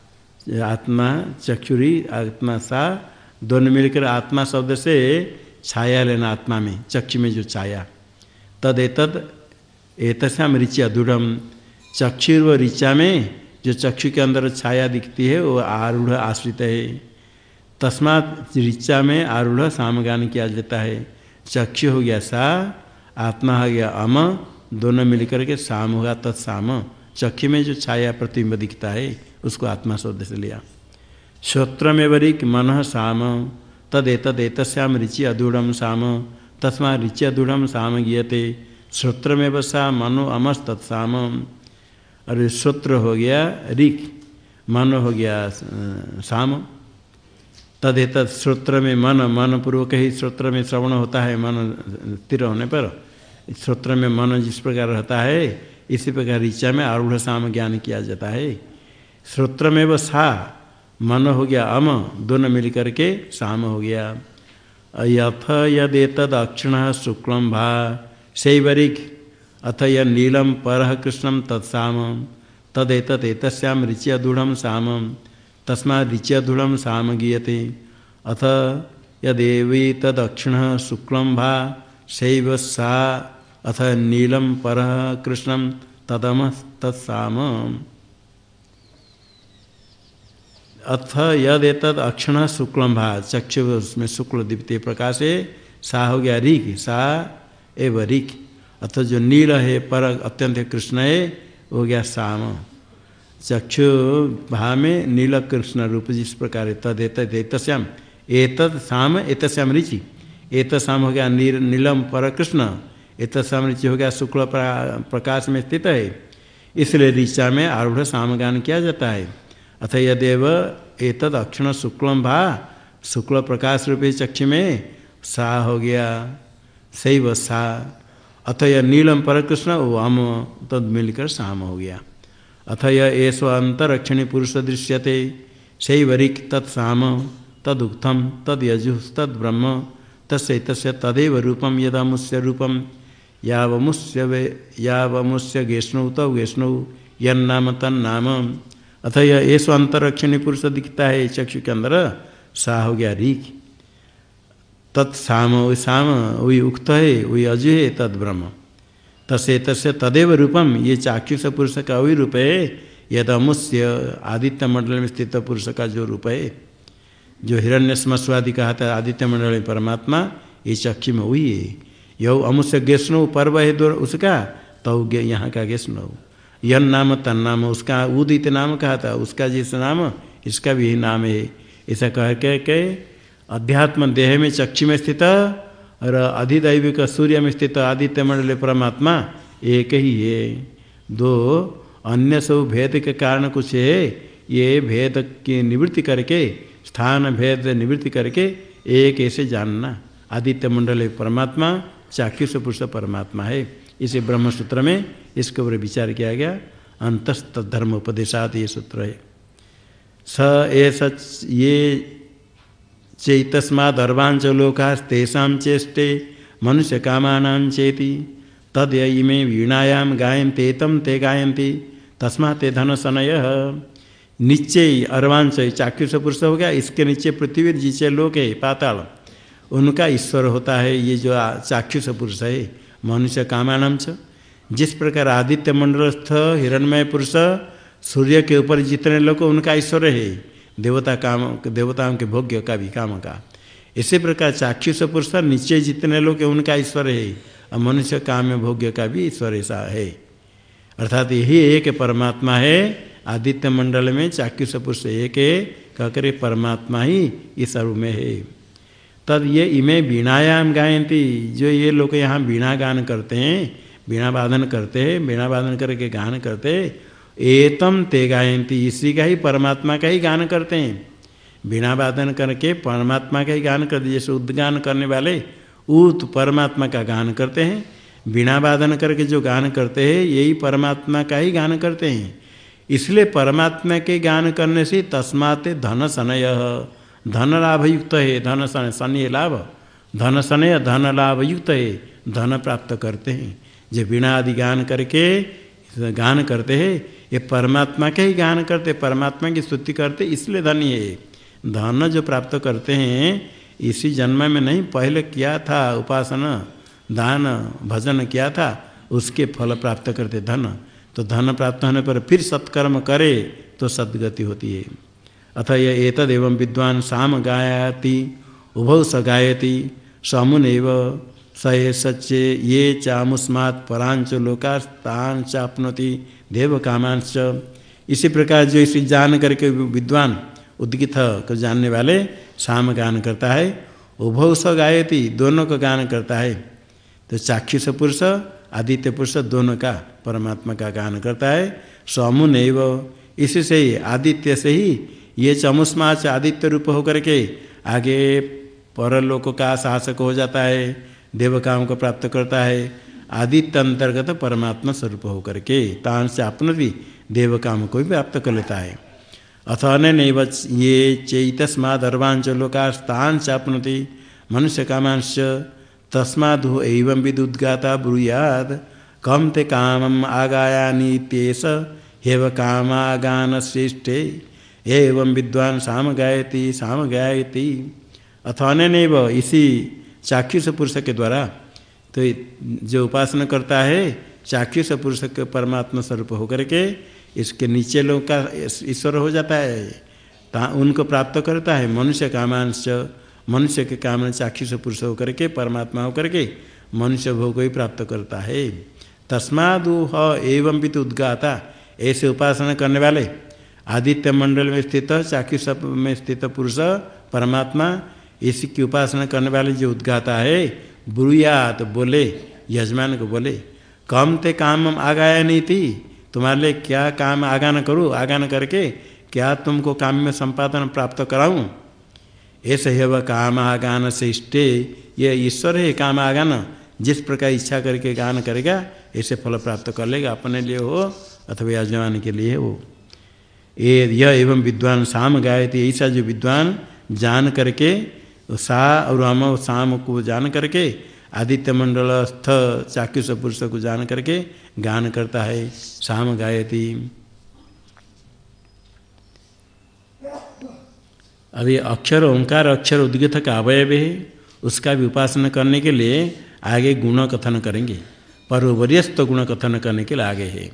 आत्मा चक्षुरी, आत्मा सा, दोनों मिलकर आत्मा शब्द से छाया लेना आत्मा में, चक्षु में जो छाया। तद एतद एतस्याम ऋचिया दृढ़ चक्षुर व ऋचा में जो चक्षु के अंदर छाया दिखती है, वो आरूढ़ आश्रित है। तस्मात ऋचा में आरूढ़ सामगान किया जाता है। चक्षु हो गया सा, आत्मा हो गया अम, दोनों मिलकर के साम होगा तत्साम। चक्षु में जो छाया प्रतिबिंब दिखता है, उसको आत्मा शब्द से लिया। श्रोत्र में वरिक मन साम तद एतद एतस्याम ऋचि अदूढ़ साम। तस्मा ऋचि अदूढ़ साम गीयते। श्रोत्र में बसा मनो अमस तत्साम और श्रोत्र हो गया ऋख मन हो गया साम। तदेत श्रोत्र में मन मन पूर्वक ही श्रोत्र में श्रवण होता है, मन स्थिर होने पर। श्रोत्र में मन जिस प्रकार रहता है, इसी प्रकार ऋचा में आरूढ़ साम ज्ञान किया जाता है। श्रोत्र में वह सा, मन हो गया अम, दोनों मिल करके साम हो गया। यथ यदेतद अक्षण शुक्लम भा शैवरिक अथ य नीलम पर कृष्ण तत्साम तदेत तस्याम ऋच्य दृढ़ साम तस्मा ऋच्य दृढ़ साम गीयते। अथ यदेवी तदक्षिण शुक्ल भा शैव सा। अथ नीलम पर कृष्ण तदम तत्साम। अथ यदेतद अक्षण भा चक्षु उसमें शुक्ल दीप्ति प्रकाशे। सा हो गया ऋख सा एव ऋख अथ जो नील है, पर अत्यंत कृष्ण है हो गया श्याम चक्षु भा में नील कृष्ण रूप जिस प्रकार तद एतश्याम एतद शाम एतश्याम ऋचि। एत शाम हो गया नील, नीलम पर कृष्ण। एतश्याम ऋचि हो गया शुक्ल प्रकाश में स्थित है। इसलिए ऋचा में आरूढ़ सामगान किया जाता है। अथ यदेव एतद अक्षण शुक्लम भा, शुक्ल प्रकाश रूपी चक्षु में सा हो गया। सैव सा। अथ यह नीलम पर कृष्ण वो अम तद मिलकर शाम हो गया। अथ यह ऐसो अंतरक्षणी पुरुष दृश्यते, शैवरिक तत्साम तदुक्तम तद यजु, तद ब्रह्म, तस्य तस्य तदेव रूपम यदामुष्य रूपम यावमुष्य यावमुष्य गेष्णु तव गेष्णु, यन्नाम तन्नाम। अथ यह ऐसो अंतरक्षणी पुरुष दिखता है चक्षु के अंदर सा हो गया रीख तत्साम साम वही उक्त है वही अजु है तद ब्रह्म। तसे तस्य तदेव रूपम ये चाक्षुष पुरुष का वही रूप है यद अमुष्य आदित्य मंडल में स्थित पुरुष का जो रूप है। जो हिरण्य स्मस्वादि कहा था आदित्य मंडल में परमात्मा ये चक्षु में वही है। यह अमुष्य गेष्णु पर्व है दो उसका तो यहाँ का गेष्णु। यन नाम तन नाम उसका उदित नाम कहा था उसका जिस नाम इसका भी नाम है। ऐसा कह के, के अध्यात्म देह में चक्षु में स्थित और अधिदैविक सूर्य में स्थित आदित्य मंडल परमात्मा एक ही है। दो अन्य सब भेद के कारण कुछ है। ये भेद की निवृत्ति करके, स्थान भेद निवृत्ति करके एक ऐसे जानना। आदित्य मंडल परमात्मा, चाक्षुष पुरुष परमात्मा है। इसे ब्रह्म सूत्र में इसके ऊपर विचार किया गया। अंतस्त धर्म उपदेशात ये सूत्र है। स ये सच ये चैतस्माद अर्वांच लोकास्तेषा चेष्टे मनुष्य कामान चेती। तद इमे वीणायाम गायन्ते तम ते गायन्ति तस्मा ते धन सनय नीचे अर्वांश चाक्षुष पुरुष हो गया, इसके नीचे पृथ्वी जिचे लोक है पाताल। उनका ईश्वर होता है, ये जो चाक्षुष पुरुष है मनुष्य कामानम छ जिस प्रकार आदित्य मंडलस्थ हिरणमय पुरुष, सूर्य के ऊपर जितने लोग, उनका ईश्वर है। देवता काम, देवताओं के भोग्य का भी काम का। इसी प्रकार चाक्षुष पुरुष नीचे जितने लोग हैं, उनका ईश्वर है। और मनुष्य काम भोग्य का भी ईश्वर ऐसा है। अर्थात यही एक परमात्मा है। आदित्य मंडल में चाक्षुष पुरुष एक है। कहकर परमात्मा ही इस सर्व में है। तद ये इमे बीणायाम गायंती जो ये लोग यहाँ बीणा गान करते हैं बीणा वादन करते हैं बीणा वादन करके गान करते हैं एतम ते गायंती इसी का ही परमात्मा का ही गान करते हैं। बिना वादन करके परमात्मा का ही गान करते जैसे उद्गान करने वाले ऊत परमात्मा का गान करते हैं। बिना वादन करके जो गान करते हैं, यही परमात्मा का ही गान करते हैं। इसलिए परमात्मा के गान करने से तस्मात धन सनय। धन लाभ युक्त है, धन सन सनय लाभ। धन सनय, धन लाभ युक्त है, धन प्राप्त करते हैं। जो बिना आदि गान करके गान करते हैं ये परमात्मा के ही गान करते, परमात्मा की स्तुति करते, इसलिए धनी है। धन जो प्राप्त करते हैं, इसी जन्म में नहीं, पहले किया था उपासना, दान, भजन किया था, उसके फल प्राप्त करते धन। तो धन प्राप्त होने पर फिर सत्कर्म करे तो सदगति होती है। अथ ये एतद एवं विद्वान साम गायति, उभौ स गायति समुन स ये सच्चे, ये चामुस्मात् परांच लोकास्तान चापनोति। देव कामांश इसी प्रकार जो इसी जान करके विद्वान उद्गित को जानने वाले शाम गान करता है उभव स गायती, दोनों का गान करता है। तो चाक्षुष पुरुष, आदित्य पुरुष दोनों का परमात्मा का गान करता है समुन इसी से ही, आदित्य से ही, ये चमुष्माच आदित्य रूप होकर के आगे परलोक का शासक हो जाता है देव काम को प्राप्त करता है। आदित्य अंतर्गत परमात्मा स्वरूप होकर के तान से भी देव काम को भी प्राप्त कर लेता है। अथ अन ये चैतस्माद अर्वांच लोकास्तान से अपनति मनुष्य कामांश तस्मादु एवं विदुद्गाता ब्रूयाद कम ते काम आगायानीत्येष हेव कामागान श्रेष्ठे एवं विद्वान साम गायती साम गायती अथन इसी चाक्षुष पुरुष के द्वारा तो जो उपासना करता है, चाक्षुष पुरुष के परमात्मा स्वरूप होकर के इसके नीचे लोग का ईश्वर हो जाता है। ता उनको प्राप्त करता है मनुष्य कामांश, मनुष्य के काम चाक्षुष पुरुष होकर के, परमात्मा होकर के मनुष्य भोग को ही प्राप्त करता है। तस्मादु एवं भी तो उद्गाता, ऐसे उपासना करने वाले आदित्य मंडल में स्थित, चाक्षुष में स्थित पुरुष, परमात्मा, इसकी उपासना करने वाले जो उद्गाता है ब्रुयात बोले, यजमान को बोले, कम ते काम आगाया नहीं थी, तुम्हारे लिए क्या काम आगान करूँ? आगान करके क्या तुमको काम में संपादन प्राप्त कराऊं? ऐसे है वह काम आगान से इष्टे ये ईश्वर है काम आगान, जिस प्रकार इच्छा करके गान करेगा, ऐसे फल प्राप्त कर लेगा, अपने लिए हो अथवा यजमान के लिए हो। ये यह एवं विद्वान शाम गायती, ऐसा जो विद्वान जान करके सा और हम शाम को जान करके, आदित्य मंडल स्थ चाक्युष पुरुष को जान करके गान करता है शाम गायती। अभी अक्षर, ओंकार अक्षर उद्गित का अवयव है, उसका भी उपासना करने के लिए आगे गुण कथन करेंगे। पर वरियस्त गुण कथन करने के लिए आगे है।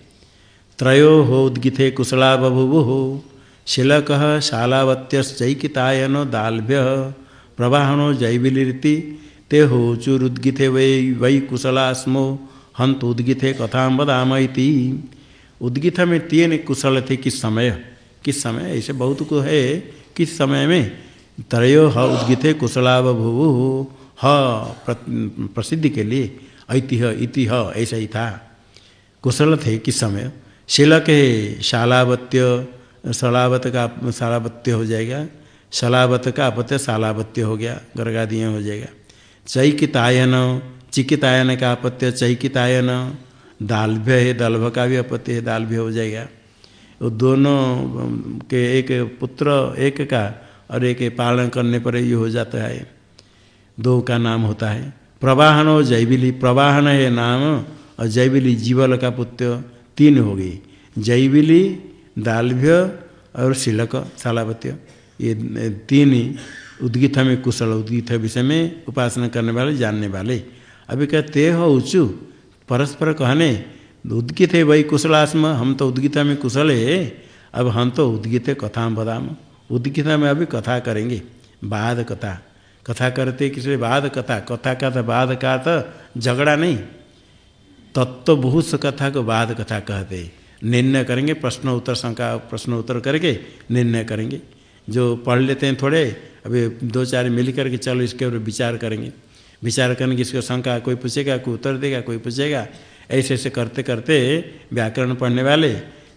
त्रयो हो उद्गिथे कुशला बभुभु हो शिलक शालावत्यश्चैकितायन दाल्भ्य। प्रवाहनो जैविलीति ते हो चुरुद्गिथे वै वै कुशला स्मो हंत उद्गिथे कथा बदाम उद्गित में तीन कुशल थे किस समय? किस समय? ऐसे बहुत को है। किस समय में? त्रयो ह उद्गिते कुशला बभुभु ह प्रसिद्धि के लिए। ऐतिह इति ह ऐसा ही था। कुशल थे किस समय? शिलक है शालावत्य सलावत का, शालावत्य हो जाएगा। शलावत का अपत्य शालावत्य हो गया, गर्गादीय हो जाएगा। चैकितायन, चिकितायन का अपत्य चैकितायन, दालभ्य है दलभ का भी अपत्य है, दालभ्य हो जाएगा। वो दोनों के एक पुत्र, एक का और एक पालन करने पर ये हो जाता है। दो का नाम होता है। प्रवाहन और जैविली, प्रवाहन है नाम और जैविली जीवल का पुत्र, तीन हो गई। जैविली, दालभ्य और शिलक सालावत्य ये तीन उद्गीत में, कुशल उद्गीत विषय में उपासना करने वाले, जानने वाले। अभी कहते हो ऊँचू परस्पर कहने, उद्गित है वही कुशलास्म हम तो उद्गीता में कुशल है, अब हम तो उद्गित कथा बदाम। उद्गीता में अभी कथा करेंगे, बाद कथा। कथा करते किसी बाद कथा। कथा का तो बाद का तो झगड़ा नहीं। तत्व तो बहुत से कथा को बाद कथा कहते निर्णय करेंगे प्रश्न उत्तर शंका प्रश्न उत्तर करके निर्णय करेंगे। जो पढ़ लेते हैं थोड़े, अभी दो चार मिल करके चलो इसके ऊपर विचार करेंगे। विचार करेंगे, इसको शंका, कोई पूछेगा, कोई उत्तर देगा, कोई पूछेगा ऐसे ऐसे करते करते व्याकरण पढ़ने वाले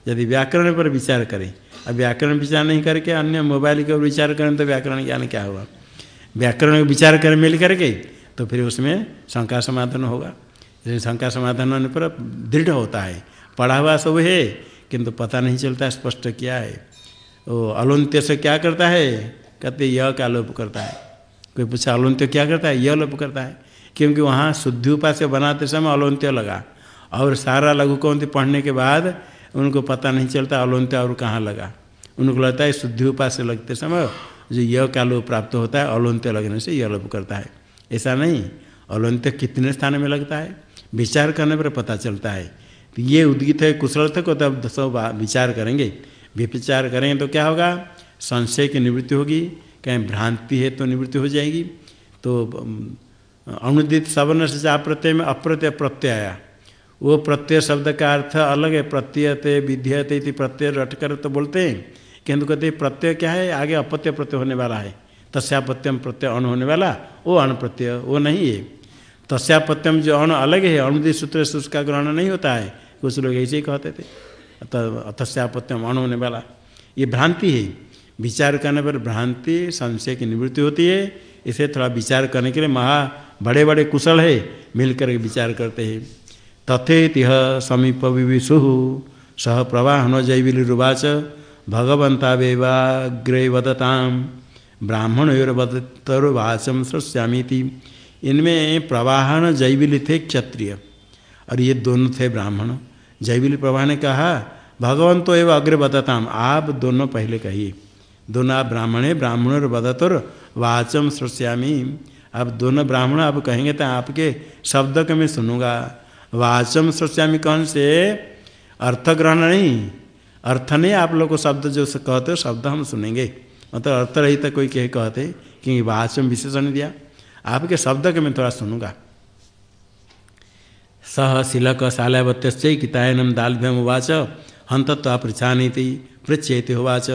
यदि व्याकरण पर विचार करें। अब व्याकरण विचार नहीं करके अन्य मोबाइल के ऊपर विचार करें तो व्याकरण ज्ञान क्या होगा? व्याकरण विचार करें मिल करके तो फिर उसमें शंका समाधान होगा। शंका समाधान होने पर दृढ़ होता है। पढ़ा हुआ सब है, किंतु पता नहीं चलता, स्पष्ट क्या है। वो अलोन्त्य से क्या करता है? कहते य का लोप करता है। कोई पूछा अलोन्त्य क्या करता है? यह लोप करता है। क्योंकि वहाँ शुद्धि उपास बनाते समय अलोन्त्य लगा। और सारा लघु कौंती पढ़ने के बाद उनको पता नहीं चलता अलोन्त्य और कहाँ लगा। उनको लगता है शुद्धि उपास लगते समय जो यह का लोप प्राप्त होता है अलोन्त्य लगने से यह लोप करता है। ऐसा नहीं। अलोन्त्य कितने स्थान में लगता है? विचार करने पर पता चलता है। तो ये उद्गित है कुशलता को, तब सब विचार करेंगे। विचार करेंगे तो क्या होगा? संशय की निवृत्ति होगी। कहीं भ्रांति है तो निवृत्ति हो जाएगी। तो अनुदित सवर्ण से जा प्रत्यय में अप्रत्यय प्रत्यय आया। वो प्रत्यय शब्द का अर्थ अलग है। प्रत्ययते विध्यते इति प्रत्यय रटकर तो बोलते हैं। किंतु कहते प्रत्यय क्या है? आगे अपत्य प्रत्यय होने वाला है। तस्यापत्यम प्रत्यय अण होने वाला, वो अण प्रत्यय, वो नहीं है। तस्यापत्यम जो अण अलग है, अनुदित सूत्र से उसका ग्रहण नहीं होता है। कुछ लोग ऐसे ही कहते थे। तस्यापत्यम अण होने वाला। ये भ्रांति है। विचार करने पर भ्रांति, संशय की निवृत्ति होती है। इसे थोड़ा विचार करने के लिए महा बड़े बड़े कुशल है, मिलकर विचार करते हैं। तथेतिह समीप विविशु, सह प्रवाहन जैविलिवाच भगवंतावेवाग्रे वदताम ब्राह्मण ब्राह्मणोर्वदतरुवाचम श्रस्यामीति इनमें प्रवाहन जैविली थे क्षत्रिय। और ये दोनों थे ब्राह्मण। जैविली प्रभा ने कहा, भगवान तो एवं अग्र बदताम आप दोनों पहले कहिए। दोनों आप ब्राह्मण है ब्राह्मण और बदतर वाचम श्रस्यामी आप दोनों ब्राह्मण आप कहेंगे तो आपके शब्द को मैं सुनूँगा। वाचम श्रस्यामी कौन से? अर्थ ग्रहण नहीं। अर्थ नहीं, आप लोग को शब्द जो कहते हो, शब्द हम सुनेंगे। मतलब अर्थ रही तो कोई कहे कहते क्योंकि वाचम विशेषण दिया। आपके शब्द के मैं थोड़ा सुनूँगा। सह शिलक शालावत्यश्चैकितायनम दालभ्यम उवाच हंतत्व पृछानीति पृच्छेति उवाच।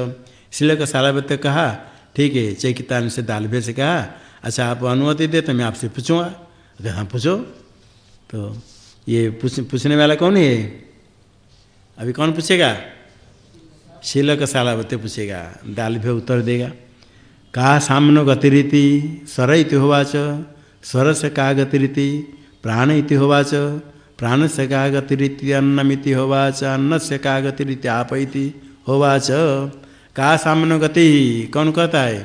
शिलक शालावत्य कहा, ठीक है चैकितान से दालभ्य से कहा अच्छा आप अनुमति दे तो मैं आपसे पूछूँगा। अगर हाँ पूछो। तो ये पूछ, पूछने वाला कौन है? अभी कौन पूछेगा? शिलक शालावत्य पूछेगा, दालभ्य उत्तर देगा। का सामनो गतिरीति स्वर इति होवाच स्वर से का गतिरीति प्राण इति होवाच प्राण से का गतिरीति अन्नमिति होवाच अन्न से का गतिरीति आप इति होवाच। का सामन गति? कौन कहता है?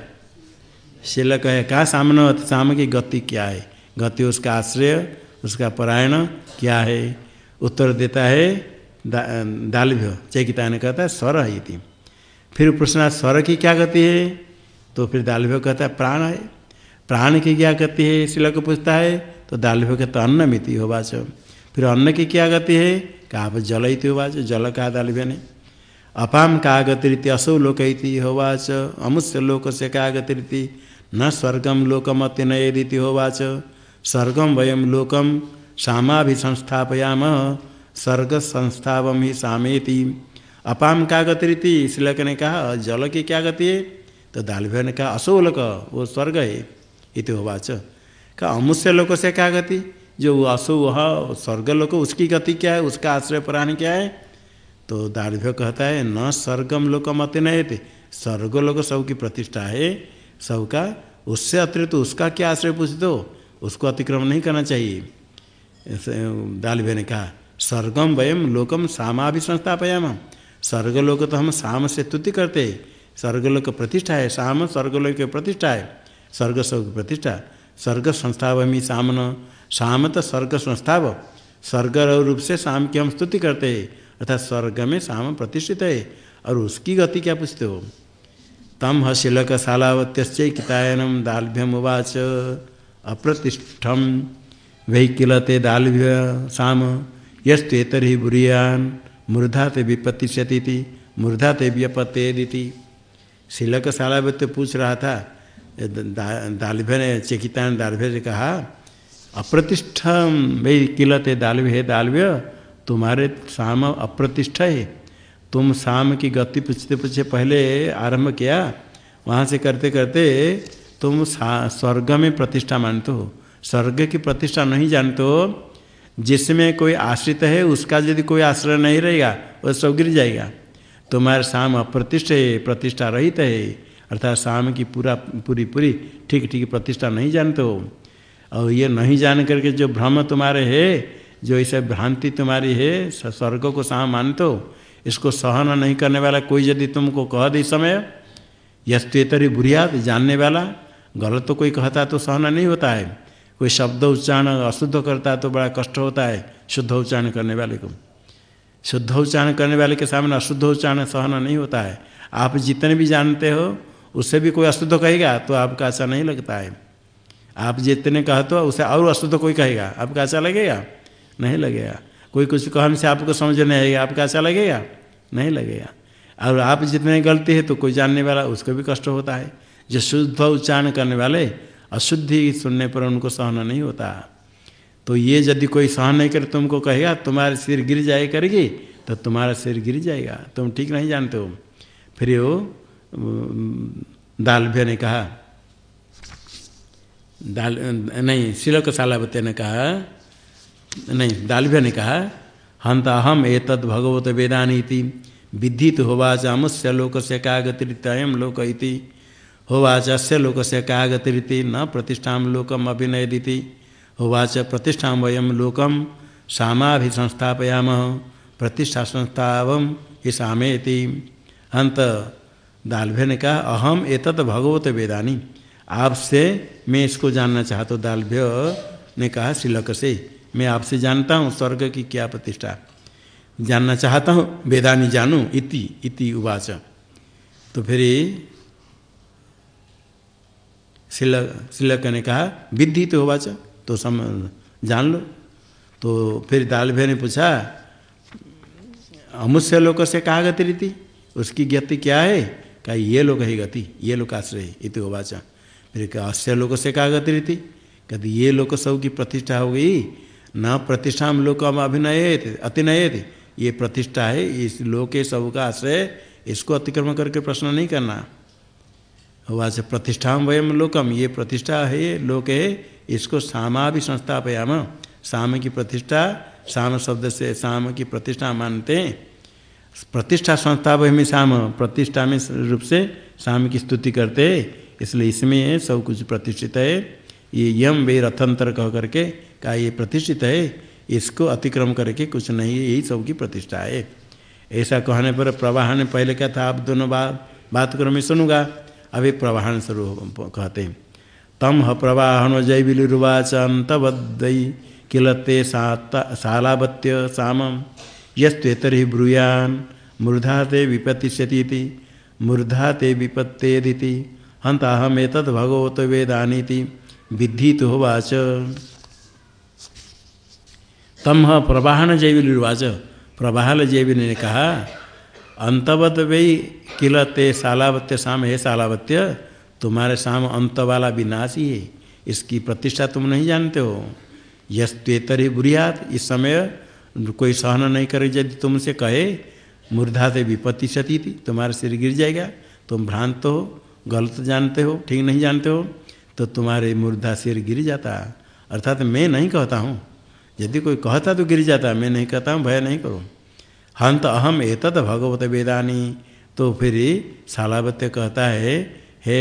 शिलक है का सामन साम की गति क्या है? गति उसका आश्रय, उसका परायण क्या है? उत्तर देता है दालभ्य। चैकिता ने कहता है, स्वर है थी फिर प्रश्न, स्वर की क्या गति है? तो फिर दालभ्य कहता है, प्राण है। प्राण की क्या गति है? शिलक पूछता है तो दालभ्य कहता अन्न मिति होवाच। फिर अन्न की क्या गति है? कहा जल इति होवाच जल कहा दालभ्य ने अपाम का गतिरिति असौ लोक होवाच। अमुष्य लोक से का गतिरिति न स्वर्गम लोकम अत्यनयदिति होवाच। स्वर्गम वयम लोकम सामाभिसंस्थापयाम। स्वर्ग संस्थावम ही सामेति। अपाम का गतिरिति श्रीलक ने कहा, जल की क्या गति है? तो दालभ्य ने कहा असोलक वो स्वर्ग है। इति होवाच। कहा अमुष्य लोक से क्या गति? जो असो वह स्वर्गलोक उसकी गति क्या है, उसका आश्रय प्राणी क्या है? तो दार्भ्य कहता है, न स्वर्गम लोकम अतिनय थे स्वर्गलोक सब की प्रतिष्ठा है, सबका, उससे अतिरिक्त तो उसका क्या आश्रय पूछ दो उसको अतिक्रमण नहीं करना चाहिए। दालभ्य ने कहा, स्वर्गम वयम लोकम सामा भी संस्थापयाम स्वर्गलोक तो हम साम से तुति करते स्वर्गलोक प्रतिष्ठा है, साम स्वर्गलोक की प्रतिष्ठा है। स्वर्ग सब प्रतिष्ठा, स्वर्ग संस्थावमी सामन। साम तो स्वर्ग संस्थाव। स्वर्ग रूप से शाम की हम स्तुति करते हैं, अर्थात स्वर्ग में साम प्रतिष्ठित है, और उसकी गति क्या पूछते हो? तम हशिलक शालावत्यश्चैकितायनम दालभ्यम उवाच, अप्रतिष्ठम। किलते दालभ्य साम यस्तेतरी बुरियान मूर्धा ते विपतिष्यति मूर्धा ते व्यपतेदिति। शिलक शालावत्य पूछ रहा था दालभ्य ने, चेकितान दालभ्य से कहा अप्रतिष्ठम वही है दालव्य है दालव्य, तुम्हारे साम अप्रतिष्ठा है। तुम शाम की गति पूछते पूछते पहले आरंभ किया, वहाँ से करते करते तुम स्वर्ग में प्रतिष्ठा मानते हो। स्वर्ग की प्रतिष्ठा नहीं जानते हो, जिसमें कोई आश्रित है, उसका यदि कोई आश्रय नहीं रहेगा, वह सब गिर जाएगा। तुम्हारे शाम अप्रतिष्ठ है, प्रतिष्ठा रहित है, अर्थात शाम की पूरा, पूरी पूरी, ठीक ठीक प्रतिष्ठा नहीं जानते हो। और ये नहीं जान करके जो भ्रम तुम्हारे है, जो ऐसे भ्रांति तुम्हारी है स्वर्ग को शाम मानते हो इसको सहन नहीं करने वाला कोई यदि तुमको कह दे समय यस्तेतरी बुरियात जानने वाला, गलत तो कोई कहता तो सहना नहीं होता है। कोई शब्द उच्चारण अशुद्ध करता है तो बड़ा कष्ट होता है, शुद्ध उच्चारण करने वाले को। शुद्ध उच्चारण करने वाले के सामने अशुद्ध उच्चारण सहना नहीं होता है। आप जितने भी जानते हो उससे भी कोई अशुद्ध कहेगा तो आपका अच्छा नहीं लगता है। आप जितने कहते हो उसे और अशुद्ध कोई कहेगा। आपका अच्छा लगेगा? नहीं लगेगा। कोई कुछ कहने से आपको समझ नहीं आएगा। आपका अच्छा लगेगा? नहीं लगेगा। और आप जितने गलती है तो कोई जानने वाला उसको भी कष्ट होता है। जो शुद्ध उच्चारण करने वाले अशुद्धि सुनने पर उनको सहन नहीं होता। तो ये यदि कोई सहन नहीं करे तुमको कहेगा, तुम्हारे सिर गिर जाए करेगी तो तुम्हारा सिर गिर जाएगा। तुम ठीक नहीं जानते हो। फिर वो दालभ्य ने कहा दाल, नहीं शिलक शालावत्य ने कहा, नहीं, दालभ्य ने कहा हंत अहम एतद भगवत वेदानीति, विद्धित होवाच अमुष्य लोक से का गतिरितम लोक इति। होवाच अस्य लोक से का गतिरिति न प्रतिष्ठा लोकम अभिनयदिति। होवाच प्रतिष्ठा वयम लोकम सामाभिसंस्थापयाम, प्रतिष्ठा संस्थाव ही सामेति। दालभ्य ने कहा, अहम एतद भगवत वेदानी, आपसे मैं इसको जानना चाहता हूँ, दालभ्य ने कहा, श्रीलक से, मैं आपसे जानता हूँ स्वर्ग की क्या प्रतिष्ठा। जानना चाहता हूँ, वेदानी जानू, इति इति उवाच। तो फिर शिलक ने कहा विद्धि तो उवाच तो सम, जान लो। तो फिर दालभ्य ने पूछा, अमुष्य लोक से कहा गति रीति? उसकी गति क्या है? कहा, ये लोग है गति, ये लोग आश्रय, इति उवाच। फिर अश्य लोक से कहा, गति रीति? कहते, ये लोक सब की प्रतिष्ठा हो गई। न प्रतिष्ठा हम लोग हम अभिनय अतिनय थे ये प्रतिष्ठा है, इस लोके सब का आश्रय, इसको अतिक्रमण करके प्रश्न नहीं करना। हुआ से प्रतिष्ठा वयम लोकम, ये प्रतिष्ठा है, ये लोक है, इसको सामा भी संस्थापयाम। साम की प्रतिष्ठा, साम शब्द से साम की प्रतिष्ठा मानते हैं। प्रतिष्ठा संस्था में साम, प्रतिष्ठा में रूप से साम की स्तुति करते इसलिए इसमें सब कुछ प्रतिष्ठित है। ये यम वे रथंतर कह करके का ये प्रतिष्ठित है, इसको अतिक्रम करके कुछ नहीं है यही सबकी प्रतिष्ठा है। ऐसा कहने पर प्रवाहन पहले क्या था? आप दोनों बात बात करो, मैं सुनूँगा। अभी प्रवाहन स्वरूप कहते हैं। तम ह प्रवाहन जैविलिवाच अंतबद्दई किलते सालावत्य साम। सामम यस्वेतरी ब्रूयान मूर्धा ते विपतिष्यति मूर्धा ते विपत्तेदिति। हंताहम एतद भगवत वेदानीति विद्धि तो होवाच तम प्रवाहन जैविलिवाच प्रवाहल जैव ने कहा अंतवत वही किल ते सालावत्य साम है सालावत्य, तुम्हारे साम अंत वाला विनाशी है। इसकी प्रतिष्ठा तुम नहीं जानते हो। यस्वेतर बुरियात, इस समय कोई सहन नहीं करे यदि तुमसे कहे, मूर्धा से विपत्ति सती थी तुम्हारा सिर गिर जाएगा, तुम भ्रांत हो। गलत जानते हो, ठीक नहीं जानते हो तो तुम्हारे मूर्धा सिर गिर जाता। अर्थात मैं नहीं कहता हूँ। यदि कोई कहता तो गिर जाता, मैं नहीं कहता हूँ, भय नहीं करो। हंत अहम एतद भगवत वेदानी। तो फिर सालावत्य कहता है, हे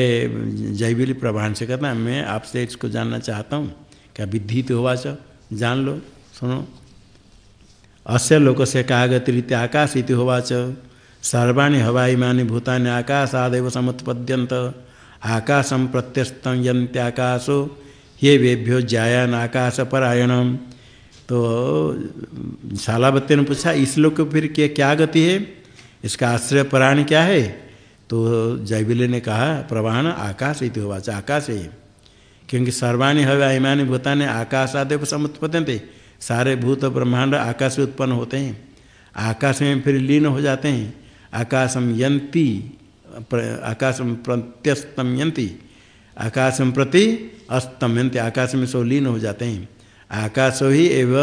जैविली प्रभान से कहता मैं आपसे इसको जानना चाहता हूँ। क्या विधि तो हुआ जान लो, सुनो। अस्य लोक से कागत कागतिरित आकाश इति होवाच सर्वाणी हवाईमानी भूतानि आकाशादेव समुत्पद्यंत आकाशम प्रत्यस्तयंत्याकाशो ये वेभ्यो जायान आकाश परायणम तो शालावत्य ने पूछा, इस लोक को फिर क्या क्या गति है? इसका आश्रय प्राण क्या है? तो जैविले ने कहा प्रवाहन आकाश इति होवाच आकाश है क्योंकि सर्वाणी हवाईमानी भूतानि आकाशादेव समुत्पद्यंते सारे भूत ब्रह्मांड आकाश से उत्पन्न होते हैं। आकाश में फिर लीन हो जाते हैं। आकाशम यंती आकाशम प्रत्यस्तम यंती आकाशम प्रति अस्तमयंती आकाश में सब लीन हो जाते हैं। आकाश ही एव,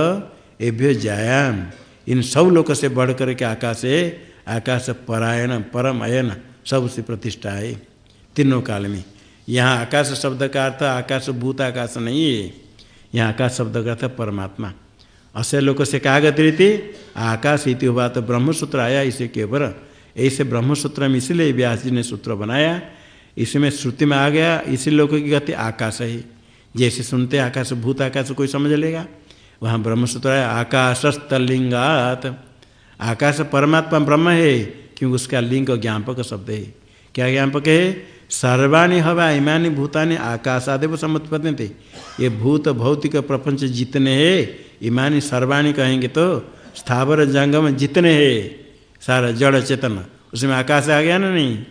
एभ्य जायाम। इन सब लोग से बढ़ कर के आकाश है आकाश परायण, परम अयन सबसे प्रतिष्ठा है। तीनों काल में। यहाँ आकाश शब्द का अर्थ, आकाश भूत आकाश नहीं है। यहाँ आकाश शब्द का अर्थ परमात्मा। अस्य लोक से क्या गति आकाश इति हुआ तो ब्रह्मसूत्र आया इसे केवल। ऐसे ब्रह्मसूत्र में इसलिए व्यास जी ने सूत्र बनाया। इसमें श्रुति में आ गया, इसी लोक की गति आकाश है। जैसे सुनते आकाश, भूत आकाश, कोई समझ लेगा? वहाँ ब्रह्मसूत्र है आकाशस्तलिंगात आकाश परमात्मा ब्रह्म है, क्योंकि उसका लिंग ज्ञापक शब्द है। क्या ज्ञापक है? सर्वाणी हवा, इमानी भूतानी आकाशादेव समुत्पन्न थे। ये भूत भौतिक प्रपंच जितने हैं, इमानी सर्वाणी कहेंगे तो स्थावर जंगम जितने हैं। सारा जड़ चेतन। उसमें आकाश आ गया ना नहीं?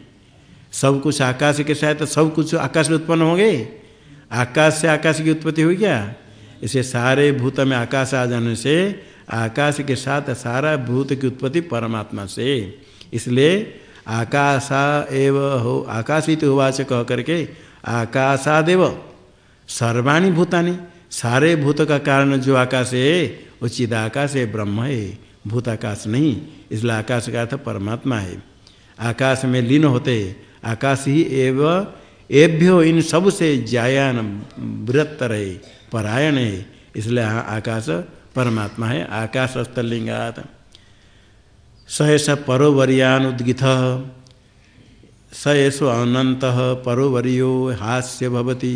सब कुछ आकाश के साथ सब कुछ आकाश में उत्पन्न होंगे। आकाश से आकाश की उत्पत्ति हुई क्या? इसे सारे भूत में आकाश आ जाने से, आकाश के साथ सारा भूत की उत्पत्ति परमात्मा से। इसलिए आकाशा एव हो, आकाशित से कह करके आकाशादेव सर्वाणी भूतानी, सारे भूत का कारण जो आकाश है, वो चिदाकाश है, ब्रह्म है। भूताकाश नहीं इसलिए आकाश का अर्थ परमात्मा है। आकाश में लीन होते आकाश ही एव, एभ्यो इन सबसे जायान बृहत्तर है परायण है। इसलिए आकाश परमात्मा है। आकाश स्थलिंगात स एस परोवर्यान उद्गित। स एसो अनंत परोवर्यो हास्य भवति।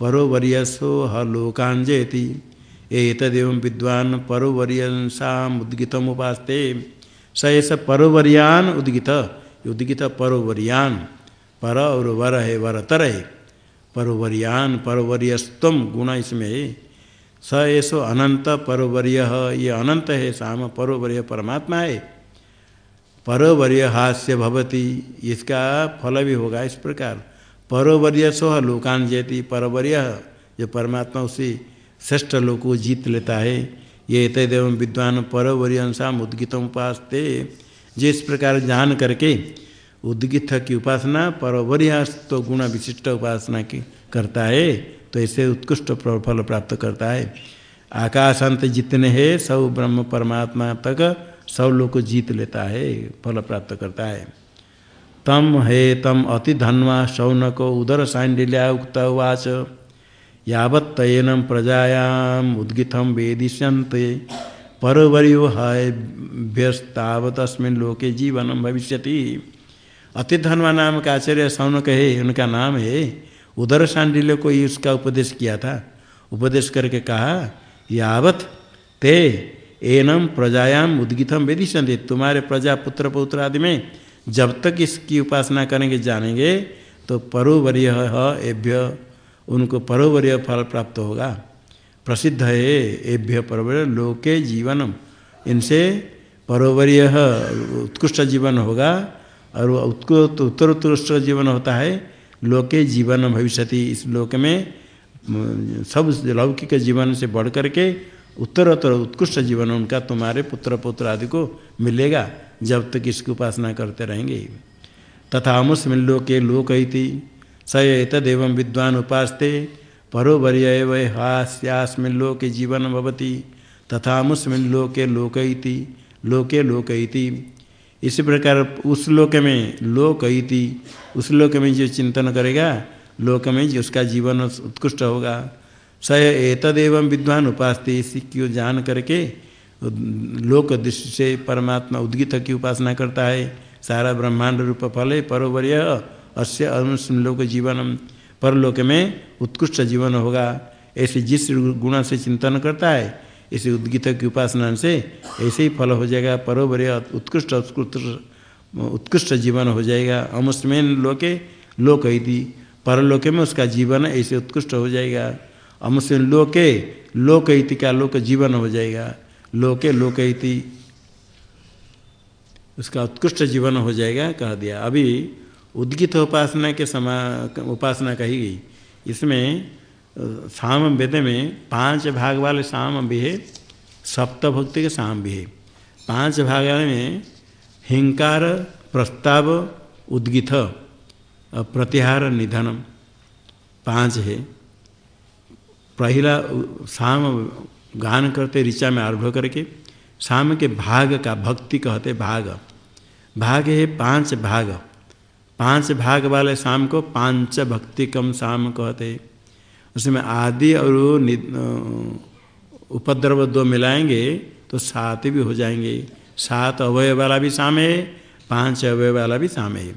परोवर्यसो ह लोकांजेति एतदेव विद्वान उपास्ते स ऐसा परोवर्यान उद्गित। उद्गित परोवरियान। पर और वर है वरतर है। परोवरियान परोवर्यस्तम गुण इसमें। है स ऐसो अनंत परोवर्य। ये अनंत है, साम परोवर्य परमात्मा है। परोवर्य हास्य भवती। इसका फल भी होगा इस प्रकार। परोवर्य सो लोकान जयती। परोवर्य, जो परमात्मा उसी श्रेष्ठ लोग को जीत लेता है। ये तदेव विद्वान परवरियंसा उद्गित उपासते। जिस प्रकार जान करके उद्गित की उपासना परवरियास तो गुण विशिष्ट उपासना की करता है तो ऐसे उत्कृष्ट फल प्राप्त करता है। आकाशांत जितने हैं, सब ब्रह्म परमात्मा तक सब लोग को जीत लेता है, फल प्राप्त करता है। तम हे तम अति धन्वा, शौनक उदर सांडिल्या उक्त उवाच। यावत्तन प्रजायाम उद्गितम वेदिष्यंते परवर्यो हाभ्यस्तावतस्मिन लोके जीवनम भविष्यति। अति धनवा नाम का आचार्य सौन कहे, उनका नाम है, उदर सांडिल्य को ही उसका उपदेश किया था। उपदेश करके कहा, यावत ते एनम प्रजायाम उद्गितम वेदी संधि तुम्हारे प्रजा, पुत्र पुत्र आदि में जब तक इसकी उपासना करेंगे, जानेंगे तो परोवर्य एभ्य उनको परोवर्य फल प्राप्त होगा। प्रसिद्ध है एभ्य परोवर्य लोके जीवनम। इनसे परोवर्य उत्कृष्ट जीवन होगा और उत्कृष्ट जीवन होता है। लोके जीवन भविष्य इस लोक में, सब लौकिक जीवन से बढ़ करके उत्तरोत्तर उत्कृष्ट जीवन उनका तुम्हारे पुत्र पुत्र आदि को मिलेगा, जब तक इसकी उपासना करते रहेंगे। तथा मुस्मिन लोके लोक स एतदेव विद्वान उपासते परोवर्य वै हास्यास्मिन लोके जीवन भवती तथा मुस्मिन लोके लोक लोके लोक इसी प्रकार उस लोक में लोक उस लोक में जो चिंतन करेगा, लोक में जो उसका जीवन उत्कृष्ट होगा। स एतदेव विद्वान उपासते इसी क्यों जान करके लोक दृष्टि से परमात्मा उद्गित की उपासना करता है। सारा ब्रह्मांड रूप फल है परोवर्य अस्य अनुलोक जीवन परलोक में उत्कृष्ट जीवन होगा। ऐसे जिस गुण से चिंतन करता है, इसे उद्गित की उपासना से ऐसे ही फल हो जाएगा। परोवर्य उत्कृष्ट उत्कृष्ट उत्कृष्ट जीवन हो जाएगा। अमुस्मेन लोके, लोक यदि परलोक में उसका जीवन ऐसे उत्कृष्ट हो जाएगा। अमुस्मेन लोके, लोक का लोक जीवन हो जाएगा। लोके, लोक उसका उत्कृष्ट जीवन हो जाएगा, कह दिया। अभी उद्गित उपासना के समा, उपासना कही गई। इसमें साम वेद में पाँच भाग वाले साम भी है सप्तभक्ति के साम भी है पाँच भाग वाले में हिंकार, प्रस्ताव, उद्गित प्रतिहार, निधनम। पाँच है। पहला साम गान करते ऋचा में आरंभ करके शाम के भाग का भक्ति कहते भाग। भाग है पाँच भाग। पाँच भाग वाले शाम को पाँच भक्ति कम शाम कहते उसमें आदि और उपद्रव दो मिलाएँगे तो सात भी हो जाएँगे। सात अवय वाला भी शाम है, पाँच अवय वाला भी शाम है।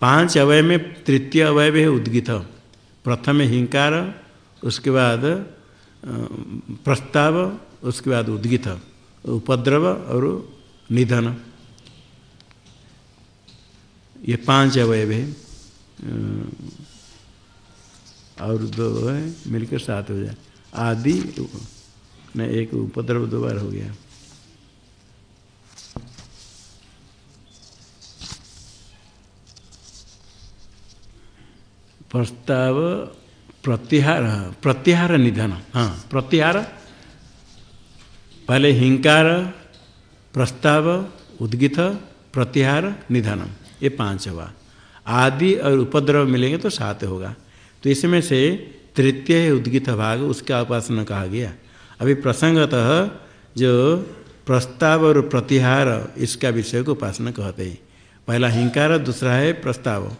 पाँच अवय में तृतीय अवय है उद्गित। प्रथम हिंकार, उसके बाद प्रस्ताव, उसके बाद उद्गित। उपद्रव और निधन। ये पाँच अवयव है और दो है, मिलकर सात हो जाए। आदि, न, एक उपद्रव दो बार हो गया। प्रस्ताव, प्रत्याहार प्रत्याहार निधन हाँ प्रत्याहार। पहले हिंकार, प्रस्ताव, उद्गित, प्रत्याहार निधनम ये पाँच हुआ आदि और उपद्रव मिलेंगे तो सात होगा। तो इसमें से तृतीय है उद्गित भाग, उसका उपासना कहा गया। अभी प्रसंगतः जो प्रस्ताव और प्रतिहार, इसका विषय को उपासना कहते हैं। पहला हिंकार, दूसरा है प्रस्ताव।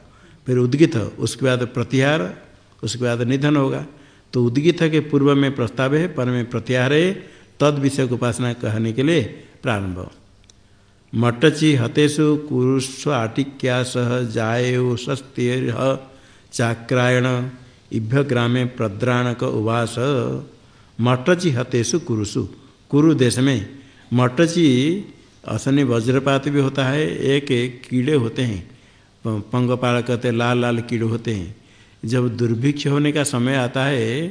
फिर उद्गित, उसके बाद प्रतिहार, उसके बाद निधन होगा। तो उद्गित के पूर्व में प्रस्ताव है, पर में प्रत्याहार है, तद विषय को उपासना कहने के लिए प्रारंभ। मटची हतेषु कुरुस्व आटिक्या सह जायो सस्तेर चाक्रायण इभ्य ग्रामे प्रद्राणक उवास। मटची हतेषु कुरुषु। कुरु देश में मटची असनी वज्रपात भी होता है, एक एक कीड़े होते हैं। पंगपाल कहते लाल लाल कीड़े होते हैं। जब दुर्भिक्ष होने का समय आता है,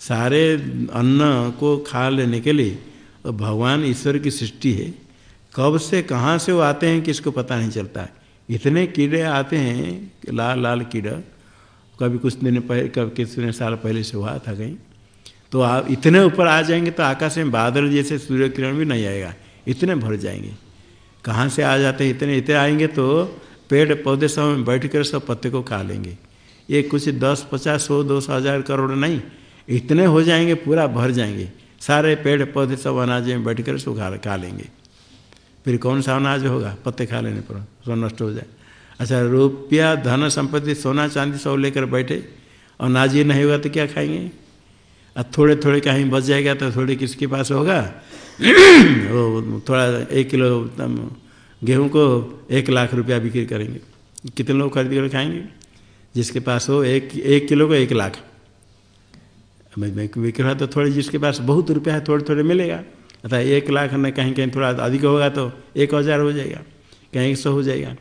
सारे अन्न को खा लेने के लिए भगवान ईश्वर की सृष्टि है। कब से, कहाँ से वो आते हैं किसको पता नहीं चलता इतने कीड़े आते हैं, लाल लाल कीड़ा, कभी कुछ दिन पहले कभी कितने साल पहले से हुआ था कहीं तो आप इतने ऊपर आ जाएँगे तो आकाश में बादल जैसे सूर्य किरण भी नहीं आएगा, इतने भर जाएँगे। कहाँ से आ जाते हैं, इतने इतने आएँगे तो पेड़ पौधे सब में बैठ कर सब पत्ते को खा लेंगे। ये कुछ दस, पचास, सौ, दो सौ, हज़ार करोड़ नहीं, इतने हो जाएँगे, पूरा भर जाएँगे। सारे पेड़ पौधे सब अनाज में बैठ कर खा खा लेंगे। फिर कौन सा अनाज होगा? पत्ते खा लेने पर सब नष्ट हो जाए। अच्छा रुपया धन संपत्ति सोना चांदी सब लेकर बैठे, अनाज ही नहीं होगा तो क्या खाएँगे? और थोड़े थोड़े कहीं बच जाएगा तो थोड़े किसके पास होगा? वो थोड़ा एक किलो गेहूँ को एक लाख रुपया बिक्री करेंगे। कितने लोग खरीद कर खाएँगे? जिसके पास हो एक एक किलो को एक लाख। विक्रय तो थोड़े जिसके पास बहुत रुपया है थोड़े थोड़े मिलेगा। अतः एक लाख में कहीं कहीं थोड़ा अधिक होगा तो एक हज़ार हो जाएगा, कहीं सौ हो जाएगा।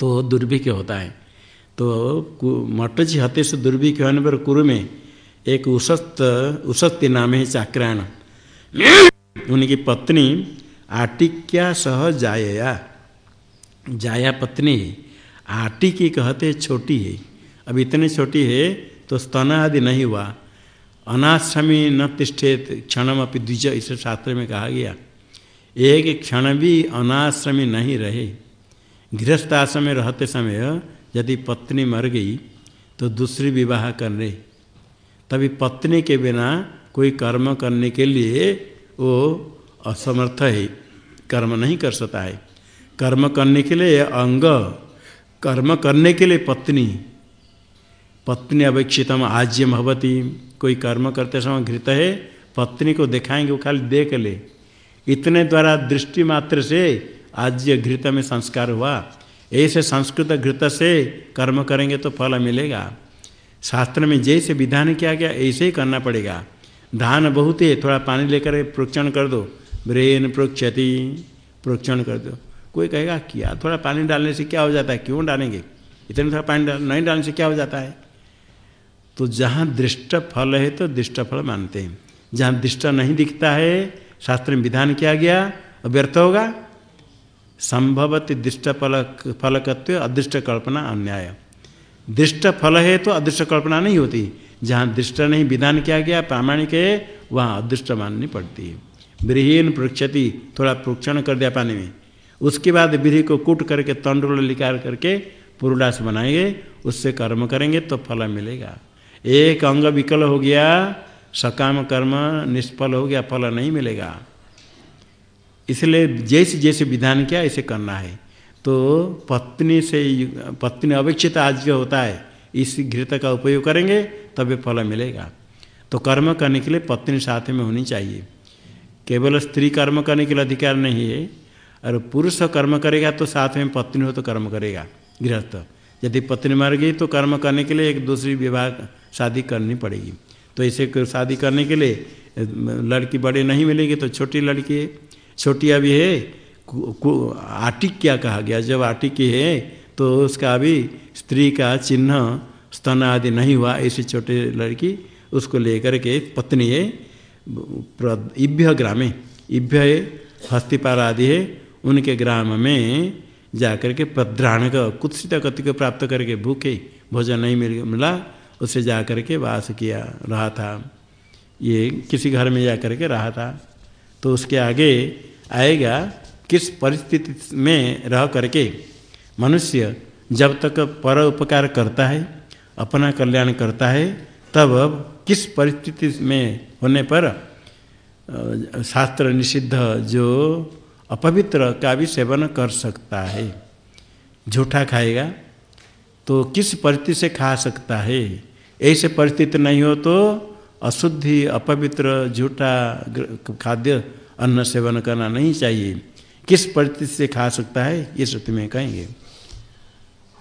तो दुर्भिक्ष होता है। तो मटजी हते से दुर्भिक्ष होने पर कुरु में एक उसत उसत्य नाम है चाक्रायण उनकी पत्नी आटिक्या सह जाया जाया पत्नी आटिकी कहते छोटी है। अब इतनी छोटी है तो स्तन आदि नहीं हुआ। अनाश्रमी न तिष्ठेत क्षणम अपनी द्विज इस शास्त्र में कहा गया। एक क्षण भी अनाश्रमी नहीं रहे। गृहस्थ आश्रम में रहते समय यदि पत्नी मर गई तो दूसरी विवाह कर रहे तभी पत्नी के बिना कोई कर्म करने के लिए वो असमर्थ है। कर्म नहीं कर सकता है। कर्म करने के लिए अंग, कर्म करने के लिए पत्नी। पत्नी अपेक्षितम आज्यम भवती। कोई कर्म करते समय घृत है, पत्नी को दिखाएँगे, वो खाली देख ले। इतने द्वारा दृष्टि मात्र से आज्य घृत में संस्कार हुआ। ऐसे संस्कृत घृत से कर्म करेंगे तो फल मिलेगा। शास्त्र में जैसे विधान किया गया, ऐसे ही करना पड़ेगा। धान बहुत है, थोड़ा पानी लेकर प्रोक्षण कर दो। ब्रेन प्रोक्षति, प्रोक्षण कर दो। कोई कहेगा, क्या? थोड़ा पानी डालने से क्या हो जाता है? क्यों डालेंगे? इतने थोड़ा पानी डाल, नहीं डालने से क्या हो जाता है? तो जहाँ दृष्ट फल है तो दृष्ट फल मानते हैं। जहाँ दृष्ट नहीं दिखता है, शास्त्र में विधान किया गया, व्यर्थ होगा। संभवती दृष्ट फल, फलकत्व, अदृष्ट कल्पना अन्याय। दृष्ट फल है तो अदृष्ट कल्पना नहीं होती। जहाँ दृष्ट नहीं विधान किया गया, प्रामाणिक है, वहाँ अदृष्ट माननी पड़ती है। ब्रहीन पृक्षति थोड़ा प्रोक्षण कर दिया पानी में। उसके बाद विधि को कूट करके तंडुल निकाल करके पुरुडास बनाएँगे। उससे कर्म करेंगे तो फल मिलेगा। एक अंग विकल हो गया, सकाम कर्म निष्फल हो गया, फल नहीं मिलेगा। इसलिए जैसे जैसे विधान किया, ऐसे करना है। तो पत्नी से पत्नी अपेक्षित आज जो होता है, इस घृत का उपयोग करेंगे, तभी फल मिलेगा। तो कर्म करने के लिए पत्नी साथ में होनी चाहिए। केवल स्त्री कर्म करने के लिए अधिकार नहीं है। और पुरुष कर्म करेगा तो साथ में पत्नी हो तो कर्म करेगा, गृहस्थ। यदि पत्नी मर गई तो कर्म करने के लिए एक दूसरी विवाह शादी करनी पड़ेगी। तो ऐसे शादी करने के लिए लड़की बड़े नहीं मिलेगी तो छोटी लड़की है। छोटी अभी है आटिक क्या कहा गया? जब आटिकी है तो उसका अभी स्त्री का चिन्ह, स्तन आदि नहीं हुआ, ऐसी छोटी लड़की उसको लेकर के पत्नी है इभ्य ग्रामे, इभ्य है हस्तिपाल आदि है, उनके ग्राम में जाकर के प्रद्राण का कुत्सित गति को प्राप्त करके भूखे भोजन नहीं मिल, मिला उसे जा कर के वास किया, रहा था। ये किसी घर में जा कर के रहा था। तो उसके आगे आएगा, किस परिस्थिति में रह करके मनुष्य जब तक पर उपकार करता है, अपना कल्याण करता है, तब किस परिस्थिति में होने पर शास्त्र निषिद्ध जो अपवित्र का भी सेवन कर सकता है, झूठा खाएगा तो किस परिस्थिति से खा सकता है? ऐसे परिस्थिति नहीं हो तो अशुद्धि, अपवित्र, झूठा खाद्य अन्न सेवन करना नहीं चाहिए। किस परिस्थिति से खा सकता है, ये श्रुति में कहेंगे।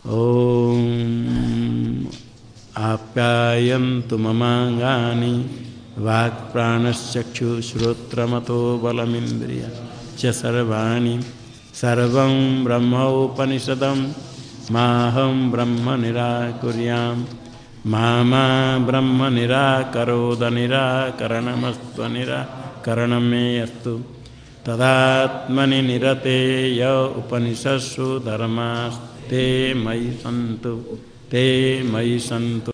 ओम वाक् प्राणश्चक्षुश्रोत्रमतो बलमिन्द्रिय च सर्वाणि सर्वं ब्रह्मोपनिषदं माहं ब्रह्म निराकुर्याम्। मामा ब्रह्म निराकरोद निराकरणमस्व निराकरण मे अस्तु तदात्मनि निरते य उपनिषत्सु धर्मास्ते मयि सन्तु। ते मयि सन्तु।